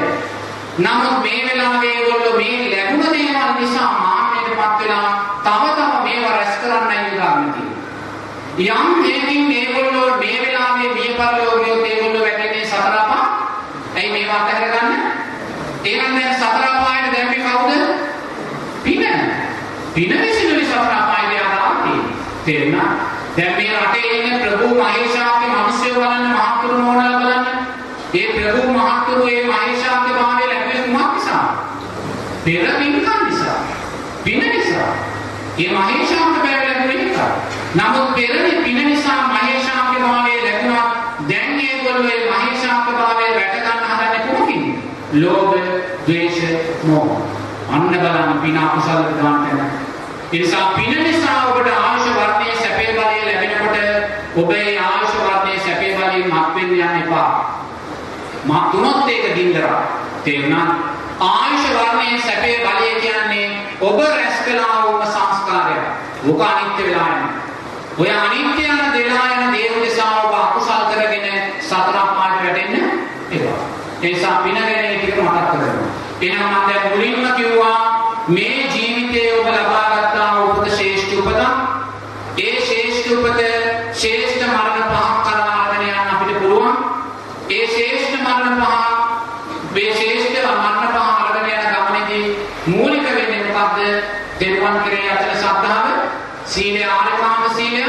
නමුත් මේ වෙලාවේ ඒගොල්ලෝ මේ ලැබුණ දේවල් නිසා මාන්නයටපත් වෙලා තව තව මේවා රැස් කරන්නයි උදාහරණ තියෙන්නේ. යම් හේකින් මේගොල්ලෝ මේ වෙලාවේ මිය පරලෝකියෝ ඒගොල්ලෝ වැටෙන්නේ සතර අපා. ඇයි මේවා අතහැර ගන්න? එහෙනම් දැන් සතර අපායට දැම්මේ කවුද? පින. පින විසිනුයි සතර අපායට යනවා තේරුණා? දැන් මේ රටේ ඉන්න ප්‍රභූ මහේශාක්‍ය මිනිස්සු බලන්න මහත්තුරු නෝනලා බලන්න. ඒ ප්‍රභූ මහත්තුරු ඒ මහේශාක්‍ය භාවය ලැබෙන්නේ කුමක් නිසා? පෙර පින්කම් නිසා. පින නිසා. ඒ මහේශාක්‍ය භාවය ලැබුණේ නිසා. නමුත් පෙරේ පින නිසා මහේශාක්‍ය භාවය ලැබුණා. දැන් මේගොල්ලෝ මේ මහේශාක්‍ය භාවය රැක ගන්න හදන්නේ කොහොමද? ලෝභ, ද්වේෂ, මෝහ. අන්න බලන්න පින අකුසල දාන්න ඒ නිසා පින නිසා ඔබට ආශ වර්ණයේ සැපේ බලය ලැබෙනකොට ඔබේ ආශ වර්ණයේ සැපේ බලයෙන් මත් වෙන්න යන්න එපා. මත් තුනොත් ඒක ගින්දරා. තේරුණා? ආශ වර්ණයේ සැපේ බලය කියන්නේ ඔබ රැස් කළා වූ සංස්කාරය. ඔක අනිත්‍ය වෙලා යනවා. ඔය අනිත්‍ය යන දෙලා යන දේව නිසා ඔබ අකුසල් කරගෙන සතර පාට වැටෙන්න එපා. ඒ නිසා පින ගැන ටික මතක් කරගන්න. එහෙනම් මම දැන් මුලින්ම කිව්වා මේ ජීවිතයේ ඔබ ලබා ගත්තා උපත ශ්‍රේෂ්ඨ උපත. ඒ ශ්‍රේෂ්ඨ උපත ශ්‍රේෂ්ඨ මරණ පහක් කරා අරගෙන යන්න අපිට පුළුවන්. ඒ ශ්‍රේෂ්ඨ මරණ පහ මේ ශ්‍රේෂ්ඨ මරණ පහ අරගෙන යන ගමනේදී මූලික වෙන්නේ මොකද්ද? දෙවන් කෙරේ අතර ශ්‍රද්ධාව, සීලය ආරකාම සීලය,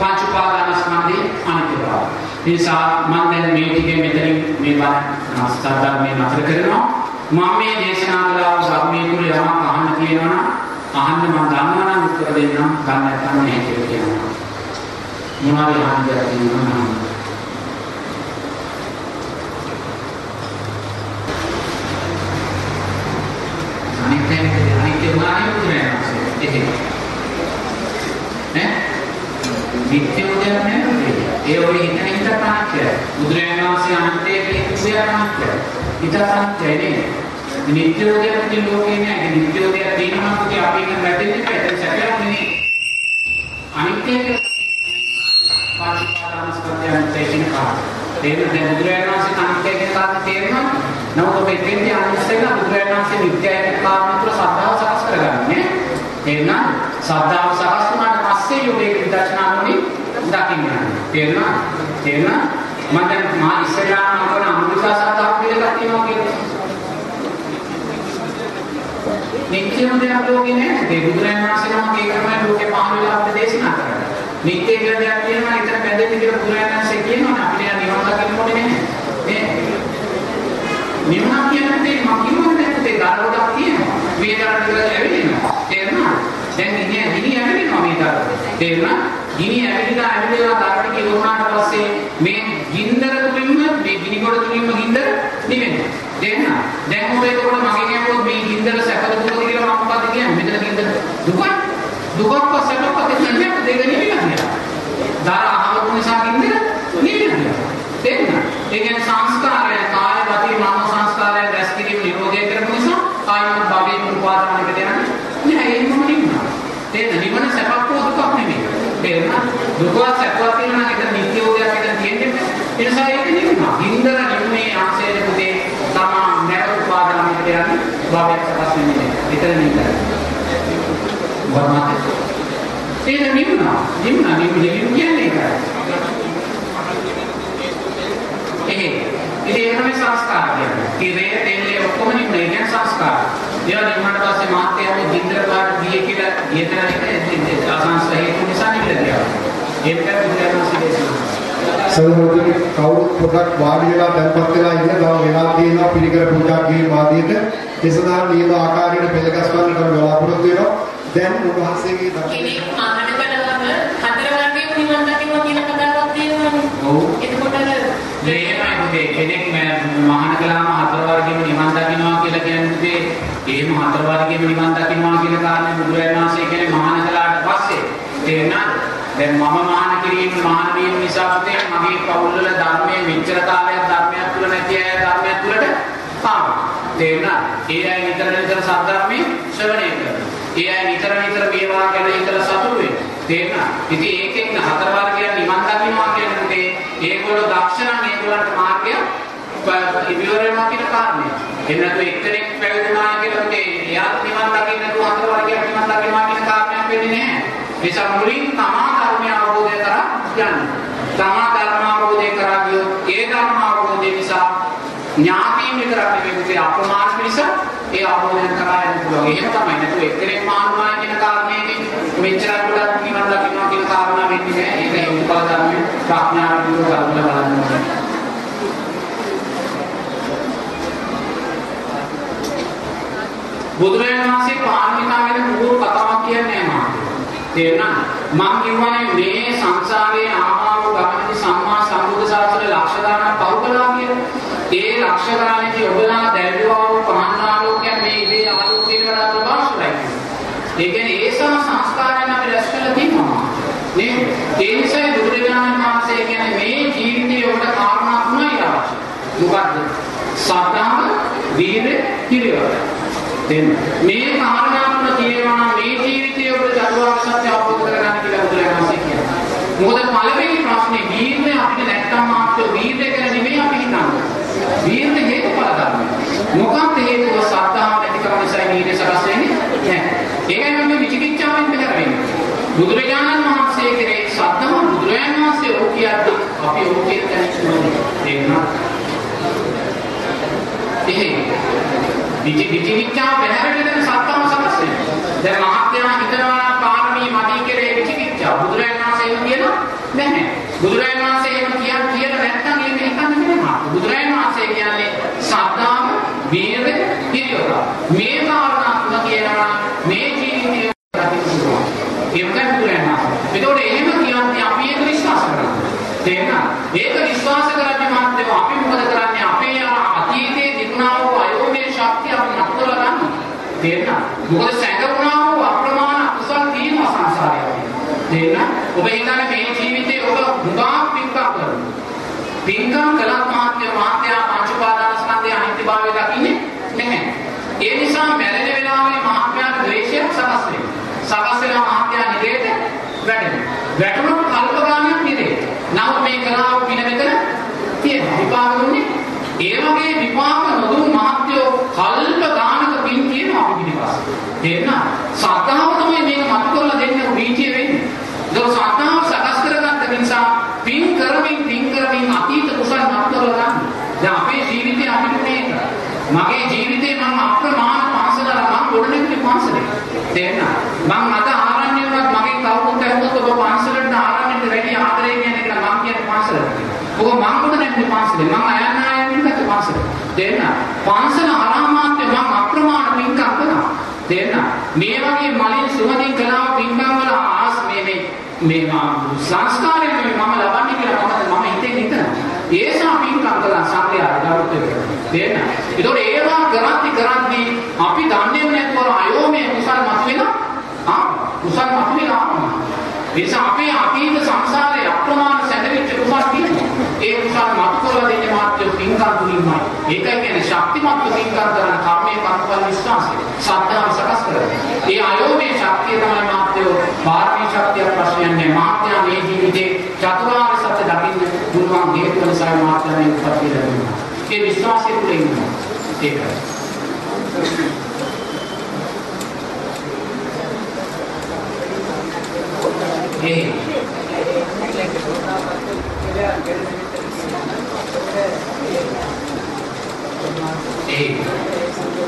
පංච උපාදානස්කන්ධේ අනිත්‍යතාව. ඒ නිසා මම දැන් මේ ටිකේ මෙතනින් මේ බණ නස්තර මේ නතර කරනවා. මම මේ දේශනා කළා වූ ධර්මයේ තුල යමක් අහන්න තියෙනවා නම් අහන්න මම දන්නවා නම් උත්තර දෙන්නම් ගන්න නැත්නම් නැහැ කියලා කියනවා. මොනවාරි අහන්න දෙයක් තියෙනවා නම් අනිත් එක අනිත් එක උනානේ උත්තරයක් එහෙම. නේ? නිත්‍ය උදයක් නෑ ඒ ඔය හිතන හිත තාක්ෂය. බුදුරජාණන් වහන්සේ අන්තයේ කියන තාක්ෂය. හිත තාක්ෂය නේ. නිත්‍ය උදයක් කියන ලෝකේ නෑ. නිත්‍ය උදයක් තියෙනවා පුතේ අපි එක වැටෙන්නේ පැටි සැකයක් නෙනේ. අනිත්‍ය එක පාටිපාදානස්කන්ධයන් තේින කාට. තේරුම් දැන් බුදුරජාණන් වහන්සේ අනිත්‍ය කියන කාරණේ තේරෙනවා. නමුත් මේ දෙන්නේ අනිත්‍යලා බුදුරජාණන් වහන්සේ නිත්‍යයි කියන කාරණේ තුළ සද්ධාව සකස් කරගන්නේ. තේරුණා? සද්ධාව සකස් වුණාට පස්සේ යෝගේ විදර්ශනා නොනි දකින්න තේරුණා තේරුණා මම දැන් මා ඉස්සරහා මම කරන අමෘතා සත්‍තාව කියලා තියෙනවා කියලා නිත්‍යම දෙයක් ලෝකේ නෑ ඒ බුදුරජාණන් වහන්සේ නමක් ඒක තමයි ලෝකේ පහළ වෙලා අපිට දේශනා කරන්නේ නිත්‍ය කියලා දෙයක් තියෙනවා ඒතර බැඳෙන්න කියලා බුදුරජාණන් වහන්සේ කියනවා අපිට නිවන් දකින්න ඕනේ නෑ නේ නිවන් කියන්නේ මම කිව්වනේ ඒ ධර්මයක් තියෙනවා. මේ ධර්ම කියලා ඇවිදිනවා. තේරුණා දැන් ඉන්නේ ගිනි ඇවිදිනවා මේ ධර්ම තේරුණා? ගිනි ඇවිදලා ඇවිදලා ධර්ම කිව්වනාට පස්සේ මේ ගින්දර තුලින්ම මේ ගිනි කොට තුලින්ම ගින්දර නිවෙනවා. දෙන්න දැන් ඔබ එතකොට මගේ කියනකොට මේ ගින්දර සැපද දුකද කියලා මම මොකද්ද කියන්නේ මෙතන ගින්දර දුක දුකක් සැපක් දෙන්නේ දෙක නෙවෙයි නේද දාර අහවතු නිසා ගින්දර නිවෙනවා දෙන්න ඒ කියන්නේ සංස්කාරය කාය ගති මනෝ සංස්කාරය රැස් කිරීම නිරෝධය කරපු නිසා ආයම භවයේ උපාදානකට යන්නේ නෑ ඒක මොකද නිවන දෙන්න නිවන සැපක් හෝ දුකක් නෙමෙයි තේරුණා දුක සැපවත් වෙනවා නම් ඒක නිත්‍යෝදයක් එක තියෙන්නේ ඒ නිසා ඒක නිවනවා හින්දර නිවනේ ආශේද පුතේ තමා නැව උපාදානයකට යන්නේ භවයක් සකස් වෙන්නේ නැහැ ඒතර නිතර වර්මාත ඒක නිවනවා නිවනවා නිවන කියන්නේ ඒකයි ඉතින් ඒක තමයි සංස්කාර කියන්නේ. තිරේ තෙල්ලේ ඔක්කොම නිම්නේ කියන සංස්කාර. ඒවා නිම්මකට පස්සේ මාත්‍යයේ ගින්දර පාට ගියේ කියලා ගියතන එක අසංස හේතු නිසා නිවිලා ගියා. ඒක බුදුරජාණන් සදහවතුනි කවුරුත් පොඩක් වාඩි වෙලා තැන්පත් වෙලා ඉන්න තව වෙලා තියෙනවා පිළිකර පූජා කිරීම ආදියට ඒ සඳහා නියම ආකාරයට පෙළගස්වන්නට බලාපොරොත්තු වෙනවා දැන් උන්වහන්සේගේ කෙනෙක් මහාන කඩවම හතර වර්ගයේ නිවන් දකින්න කියන කතාවක් තියෙනවානේ. ඔව්. එතකොට මේමයි පුතේ කෙනෙක් මහාන කලාම හතර වර්ගෙම නිවන් දකින්නවා කියලා කියන්නේ එහෙම හතර වර්ගෙම නිවන් දකින්නවා කියන කාරණේ බුදුරජාණන් වහන්සේ කියන්නේ මහාන කලාට පස්සේ තේරුණාද? දැන් මම මහාන කිරීම මහාන වීම නිසා පුතේ මගේ පවුල් වල ධර්මයේ මෙච්චර කාලයක් ධර්මයක් තුල නැති අය ධර්මයක් තුලට ආවා. තේරුණාද? ඒ අය නිතර නිතර සද්ධර්මයේ ශ්‍රවණය කරනවා. ඒ අය නිතර නිතර මේවා ගැන හිතලා සතුටු වෙනවා. තේරුණා? ඉතින් ඒකෙන් හතර වර්ගයන් නිවන් දකින්නවා කියන්නේ ඒගොල්ලෝ දක්ෂ නම් ඒගොල්ලන්ට මාර්ගය ඉවිවර වෙනවා කියන කාරණය. එන්නතු එක්කෙනෙක් පැවිදිනා කියලා මේ එයා නිවන් දකින්න නැතුව හතර වර්ගයක් නිවන් දකින්නවා කියන කාරණයක් වෙන්නේ නැහැ. නිසා මුලින් තමා ධර්මය අවබෝධය කරා යන්න. තමා ධර්ම අවබෝධය කරා ගියොත් ඒ ධර්ම අවබෝධය නිසා ඥාතීන් විතරක් නෙවෙයි පුතේ අප්‍රමාණ පිළිස ඒ අවබෝධය කරා යන්න පුළුවන්. එහෙම තමයි. නැතු එක්කෙනෙක් මානුමා කියන කාරණේකින් මෙච්චර ගොඩක් නිවන් දකින්නවා කියන කාරණා වෙන්නේ නැහැ. ඒක හේතුඵල ධර්මයේ ප්‍රඥාව විදිහට කරලා බලන්න ඕනේ. බුදුරජාණන් වහන්සේ පාරමිතා වෙන පුරු කතාවක් කියන්නේ නැහැ තේරුණා මම කියවනේ මේ සංසාරයේ ආමාව ගමනදී සම්මා සම්බුද්ධ ශාසන ලක්ෂ ගණන් පහු කළා කියලා. ඒ ලක්ෂ ගණනේදී ඔබලා දැල්වුවා වූ පහන් ආලෝකයන් මේ ඉදී ආලෝකයට වඩා ප්‍රබෝෂණයි. ඒ කියන්නේ ඒ සම සංස්කාරයන් අපි රැස් කරලා තියෙනවා. නේද? ඒ නිසා බුදුරජාණන් වහන්සේ කියන්නේ මේ ජීවිතයේ ඔබට කාරණා තුනයි අවශ්‍ය. මොකද්ද? සද්ධාව, වීරිය, හිරියවර. දැන් මේ කාරණා තුන තියෙනවා මේ ජීවිතයේ ඔබට චතුරාර්ය සත්‍ය අවබෝධ කරගන්න කියලා බුදුරජාණන් වහන්සේ කියනවා. මොකද පළවෙනි ප්‍රශ්නේ වීර්යය අපිට නැත්තම් මාත්‍ය වීර්යය ගැන නෙමෙයි අපි හිතන්නේ. වීර්ය හේතුඵල ධර්මයි. මොකක්ද හේතුව සද්ධාව නැතිකම නිසා වීර්ය සකස් වෙන්නේ නැහැ. ඒකයි මම විචිකිච්ඡාවෙන් බහැර වෙන්නේ. බුදුරජාණන් වහන්සේ කෙරේ සද්ධාව බුදුරජාණන් වහන්සේ ඕක කියද්දි අපි ඕක කියන තැනට එනවා. එහෙනම් විචි විචිකිච්ඡාව බහැරට දෙන සත්‍යම සකස් වෙනවා. දැන් මහත්යනා හිතනවා පාරමී මදී කෙරේ විචිකිච්ඡාව බුදුරජාණන් වහන්සේ එහෙම කියනවා නැහැ. බුදුරජාණන් වහන්සේ එහෙම කියන් කියලා නැත්නම් ඒක නිකන් නෙමෙයි. බුදුරජාණන් වහන්සේ කියන්නේ සද්ධාම, වීරිය, හිරියෝග. මේ කාරණා තුන කියනවා මේ ජීවිතයේ ඒකයි බුදුරජාණන් වහන්සේ. ඒතකොට එහෙම කියන්නේ අපි ඒක විශ්වාස කරනවා. තේරෙනවද? ඒක විශ්වාස කරන්නේ මාත්‍රම අපි මොකද කරන්නේ? අපේ අතීතයේ තිබුණා වූ අයෝමය ශක්තිය අපි නතර කරගන්න. තේරෙනවද? මොකද සැඟවුණා වූ අප්‍රමාණ අකුසල් තියෙනවා සංසාරයේ. තේරෙනවද? ඔබ හිතන්නේ මේ ජීවිතේ ඔබ මුගා පින්කම් කරනවා. පින්කම් කළත් මාත්‍ය මාත්‍ය පංච උපාදාන ස්කන්ධයේ අනිත්‍යභාවය දකින්නේ නැහැ. ඒ නිසා මැරෙන වෙලාවේ මහත්යාට ද්වේෂයක් සකස් වෙනවා. සකස් වෙලා මහත්යා නිරේත වැටෙනවා. වැටුණොත් කල්ප ගානක් නිරේ. නමුත් මේ කලාව පින මෙතන තියෙනවා. විපාක දුන්නේ. ඒ වගේ විපාක නොදුන් මහත්යෝ කල්ප ගානක පින් කියනවා අපි පිටිපස්සේ. තේරෙනවද? සද්ධාව තමයි මේක මත කරලා දෙන්න වීතිය වෙන්නේ. ඒක සද්ධාව සකස් කරගත්ත නිසා පින් කරමින් පින් කරමින් අතීත කුසල් මත කරලා ගන්න. දැන් අපේ ජීවිතේ අපිට මේක. මගේ ජීවිතේ මම අප්‍රමාණ පාසල මම ගොඩනැගිලි පාසලේ. තේරෙනවද? මම අද ආරණ්‍ය වුණත් මගේ කවුරුත් ඇහුවොත් ඔබ පාසලට ආරණ්‍යට වැඩි ආදරේ කියන්නේ කියලා මම කියන්නේ පාසලට. ඔබ මම ගොඩනැගිලි පාසලේ. මම අයන්න ආයෙත් ඉන්නත් පාසලේ. තේරෙනවද? පාසල ආරාමාත්‍ය මම අප්‍රමාණ පින්කම් කළා. තේරෙනවද? මේ වගේ මලින් සුවඳින් කළා පින්කම් වල ආස් මේ මේ මේ සංස්කාරයෙන් මම ලබන්නේ කියලා මම මම හිතේ හිතනවා. ඒසා පින්කම් කළා සංග්‍රහය ගරුත්වය. තේරෙනවද? ඒතකොට ඒවා කරද්දි කරද්දි අපි දන්නේ නැතුව අයෝමයේ කුසල් මතුවෙනවා. ආ කුසල් මතුවෙනවා. නිසා අපේ අතීත සංසාරයේ අප්‍රමාණ සැදවිච්ච කුසල් තියෙනවා. ඒ කුසල් මතු කරලා දෙන්නේ මාත්‍ය පින්කම් තුලින්මයි. ඒකයි කියන්නේ ශක්තිමත් පින්කම් කරන කර්මයේ කර්මඵල විශ්වාසය. සත්‍යව සකස් කරගන්න. ඒ අයෝමයේ ශක්තිය තමයි මාත්‍ය පාරමී ශක්තිය ප්‍රශ්නයක් නෑ. මාත්‍ය මේ ජීවිතේ චතුරාර්ය සත්‍ය දකින්න පුළුවන් හේතු නිසා මාත්‍ය මේ උපත් ලැබෙනවා. ඒ විශ්වාසය තුළ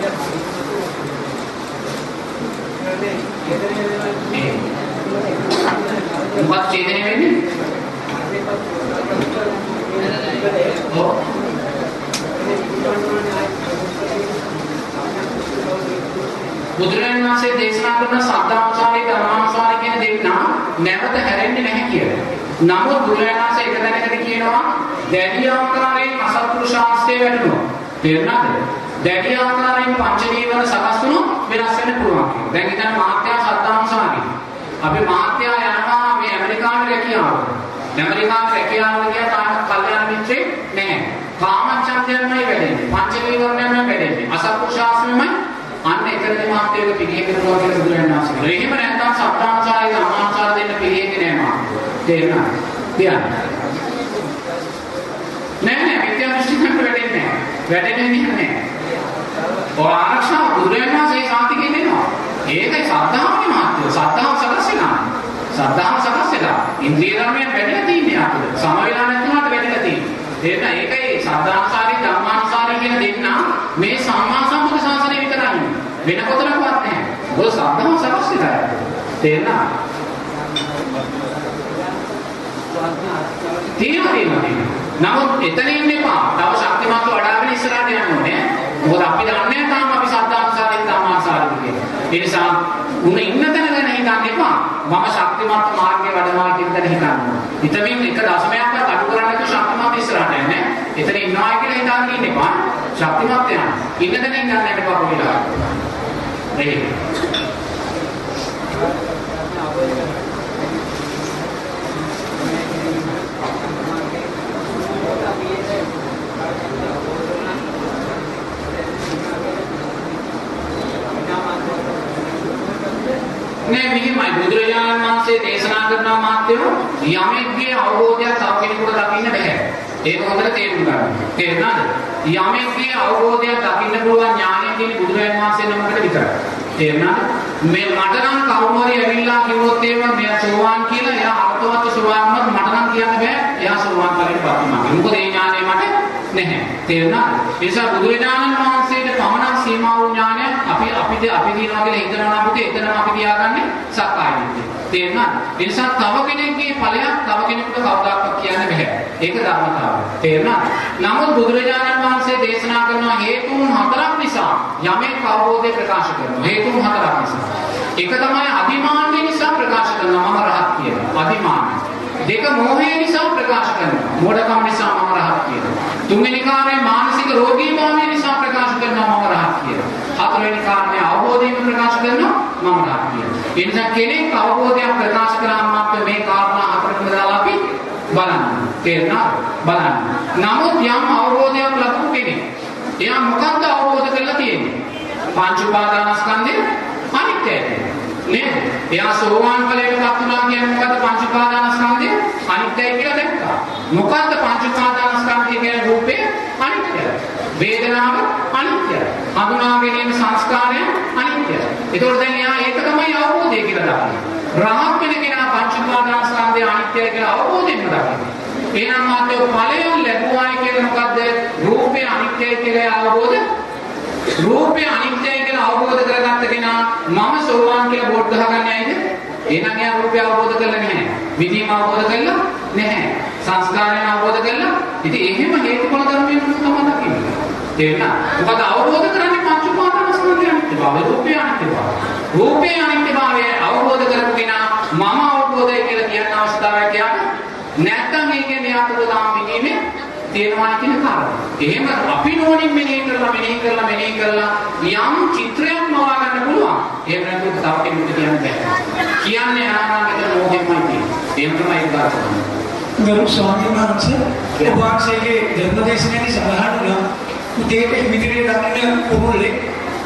ඉන්නවා. ඒකයි. ඒ ඒ ඒ මොකක්ද ඡේදනය වෙන්නේ? ඔව්. බුදුරජාණන් වහන්සේ දේශනා කරන සද්ධාංශාරී ධර්මාංශාරී කියන දෙන්නා නැවත හැරෙන්නේ නැහැ කියලා. නමුත් බුදුරජාණන් වහන්සේ එක තැනකදී කියනවා දැඩි ආකාරයෙන් අසත්පුරුෂ ශාස්ත්‍රය වැඩුණා. තේරුණාද? දැඩි ආකාරයෙන් පංච නීවරණ සකස් වුණොත් වෙනස් වෙන්න පුළුවන් කියලා. දැන් ඉතින් මාත්‍යා සද්ධාංශාරී. අපි මාත්‍යා යනවා මේ ඇමරිකාවට රැකියාවට. ඇමරිකාවට රැකියාවට ගියා තාම කල්යාණ මිත්‍රේ නැහැ. කාමච්ඡන්දයන්මයි වැඩෙන්නේ. පංච නීවරණයන්මයි වැඩෙන්නේ. අසත්පුරුෂ ශාස්ත්‍රයමයි අන්න එතනදී මාත්‍යක පිළිහෙ කරනවා කියලා බුදුරජාණන් වහන්සේ කියනවා. එහෙම නැත්නම් සත්‍යාංශාරය අමාංශාර දෙන්න පිළිහෙන්නේ නෑ මාත්‍ය. තේරුණාද? තියන්න. නෑ නෑ විද්‍යා දෘෂ්ටිකන්ට වැටෙන්නේ නෑ. වැටෙන්නේ නැහැ. ඔය ආරක්ෂාව බුදුරජාණන් වහන්සේ සාතිකේ දෙනවා. ඒකයි සද්ධාමනේ මාත්‍ය. සද්ධාව සකස් වෙනවා. සද්ධාව සකස් වෙලා. ඉන්ද්‍රිය ධර්මයන් වැඩිලා තියන්නේ අපිට. සම වෙලා නැතුණාට වැඩිලා තියෙන්නේ. එහෙනම් ඒකයි සද්ධාංශාරී ධම්මාංශාරී කියන දෙන්නා මේ සම්මා සම්බුද්ධ ශාසනය විතරයි. වෙන කොතනකවත් නැහැ. ඔය සද්ධාව සකස් වෙලා. තේරෙනවද? තියෙනවා තියෙනවා තියෙනවා. නමුත් එතන ඉන්න එපා. තව ශක්තිමත්ව වඩාගෙන ඉස්සරහට යන්න ඕනේ. මොකද අපි දන්නේ තාම අපි සද්ධාංශාරයෙන් ධම්මාංශාරයෙන් කියලා. ඒ නිසා උන ඉන්න තැන ගැන හිතන්න එපා. මම ශක්තිමත් මාර්ගයේ වඩනවා කියන තැන හිතන්න ඕනේ. හිතමින් එක දශමයක්වත් අඩු කරන්නේ නැතුව ශක්තිමත් ඉස්සරහට යන්නේ. එතන ඉන්නවා කියලා හිතන්න ඉන්න එපා. ශක්තිමත් යන්න. ඉන්න තැන ඉන්න එපා කොහෙලා. එහෙම. නෑ මෙහිමයි බුදුරජාණන් වහන්සේ දේශනා කරන මාත්‍යෝ යමෙක්ගේ අවබෝධයක් තව කෙනෙකුට දකින්න බෑ. ඒක හොඳට තේරුම් ගන්න. තේරුණාද? යමෙක්ගේ අවබෝධයක් දකින්න පුළුවන් ඥානය තියෙන බුදුරජාණන් වහන්සේ නමකට විතරයි. තේරුණාද? මේ මට නම් කවුරු හරි ඇවිල්ලා කිව්වොත් එහෙම මෙයා සෝවාන් කියලා එයා අර්ථවත් සෝවාන් වුණත් මට නම් කියන්න බෑ. එයා සෝවාන් ඵලයට පත් වුණා. මොකද ඒ ඥානය මට නැහැ. තේරුණාද? ඒ නිසා බුදුරජාණන් වහන්සේට පමණක් සීමා වූ ඥානය අපි අපිට අපි දිනවා කියලා හිතනවා නම් අපිට එතනම අපි තියාගන්නේ සක්කාය දිට්ඨිය. තේරුණාද? ඒ නිසා තව කෙනෙක්ගේ ඵලයක් තව කෙනෙකුට කවදාකවත් කියන්න බෑ. ඒක ධර්මතාවය. තේරුණාද? නමුත් බුදුරජාණන් වහන්සේ දේශනා කරන හේතුන් හතරක් නිසා යමෙක් අවබෝධය ප්‍රකාශ කරනවා. හේතුන් හතරක් නිසා. එක තමයි අදිමාන්‍ය නිසා ප්‍රකාශ කරනවා මම රහත් කියලා. අදිමාන්‍ය. දෙක මෝහය නිසා ප්‍රකාශ කරනවා. මෝඩකම නිසා මම රහත් කියනවා. තුන්වෙනි කාරණය මානසික රෝගී භාවය නිසා ප්‍රකාශ කරනවා මම රහත් කියනවා. හතරවෙනි කාරණය අවබෝධයෙන් ප්‍රකාශ කරනවා මම රහත් කියනවා. ඒ නිසා කෙනෙක් අවබෝධයක් ප්‍රකාශ කරාම මේ කාරණා හතරකම දාලා අපි බලන්න. තේරෙනවද? බලන්න. නමුත් යම් අවබෝධයක් ලබපු කෙනෙක් එයා මොකක්ද අවබෝධ කරලා තියෙන්නේ? පංච උපාදානස්කන්ධය අනිත්‍යයි. නේද? එයා සෝවාන් ඵලයටපත් වුණා කියන්නේ මොකද්ද පංච උපාදානස්කන්ධය අනිත්‍යයි කියලා දැක්කා. මොකද්ද පංච උපාදානස්කන්ධය කියන රූපේ අනිත්‍යයි. වේදනාව අනිත්‍යයි. හඳුනා ගැනීම සංස්කාරය අනිත්‍යයි. ඒතකොට දැන් එයා ඒක තමයි අවබෝධය කියලා දකින්නේ. රහත් වෙන කෙනා පංච උපාදානස්කන්ධය අනිත්‍යයි කියලා අවබෝධයෙන් දකින්නේ. එහෙනම් මාත්‍ය ඵලයෙන් ලැබුවායි කියන්නේ මොකද්ද? රූපේ අනිත්‍යයි කියලා අවබෝධ රූපය අනිත්‍යයි කියලා අවබෝධ කරගත්ත කෙනා මම සෝවාන් කියලා බෝඩ් ගහගන්නේ ඇයිද? එහෙනම් එයා රූපය අවබෝධ කරලා නැහැ. විදීම අවබෝධ කරලා නැහැ. සංස්කාරයන් අවබෝධ කරලා ඉතින් එහෙම හේතුඵල ධර්මයෙන් තමයි දකින්නේ. තේරුණා? මොකද අවබෝධ කරන්නේ පංච උපාදානස්කන්ධය අනිත්‍යභාවය, රූපය අනිත්‍යභාවය. රූපය අනිත්‍යභාවය අවබෝධ කරපු කෙනා මම අවබෝධය කියලා කියන අවස්ථාවක් යාට නැත්තම් ඒකේ මෙයාට උදාම් විදීමේ තියෙනවා කියන කාරණා. එහෙම අපි නෝනින් මෙනෙහි කරලා මෙනෙහි කරලා මෙනෙහි කරලා යම් චිත්‍රයක් මවා ගන්න පුළුවන්. එහෙම නැත්නම් තව කෙනෙකුට කියන්න බෑ. කියන්නේ අනාගත මොහොතෙමයි තියෙන්නේ. එහෙම තමයි ඒක ගන්න. ගරු ස්වාමීන් වහන්සේ ඔබ වහන්සේගේ ධර්මදේශනයේ සඳහන් වුණා උදේට ඉදිරියේ දකින්න කුරුල්ලේ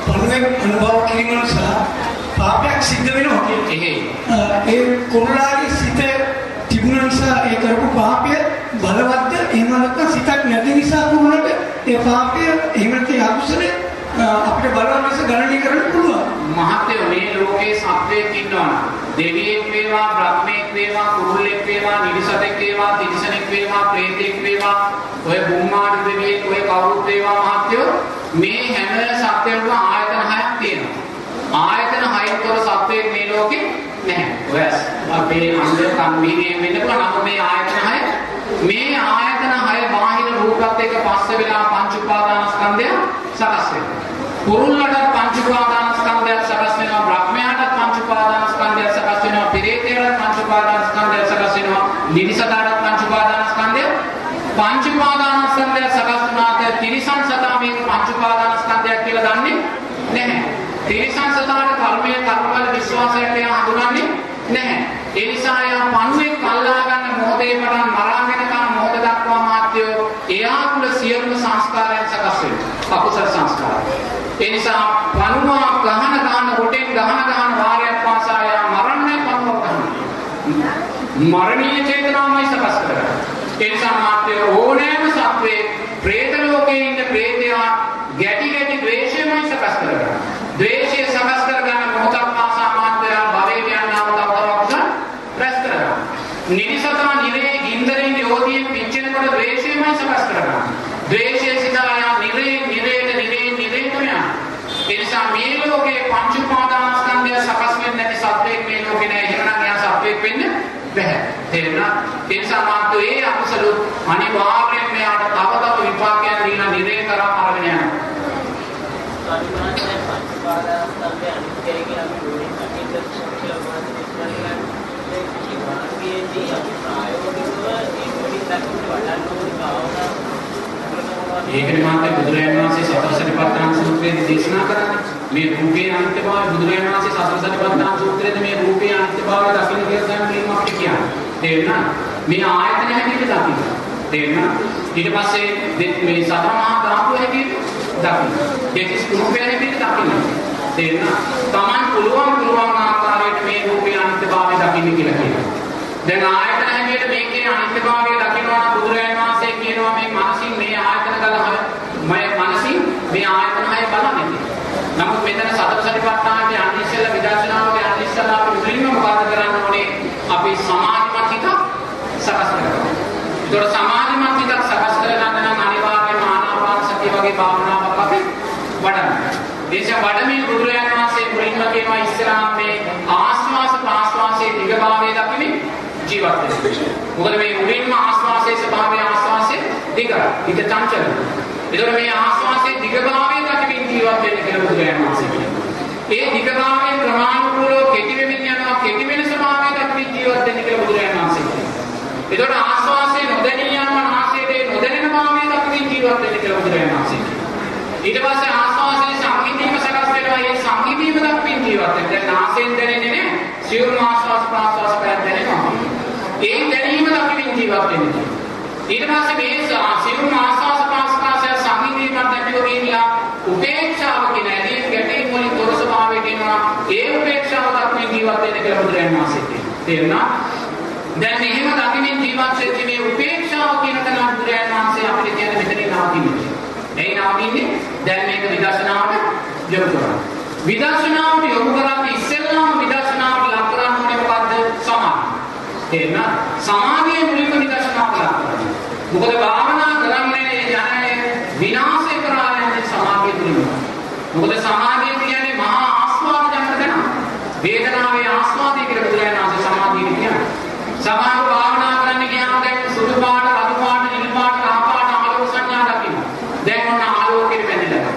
පණුවෙන් අනුභව කිරීම නිසා පාපයක් සිද්ධ වෙනවා. ඒ කුරුල්ලාගේ සිත තිබුණ නිසා ඒ කරපු පාපය බලවත්ද එහෙම නැත්නම් සිතක් නැති නිසා කුරුල්ලට ඒ පාපය එහෙම නැත්නම් අකුසලේ අපිට බලවත් ලෙස ගණනය කරන්න පුළුවන්. මහත්යෝ මේ ලෝකේ සත්වයෙක් ඉන්නවනම් දෙවියෙක් වේවා බ්‍රහ්මෙක් වේවා කුරුල්ලෙක් වේවා නිරිසතෙක් වේවා තිරිසනෙක් වේවා ප්‍රේතෙක් වේවා ඔය බුම්මාඩු දෙවියෙක් ඔය කවුරුත් වේවා මහත්යෝ මේ හැම සත්වයකම ආයතන හයක් තියෙනවා. ආයතන හයෙන් තොර සත්වයෙක් මේ ලෝකේ නැහැ. ඔය අපේ අන්ධ කන් මිහිරේ වෙන්න පුළුවන්. නමුත් මේ ආයතන හය මේ ආයතන හය බාහිර රූපات එක්ක පස්ස වෙලා පංච උපාදානස්කන්ධය සකස් වෙනවා. කුරුල්ලට පංච උපාදානස්කන්ධයක් සකස් වෙනවා බ්‍රහ්මයාට පංච උපාදානස්කන්ධයක් සකස් වෙනවා පිරේතයට පංච උපාදානස්කන්ධයක් සකස් වෙනවා නිරිසතාට පංච උපාදානස්කන්ධය පංච උපාදානස්කන්ධයක් සකස් වුණාට තිරිසන් සතා මේක පංච උපාදානස්කන්ධයක් කියලා දන්නේ නැහැ. තිරිසන් සතාට කර්මය කර්මවල විශ්වාසයක් එයා හඳුනන්නේ නැහැ. ඒ නිසා එයා පණුවෙක් අල්ලා ගන්න මොහොතේ පටන් මරාගෙන කන මොහොත දක්වා මාත්‍යෝ එයා තුළ සියලුම සංස්කාරයන් සකස් වෙනවා අකුසල සංස්කාරය ඒ නිසා පණුවා ගහන ගහන හොටෙන් ගහන ගහන වාරයක් පාසා එයා මරන්නේ පණුව ගහන මරණීය චේතනාවයි බැහැ. තේරුණා? ඒ නිසා මාත්‍රෝ ඒ අකුසල අනිවාර්යයෙන් මෙයාට තව තව විපාකයන් දීලා නිරේ කරා අරගෙන යනවා. අනිවාර්යයෙන් පංචපාදාස්කන්ධය අනිත්‍යයි කියලා අපි මුලින් කටින් ශක්තිය වහන්සේ දේශනා කළා. ඒ මාර්ගයේදී අපි ප්‍රායෝගිකව ඒ මුලින් දක්වන වඩන්න ඕනි භාවනා ඒකනේ මාත්‍ය බුදුරජාණන් වහන්සේ සතර සතිපට්ඨාන සූත්‍රයේදී දේශනා කරන්නේ මේ රූපේ අනිත්‍යභාවය බුදුරජාණන් වහන්සේ සතර සතිපට්ඨාන සූත්‍රයේදී මේ රූපේ අනිත්‍යභාවය දකින්න කියලා තමයි මේ අපිට කියන්නේ. තේරුණා? මේ ආයතන හැටියට දකින්න. තේරුණා? ඊට පස්සේ මේ සතර මහා ධාතු හැටියට දකින්න. දෙතිස් රූපය හැටියට දකින්න. තේරුණා? Taman පුළුවන් පුළුවන් ආකාරයට මේ රූපේ අනිත්‍යභාවය දකින්න කියලා කියනවා. දැන් ආයතන හැටියට මේකේ අනිත්‍යභාවය දකිනවා නම් බුදුරජාණන් වහන්සේ කියනවා මේ මානසින් මේ ආයතන ගලහ මම මානසින් මේ ආයතන හය බලන්නේ. නමුත් මෙතන සතර සතිපට්ඨානයේ අනිශ්චල විදර්ශනාවේ අනිශ්චල අපි මුලින්ම මොකද කරන්න ඕනේ? අපි සමාධිමත් හිත සකස් කරගන්න. ඒතකොට සමාධිමත් හිත සකස් කරගන්න නම් අනිවාර්යයෙන්ම ආනාපාන සතිය වගේ භාවනාවක් අපි වඩන්න. දේශ වඩමින් බුදුරජාණන් වහන්සේ මුලින්ම කියනවා ඉස්සරහා මේ ආස්වාස ප්‍රාස්වාසයේ දිගභාවය දකිමින් ජීවත් වෙනවා. මොකද මේ මුලින්ම ආස්වාසයේ ස්වභාවය ආස්වාසයේ දිග. හිත චංචල. ඒතකොට මේ ආස්වාසයේ දිගභාවය දකිමින් ජීවත් වෙන්න කියලා බුදුරජාණන් වහන්සේ කියනවා. ඒ දිගභාවයේ ක්‍රමානුකූලව කෙටි වෙමින් යනවා කෙටි වෙන ස්වභාවය දකිමින් ජීවත් වෙන්න කියලා බුදුරජාණන් වහන්සේ කියනවා. ඒතකොට ආස්වාසයේ නොදැනී යනවා ආසයේ නොදැනෙන භාවය දකිමින් ජීවත් වෙන්න කියලා බුදුරජාණන් වහන්සේ කියනවා. ඊට පස්සේ ආස්වාසයේ සංහිඳීම සකස් වෙනවා ඒ සංහිඳීම දක්මින් ජීවත් වෙන්න. දැන් ආසයෙන් දැනෙන්නේ නැහැ. සියුම් ආස්වාස් ප්‍රාස්වාස් පැය දැනෙනවා. ඒ දැනීම දකිමින් ජීවත් වෙන්න. ඊට පස්සේ මේ සියුම් ආස්වාස් ප්‍රාස්වාසය සංහිඳීමක් නැතිව ගිහිලා උපේක්ෂාව කියන ඇදී ගැටේ වලින් තොර ස්වභාවයට එනවා. ඒ උපේක්ෂාව දක්මින් ජීවත් වෙන්න කියලා බුදුරජාණන් වහන්සේ කියනවා. තේරුණා? දැන් මෙහෙම දකිමින් ජීවත් වෙච්ච මේ උපේක්ෂාව කියන තැන බුදුරජාණන් වහන්සේ අපිට කියන්නේ මෙතනින් නවතින්නේ. එයි නවතින්නේ දැන් මේක විදර්ශනාවට යොමු කරනවා. විදර්ශනාවට යොමු කරන්නේ ඉස්සෙල්ලාම විදර්ශනාවට ලක් කරන්න ඕනේ මොකද්ද? සමාධිය. තේරුණා? සමාධිය මුලින්ම විදර්ශනාවට ලක් කරනවා. මොකද භාවනා කරන්නේ යන්නේ විනාශය කරා යන්නේ සමාධිය තුලින්. මොකද සමාධිය කියන්නේ මහා ආස්වාද ජනක තැන. වේදනාවේ ආස්වාදය කියලා බුදුරජාණන් වහන්සේ සමාධිය කියන්නේ. සමාධි භාවනා කරන්න ගියාම දැන් සුදු පාට, රතු පාට, නිල් පාට, කහ පාට ආලෝක සංඥා දකින්න. දැන් ඔන්න ආලෝකෙට බැඳිලා.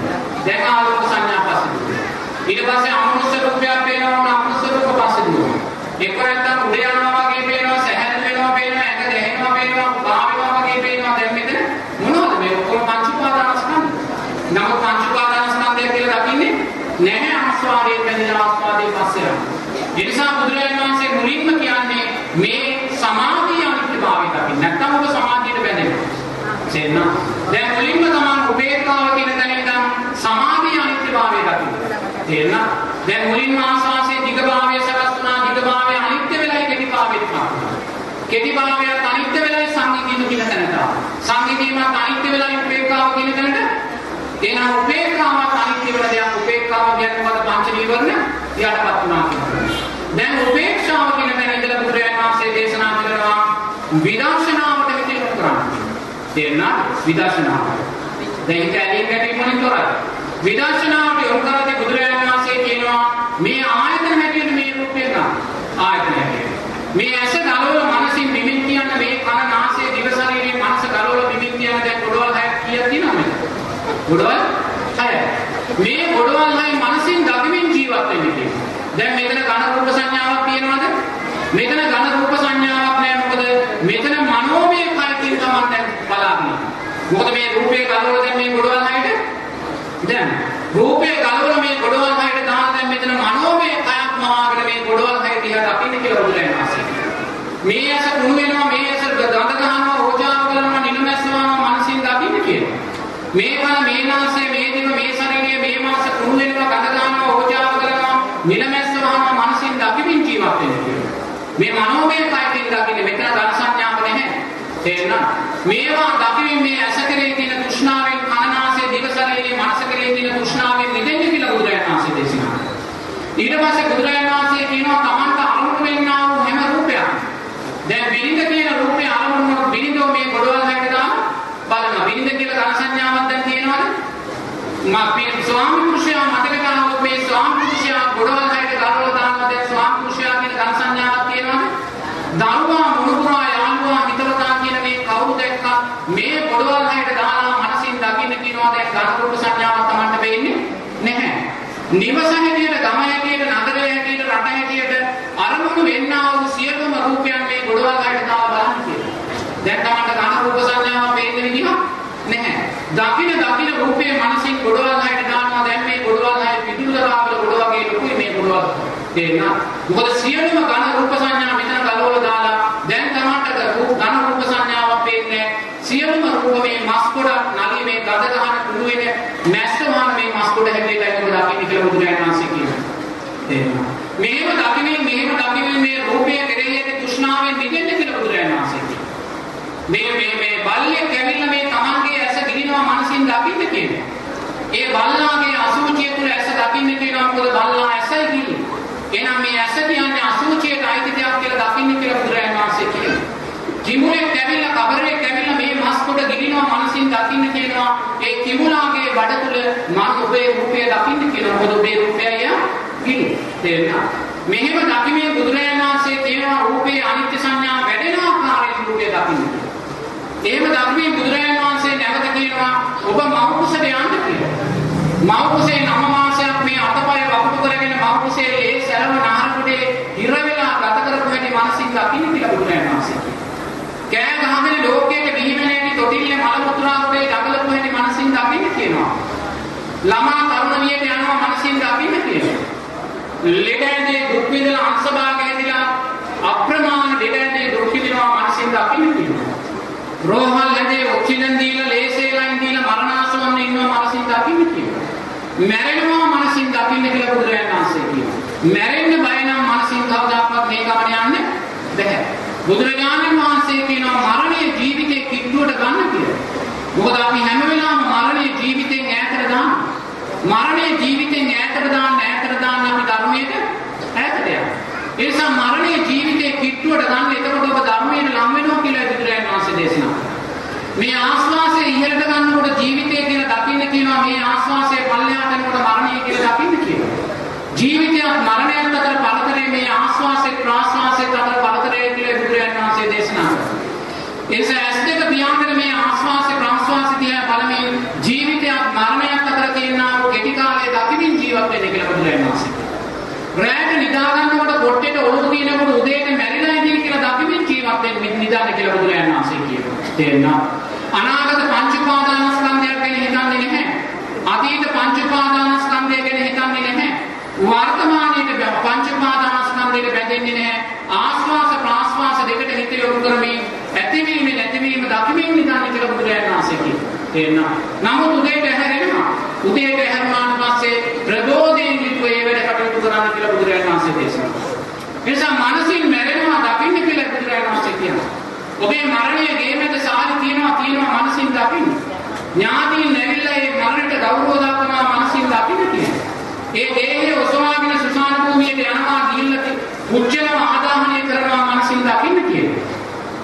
දැන් ආලෝක සංඥා පස්සේ. ඊට පස්සේ අමනුෂ්‍ය රූපයක් පේනවා අමනුෂ්‍ය රූප පස්සේ දුවනවා. එක්ක නැත්තම් උඩ යනවා වගේ පේනවා, සැහැල් වෙනවා පේනවා, ඇඟ දැහෙනවා පේනවා, උදා වෙනවා වගේ පේනවා. දැන් මෙතන මොනවද මේ ඔක්කොම පංච උපාදානස්කන්ධ. නමුත් පංච උපාදානස්කන්ධය කියලා දකින්නේ නැහැ ආස්වාදයේ බැඳිලා ආස්වාදයේ පස්සේ යනවා. ඒ නිසා බුදුරජාණන් වහන්සේ මුලින්ම කියන්නේ මේ සමාධිය අනිත්‍යභාවය දකින්න. නැත්තම් ඔබ සමාධියට බැඳෙනවා. තේරෙනවා? දැන් මුලින්ම තමන් උපේක්ඛාව කියන තැන ඉඳන් සමාධිය අනිත්‍යභාවය දකින්න. තේරෙනවා? දැන් මුලින්ම ආස්වාසේ දිගභාවය සකස් වුණා දිගභාවය අනිත්‍ය වෙලයි කෙටිභාවයට පත් වුණා. කෙටිභාවයත් අනිත්‍ය වෙලයි සංගීතීම කියන තැනට ආවා. සංගීතීමත් අනිත්‍ය වෙලයි උපේක්ඛාව කියන තැනට එහෙනම් උපේක්ඛාවක් අනිත්‍ය වෙන දෙයක් උපේක්ඛාව කියන්නේ මොකද පංච නීවරණ යටපත් වුණා කියනවා. දැන් උපේක්ෂාව කියන තැන ඉඳලා බුදුරජාණන් වහන්සේ දේශනා කරනවා විදර්ශනාවට හිත යොමු කරන්න. තේරුණාද? විදර්ශනාවට. දැන් ඒක ඇලීම් ගැටීම් වලින් තොරයි. විදර්ශනාවට යොමු කරද්දී බුදුරජාණන් වහන්සේ කියනවා මේ ආයතන හැටියට මේ රූපය ගන්න. ආයතන හැටියට. මේ ඇස ගලවල මනසින් බිමින් කියන්න මේ කන නාසය දිව ශරීරයේ මනස ගලවල බිමින් කියන්න දැන් ගොඩවල් හයක් කීයක් තියෙනවද? ගොඩවල් හය. මේ ගොඩවල් හය මනසින් දකිමින් ජීවත් වෙන්නේ කියනවා. දැන් මෙතන ඝන රූප සංඥාවක් තියෙනවද? මෙතන ඝන රූප සංඥාවක් නැහැ මොකද මෙතන මනෝමය කයකින් තමයි දැන් බලාගෙන. මොකද මේ රූපේ ගලවල දැන් මේ ගොඩවල් හයට දැන් රූපේ ගලවල මේ ගොඩවල් හයට දාන දැන් මෙතන මනෝමය කයක් මවාගෙන මේ ගොඩවල් හය දිහා දකින්න කියලා බුදුරජාණන් වහන්සේ කියනවා. මේ ඇස කුණු වෙනවා මේ ඇස ගඳ ගන්නවා ඕජාව කරනවා නිලමැස්සනවා මනසින් දකින්න කියනවා. මේ කන මේ නාසය මේ දිව මේ ශරීරය මේ මාස කුණු වෙනවා ගඳ ගන්නවා ඕජාව කරනවා නිලමැස්සනවා මනසින් දකිමින් ජීවත් වෙන්න කියනවා. මේ මනෝමය කයකින් දකින්නේ මෙතන ධන සංඥාව නැහැ. තේරෙනවද? මේවා දකිමින් මේ ඇස කෙරේ තියෙන තෘෂ්ණාවෙන් කනනාසය දිව ශරීරයේ මනස කෙරේ තියෙන තෘෂ්ණාවෙන් මිදෙන්න කියලා බුදුරජාණන් වහන්සේ දේශනා කළා. ඊට පස්සේ බුදුරජාණන් වහන්සේ කියනවා තමන්ට අනුමුණු වෙන්නා වූ හැම රූපයක්. දැන් විනිඳ කියන රූපේ අනුමුණු වුණොත් විනිඳෝ මේ ගොඩවල් හැට දාන බලනවා. විනිඳ කියලා ධන සංඥාවක් දැන් තියෙනවද? මා මේ ස්වාමි පුරුෂයා මතක ගන්නකොට මේ ස්වාමි පුරුෂයා ගොඩවල් හැට ගලවලා දානවා දැන් ස්වාමි පුරුෂයා කියන ධන සංඥාවක් තියෙනවද? දරුවා මුණුපුරා යාළුවා හිතවතා කියන මේ කවුරු දැක්කා මේ පොඩවල් හැට දාලා මනසින් දකින්න කියනවා දැන් ගණ රූප සංඥාවක් Tamanට වෙන්නේ නැහැ. නිවස හැටියට, ගම හැටියට, නගරය හැටියට, රට හැටියට අරමුණු වෙන්නා වූ සියලුම රූපයන් මේ පොඩවල් හැට දාලා බලන්න කියනවා. දැන් Tamanට ගණ රූප සංඥාවක් වෙන්නේ විදිහ නැහැ. දකින්න දකින්න රූපයේ මනසින් පොඩවල් හැට දානවා දැන් මේ පොඩවල් හැට පිටුල දාලා පොඩ වගේ ලොකුයි මේ පොඩවල් තේරෙනවා. මොකද සියලුම ඝන රූප සංඥා මෙතන ගලවලා දාලා දැන් තමන්ට රූප ඝන රූප සංඥාවක් පේන්නේ සියලුම රූප මේ මස් ගොඩක් නලී මේ ගඳ ගහන කුඩු වෙන මැස්ස වහන මේ මස් ගොඩ හැදෙලා ඒක දකින්න කියලා බුදුරජාණන් වහන්සේ කියනවා. තේරෙනවා. මේව දකිමින් මේව දකිමින් මේ රූපය කෙරෙහි ඇති තෘෂ්ණාවෙන් මිදෙන්න කියලා බුදුරජාණන් වහන්සේ කියනවා. මේ මේ මේ බල්ලෙක් ඇවිල්ලා මේ තමන්ගේ ඇස ගිනිනවා මනසින් දකින්න කියනවා. ඒ බල්ලාගේ අසුචිය තුල ඇස දකින්න කියනවා මොකද බල්ලා ඇසයි කියන්නේ. එහෙනම් මේ ඇස කියන්නේ අසුචියට අයිති දෙයක් කියලා දකින්න කියලා බුදුරජාණන් වහන්සේ කියනවා. කිමුලෙක් ඇවිල්ලා කබරෙක් ඇවිල්ලා මේ මස් කොට ගිනිනවා මනසින් දකින්න කියනවා. ඒ කිමුලාගේ බඩ තුල මම ඔබේ රූපය දකින්න කියනවා. මොකද ඔබේ රූපයය ගිනි. තේරෙනවද? මෙහෙම දකිමින් බුදුරජාණන් වහන්සේ කියනවා රූපේ අනිත්‍ය සංඥා වැඩෙන ආකාරයෙන් රූපය දකින්න. එහෙම දකිමින් බුදුරජාණන් වහන්සේ නැවත කියනවා ඔබ මව්කුසට යන්න කියලා. මව්කුසේ නම මාසයක් මේ අතපය වකුටු කරගෙන මව්කුසේ ඒ සැරව නහරකුඩේ හිර වෙලා ගත කරපු හැටි මානසික දකින්න කියලා බුදුරජාණන් වහන්සේ කෑ ගහගෙන ලෝකයට බිහිවෙන හැටි තොටිල්ලේ මල මුත්‍රාකුඩේ දඟලපු හැටි මානසික දකින්න කියනවා. ළමා තරුණියට යනවා මානසික දකින්න කියනවා. ලෙඩ ඇඳේ දුක් විඳලා අංශභාග හැදිලා අප්‍රමාණ ලෙඩ ඇඳේ දුක් විඳිනවා මානසික දකින්න කියනවා. රෝහල් ඇඳේ ඔක්සිජන් දීලා ලේසේලයින් දීලා මරණාසන්න ඉන්නවා මානසික දකින්න කියනවා. මැරෙනවා මනසින් දකින්න කියලා බුදුරජාණන් වහන්සේ කියනවා. මැරෙන්න බය නම් මනසින් කවදාවත් මේ ගමන යන්නේ බැහැ. බුදුරජාණන් වහන්සේ කියනවා මරණය ජීවිතේ කිට්ටුවට ගන්න කියලා. මොකද අපි හැම වෙලාවෙම මරණය ජීවිතෙන් ඈතට දානවා. මරණය ජීවිතෙන් ඈතට දාන්න ඈතට දාන්න අපි ධර්මයට ඈතට යනවා. ඒ නිසා මරණය ජීවිතේ කිට්ටුවට ගන්න එතකොට ඔබ ධර්මයට ලං වෙනවා කියලා බුදුරජාණන් වහන්සේ දේශනා කළා. මේ ආස්වාසය ඉහළට ගන්නකොට ජීවිතය කියලා දකින්න කියනවා මේ ආස්වාසය පල්ලෙහාට යනකොට මරණය කියලා දකින්න කියනවා. ජීවිතයත් මරණයත් අතර පරතරය මේ ආස්වාසය ප්‍රාස්වාසය අතර පරතරය කියලා බුදුරජාණන් වහන්සේ දේශනා කළා. ඒ නිසා ඇස් දෙක පියාගෙන මේ ආස්වාසය ප්‍රාස්වාසය දිහා බලමින් ජීවිතයත් මරණයත් අතර තියෙනා වූ කෙටි කාලයේ දකිමින් ජීවත් වෙන්න කියලා බුදුරජාණන් වහන්සේ කිව්වා. රැයට නිදා ගන්නකොට පොට්ටේට ඔළුව දිනනකොට උදේට මැරිලා ඉඳී කියලා දකිමින් ජීවත් වෙන්න නිදාන කියලා බුදුරජාණන් වහන්සේ කියනවා. තේරෙනවද? අනාගත පංච උපාදානස්කන්ධයක් ගැන හිතන්නේ නැහැ. අතීත පංච උපාදානස්කන්ධය ගැන හිතන්නේ නැහැ. වර්තමානයේ පංච උපාදානස්කන්ධයට බැඳෙන්නේ නැහැ. ආස්වාස ප්‍රාස්වාස දෙකට හිත යොමු කරමින් ඇතිවීම නැතිවීම දකිමින් නිදාන කියලා බුදුරජාණන් වහන්සේ කියනවා. තේරෙනවද? නමුත් උදේට හැරෙනවා. උදේට හැරුණාට පස්සේ ප්‍රබෝධයෙන් යුතුව ඒ වැඩ කටයුතු කරන්න කියලා බුදුරජාණන් වහන්සේ දේශනා කළා. ඒ නිසා මනසින් මැරෙනවා දකින්න කියලා බුදුරජාණන් වහන්සේ කියනවා. ඔබේ මරණය ගේමෙද සාහි තියෙනවා තියෙනවා මනසින් දකින්න. ඥාතීන් නැවිලා ඒ මරණයට ගෞරව ඒ දේහය ඔසවාගෙන සුසාන භූමියට යනවා ගිහිල්ලා උච්චලම ආදාහනය කරනවා මනසින් දකින්න කියලා.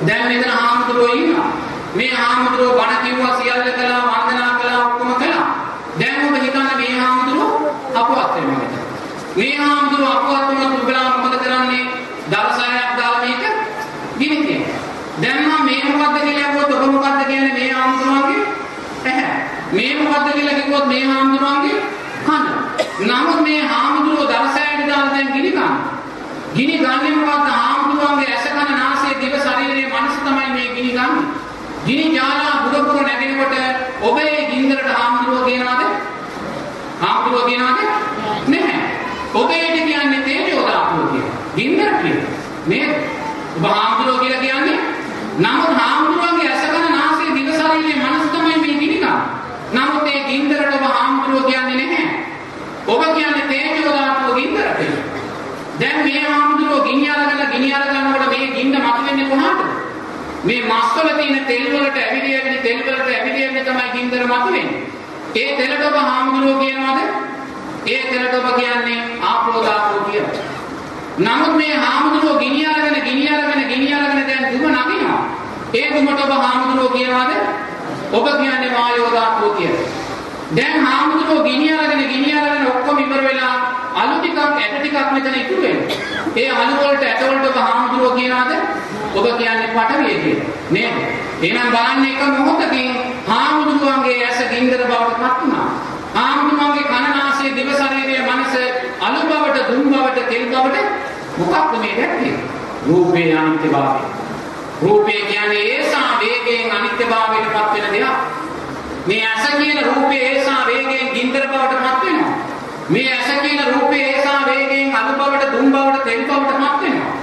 දැන් මෙතන හාමුදුරුවෝ ඉන්නවා. මේ හාමුදුරුවෝ බණ කිව්වා සියල්ල කළා වන්දනා කළා ඔක්කොම කළා. දැන් ඔබ හිතන්න මේ හාමුදුරුවෝ අපවත් වෙනවා. මේ හාමුදුරුවෝ අපවත් වුණොත් ඔබලා මොකද කරන්නේ? දවසයක් දාලා මේක ගිනි තියනවා. දැන් මම මේ මොකද්ද කියලා අහුවොත් ඔබ මොකද්ද කියන්නේ මේ හාමුදුරුවන්ගේ ඇහැ. මේ මොකද්ද කියලා කිව්වොත් මේ හාමුදුරුවන්ගේ කන. නමුත් මේ හාමුදුරුවෝ දවසයට දාලා දැන් ගිනි ගන්නවා. ගිනි ගන්නේ මොකද්ද? හාමුදුරුවන්ගේ ඇස කන නාසය දිව ශරීරයේ මනස තමයි මේ ගිනි ගන්නේ. ගිනි ජාලා බුදුපුර නැගෙනකොට ඔබේ ගින්දරට හාමුදුරුවෝ කියනවාද? හාමුදුරුවෝ කියනවාද? නැහැ. ඔබේට කියන්නේ තේජෝ දාපුව කියලා. ගින්දර කියලා. නේද? ඔබ හාමුදුරුවෝ කියලා කියන්නේ නමුත් හාමුදුරුවන්ගේ ඇස කන නාසය දිව ශරීරයේ මනස තමයි මේ ගිනි ගන්නේ. නමුත් ඒ ගින්දරට ඔබ හාමුදුරුවෝ කියන්නේ නැහැ. ඔබ කියන්නේ තේජෝ දාපුව ගින්දර කියලා. දැන් මේ හාමුදුරුවෝ ගිනි අරගෙන ගිනි අරගන්නකොට මේ ගින්න මතුවෙන්නේ කොහාටද? මේ මස්වල තියෙන තෙල් වලට ඇවිදගෙන තෙල් වලට ඇවිදගෙන තමයි ගින්දර මතුවෙන්නේ. ඒ තෙලට ඔබ හාමුදුරුවෝ කියනවාද? ඒ තෙලට ඔබ කියන්නේ ආපෝ දාපෝ කියලා. නමුත් මේ හාමුදුරුවෝ ගිනි අරගෙන ගිනි අරගෙන ගිනි අරගෙන දැන් දුම නගිනවා. ඒ දුමට ඔබ හාමුදුරුවෝ කියනවාද? ඔබ කියන්නේ වායෝ දාපෝ කියලා. දැන් හාමුදුරුවෝ ගිනි අරගෙන ගිනි අරගෙන ඔක්කොම ඉවර වෙලා අලු ටිකක් ඇට ටිකක් මෙතන ඉතුරු වෙනවා. ඒ අලු වලට ඇට වලට ඔබ හාමුදුරුවෝ කියනවාද? ඔබ කියන්නේ පටවිය කියලා. නේද? එහෙනම් බලන්න එක මොහොතකින් හාමුදුරුවන්ගේ ඇස ගින්දර බවට පත් වුණා. හාමුදුරුවන්ගේ කනනාසය දිව ශරීරයේ මනස අලු බවට දුම් බවට තෙල් බවට මොකක්ද මේ දැක්කේ? රූපේ අනිත්‍යභාවය. රූපේ කියන්නේ ඒසා වේගයෙන් අනිත්‍යභාවයට පත් වෙන දෙයක්. මේ ඇස කියන රූපේ ඒසා වේගයෙන් ගින්දර බවට පත් වෙනවා. මේ ඇස කියන රූපේ ඒසා වේගයෙන් අලු බවට දුම් බවට තෙල් බවට පත් වෙනවා.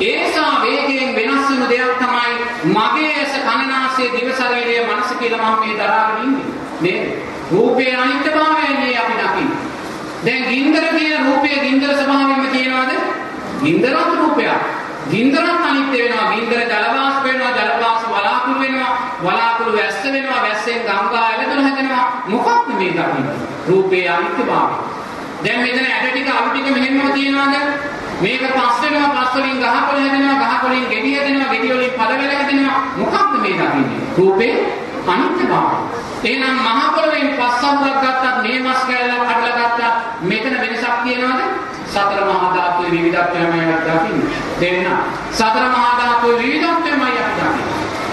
ඒසා වේගයෙන් වෙනස් වෙන දෙයක් තමයි මගේ ඇස කනනාසය දිව ශරීරය මනස කියලා මම මේ දරාගෙන ඉන්නේ. නේද? රූපේ අනිත්‍යභාවයන්නේ අපි දකින්නේ. දැන් ගින්දර කියන රූපයේ ගින්දර ස්වභාවයෙන්ම කියනවාද? ගින්දරත් රූපයක්. ගින්දරත් අනිත්‍ය වෙනවා. ගින්දර ජල වාෂ්ප වෙනවා. ජල වාෂ්ප වලාකුළු වෙනවා. වලාකුළු වැස්ස වෙනවා. වැස්සෙන් ගංගා ඇලදොල හැදෙනවා. මොකක්ද මේ දකින්නේ? රූපේ අනිත්‍යභාවය. දැන් මෙතන ඇට ටික අලු ටික මෙහෙමම තියෙනවාද? මේක පස් වෙනවා පස් වලින් ගහකොළ හැදෙනවා ගහ වලින් ගෙඩි හැදෙනවා ගෙඩි වලින් පළ වෙල හැදෙනවා මොකක්ද මේ දකින්නේ රූපේ අනිත්‍යභාවය එහෙනම් මහ පොළොවෙන් පස් අමුරක් ගත්තත් මේ මස් කැලලක් කඩලා ගත්තත් මෙතන වෙනසක් තියෙනවද සතර මහා ධාතුවේ විවිධත්වයමයි අපි දකින්නේ දෙන්න සතර මහා ධාතුවේ විවිධත්වයමයි අපි දකින්නේ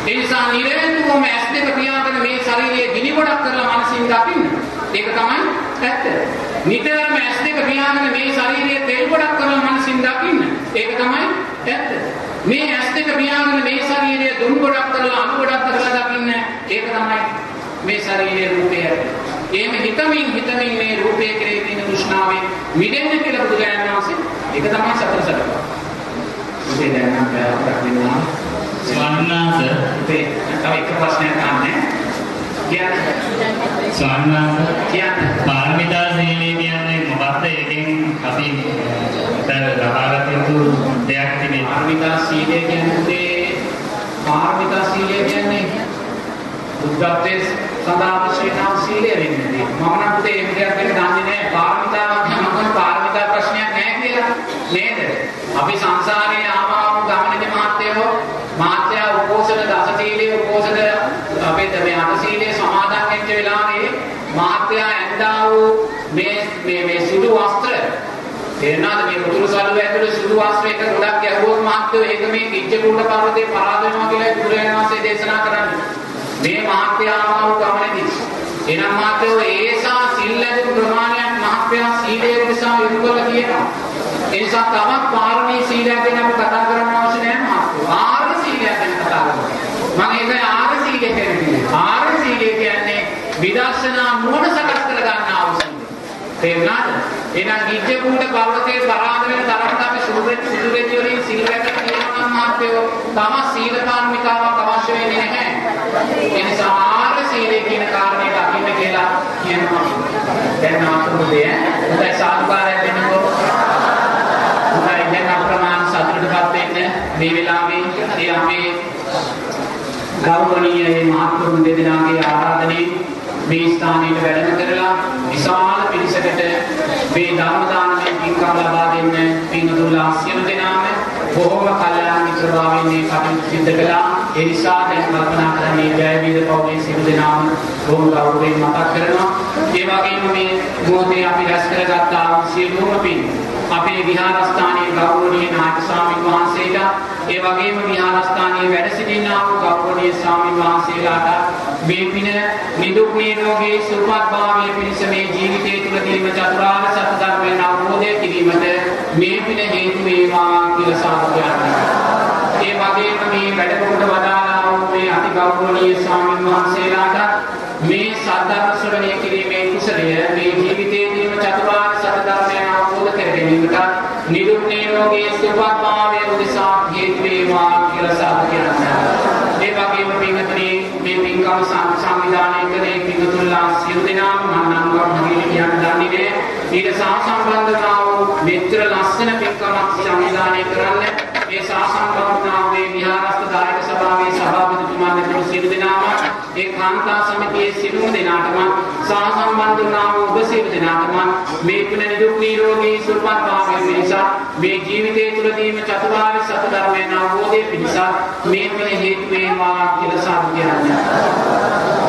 ඒ නිසා නිරේතුවම ඇස් දෙක පියාගෙන මේ ශරීරයේ ගිනි ගොඩක් කරලා මනසින් දකින්න ඒක තමයි ඇත්ත නිතරම ඇස් දෙක පියාගෙන මේ ශරීරයේ තෙල් ගොඩක් කරලා මනසින් දකින්න. ඒක තමයි ඇත්ත. මේ ඇස් දෙක පියාගෙන මේ ශරීරයේ දුම් ගොඩක් කරලා අණු ගොඩක් කරලා දකින්න. ඒක තමයි මේ ශරීරයේ රූපය ඇත්ත. එහෙම හිතමින් හිතමින් මේ රූපය කෙරෙහි තියෙන තෘෂ්ණාවෙන් මිදෙන්න කියලා බුදුරජාණන් වහන්සේ ඒක තමයි සතර සතරව. ඉතින් දැන් නම් පැයක් දෙන්නා. ස්වාමීනාස ඉතින් තව එක ප්‍රශ්නයක් අහන්නේ. කියන්නේ ස්වාමීනාස කියන්නේ පාරමිතා සීලය කියන්නේ මොකක්ද? ඒකෙන් අපි ලබාගත යුතු දෙයක් තිබේ. පාරමිතා සීලය කියන්නේ පාරමිතා සීලය කියන්නේ බුද්ධත්වයේ සඳහා අවශ්‍ය නම් සීලය වෙන්නේ. මම නම් පුතේ එහෙම දෙයක් වෙන දන්නේ නැහැ. පාරමිතාවක් නම් පාරමිතා ප්‍රශ්නයක් නැහැ කියලා. නේද? අපි සංසාරේ ආවම ගමනේදී මාත්‍යව මාත්‍යා උපෝසන දස සීලයේ උපෝසන අපේ මේ අට සීලයේ සමාදන් වෙච්ච වෙලාවේ මාත්‍යා ඇඳා වූ මේ මේ මේ සුදු වස්ත්‍ර තේරෙනවද මේ කුතුරු සල්ුව ඇතුලේ සුදු වස්ත්‍ර එක ගොඩක් ගැහුවොත් මහත්වෝ ඒක මේ කිච්ච කුණ්ඩ පර්වතේ පරාද වෙනවා කියලා බුදුරජාණන් වහන්සේ දේශනා කරන්නේ. මේ මහත්යාම ගමනේදී. එනම් මහත්වෝ ඒසා සිල් ඇතුළු ප්‍රමාණයක් මහත්යා සීලයේ නිසා යොමු කරලා කියනවා. ඒ නිසා තවත් පාරමී සීලයක් ගැන අපි කතා කරන්න අවශ්‍ය නැහැ මහත්වෝ. ආර්ය සීලයක් ගැන කතා කරමු. මම ඒක ආර්ය සීලය කියන්නේ. ආර්ය සීලය කියන්නේ විදර්ශනා නුවණ සකස් කර ගන්න අවශ්‍ය. තේරුණාද? එහෙනම් ගිජ්ජකුණ්ඩ පර්වතයේ පරාද වෙන තරමට අපි සුදු සුදු වෙච්ච වලින් සිල් රැකගෙන කියනවා නම් මාත්‍යෝ තම සීල පාරමිතාවක් අවශ්‍ය වෙන්නේ නැහැ. ඒ නිසා ආර්ය සීලය කියන කාරණේ දකින්න කියලා කියනවා. දැන් ආතුරුදේ ඈ සාදුකාරයක් දෙන්නකෝ. හොඳයි දැන් අප්‍රමාණ සතුටටපත් වෙන්න මේ වෙලාවේ ඒ අපේ ගෞරවනීය මේ මහත්තුරුන් දෙදෙනාගේ ආරාධනෙන් මේ ස්ථානයට වැඩම කරලා විශාල පිරිසකට මේ ධර්ම දානමය පින්කම් ලබා දෙන්න පින්තුල්ලා සියලු දෙනාම බොහෝම කල්යාණ මිත්‍රභාවයෙන් මේ කටයුතු සිදු කළා. ඒ නිසා දැන් කල්පනා කරන්නේ ජයවීර පවුලේ සියලු දෙනාම බොහොම ගෞරවයෙන් මතක් කරනවා. ඒ වගේම මේ මොහොතේ අපි රැස් කරගත් ආ සියලුම පින් අපේ විහාරස්ථානයේ ගෞරවනීය නායක ස්වාමීන් වහන්සේට ඒ වගේම විහාරස්ථානයේ වැඩ සිටිනා වූ ගෞරවනීය ස්වාමීන් වහන්සේලාට මේ පින නිදුක් නිරෝගී සුවපත් භාවයේ පිණිස මේ ජීවිතය තුළදීම චතුරාර්ය සත්‍ය ධර්මයන් අවබෝධය කිරීමට මේ පින හේතු වේවා කියලා සාදුකාරයි. ඒ වගේම මේ වැඩකට වදාළා වූ මේ අති ගෞරවනීය ස්වාමීන් වහන්සේලාට මේ සද්ධර්ම ශ්‍රවණය කිරීමේ කුසලය මේ ජීවිතයේදීම චතුරාර්ය සත්‍ය ධර්මයන් අවබෝධ කර ගැනීමට නිදුක් නිරෝගී සුවපත් භාවයේ උදෙසා හේතු වේවා කියලා සාදුකාරයි. ඒ වගේම පින්වතුනි මේ පින්කම් සංවිධානය කළේ පින්වතුන්ලා සියලු දෙනාම මම නම් වර්ණගෙන කියන්න දන්නේ නැහැ. ඊට සහ සම්බන්ධතා වූ මෙතර ලස්සන ඒ කාන්තා සමිතියේ සියලුම දෙනාටම සහ සම්බන්ධතා වූ ඔබ සියලු දෙනාටම මේ පුන නිදුක් නිරෝගී සුවපත් භාවය පිණිස මේ ජීවිතය තුළදීම චතුරාර්ය සත්‍ය ධර්මයන් අවබෝධය පිණිස මේ පින හේතු වේවා කියලා සාදු කියන්නේ.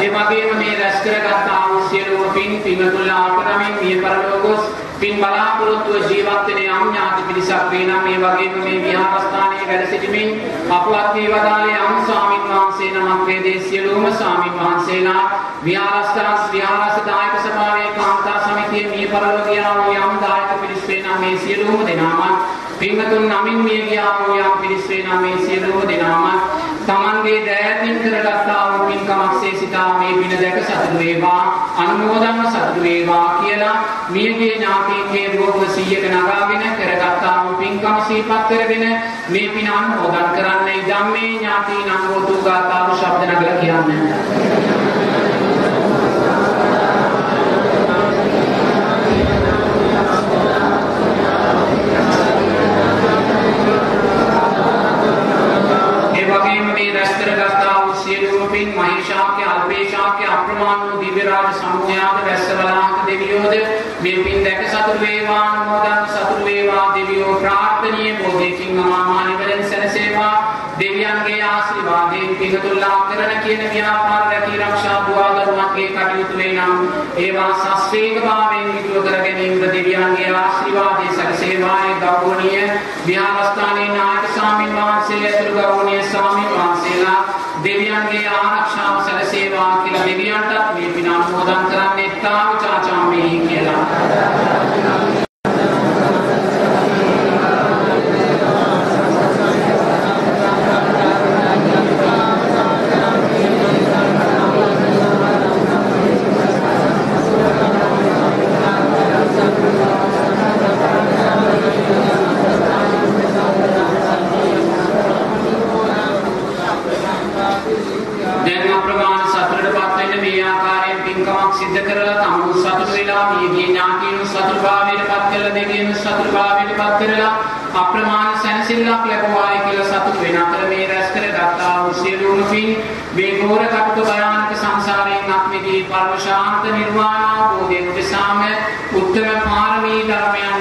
ඒ වගේම මේ රැස් කරගත් ආ වූ සියලුම පින් පින්තුල්ලා අපරමින් මිය පරලෝකos පින් බලාපොරොත්තුව ජීවත් වෙන යම් ඥාති පිරිසක් වේ නම් මේ වගේම මේ විහාරස්ථානයේ වැඩ සිටමින් අපවත් වී වදාළේ යම් ස්වාමින් වහන්සේ නමක් වේදේ සියලුම ස්වාමින් වහන්සේලා විහාරස්ථාන විහාරස්ථ දායක සභාවේ කාන්තා සමිතියේ මිය පරලෝක ගියා වූ යම් දායක පිරිස් වේ නම් මේ සියලුම දෙනාම පින්වතුන් නමින් මිය ගියා වූ යම් පිරිස් වේ නම් මේ සියලුම දෙනාම තමන්ගේ දෑතින් කරගත්තා වූ පින්කමක්සේ සිතා මේ පින දැක සතුටු වේවා අනුමෝදන්ව සතුටු වේවා කියලා මියගේ ඥාතීන්ගේ රෝග 100ක නගාගෙන කරගත්තා වූ පින්කම සිහිපත් කරගෙන මේ පින අනුමෝදන් කරන්නයි ධම්මේ ඥාතීන් අනුමෝදු ගාතාව ශබ්ද නගලා කියන්නේ. ඒ වගේම මේ රැස් කරගත්තා වූ සියලුම පින් මහේශාක්‍ය අල්පේශාක්‍ය අප්‍රමාණ වූ දිව්‍ය රාජ සමූහයාද වැස්සවලාන්ත දෙවියෝද? මේ පින් දැක සතුරු වේවා අනුමෝදන් සතුරු වේවා. දෙවියෝ ප්‍රාර්ථනීය බෝධියකින් අමාමා නිවන සැනසේවා. දෙවියන්ගේ ආශිර්වාදයෙන් පිටුල්ලා කරන කියන ව්‍යාපාර රැකී ආරක්ෂා දුවා දරුවන්ගේ කටයුතු වේ නම් ඒවා සස්වේග භාවයෙන් යුතුව කර ගැනීමට දෙවියන්ගේ ආශිර්වාදයේ සැකසේවායේ ගෞරවනීය විහාරස්ථානයේ නායක ස්වාමීන් වහන්සේ ඇතුළු ගෞරවනීය ස්වාමීන් වහන්සේලා දෙවියන්ගේ ආරක්ෂාව සැලසේවා කියලා දෙවියන්ටත් මේ පින අනුමෝදන් කරන්නේ තාව චාචාමේ කියලා දැන් අප්‍රමාණ සතුටටපත් වෙන්න මේ ආකාරයෙන් පින්කමක් සිද්ධ කරලා තමුන් සතුට වෙලා මියගිය ඥාතීන් සතුටභාවයටපත් කරලා දෙවියන් සතුටභාවයටපත් කරලා අප්‍රමාණ සැනසෙල්ලක් ලැබුවායි කියලා සතුට වෙන අතර මේ රැස් කරගත්තා වූ සියලුම පින් මේ ගෝර කටුක භයානක සංසාරයෙන් අත්මිදී පරම ශාන්ත නිර්වාණ අවබෝධයෙන් උදෙසාම උත්තර පාරමී ධර්මයන්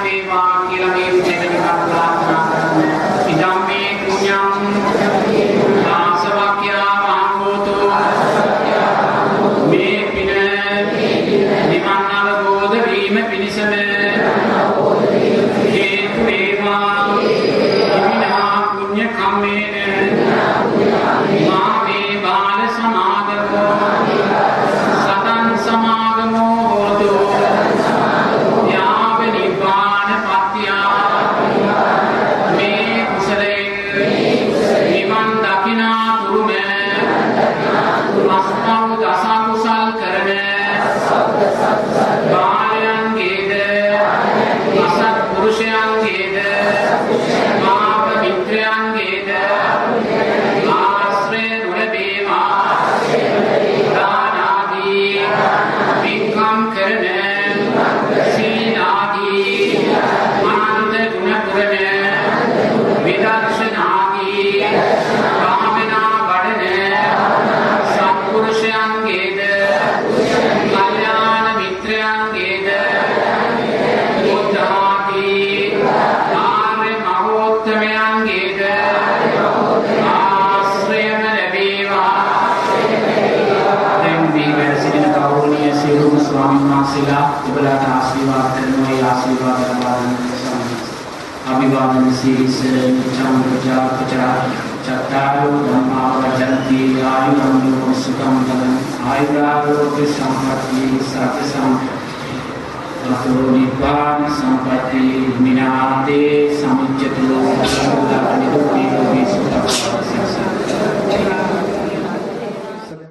සෝ නිබ්බාන සම්පති විනාතේ සමුච්චතෝ සෝදානි දුක්ඛේ සෝවිසුද්ධ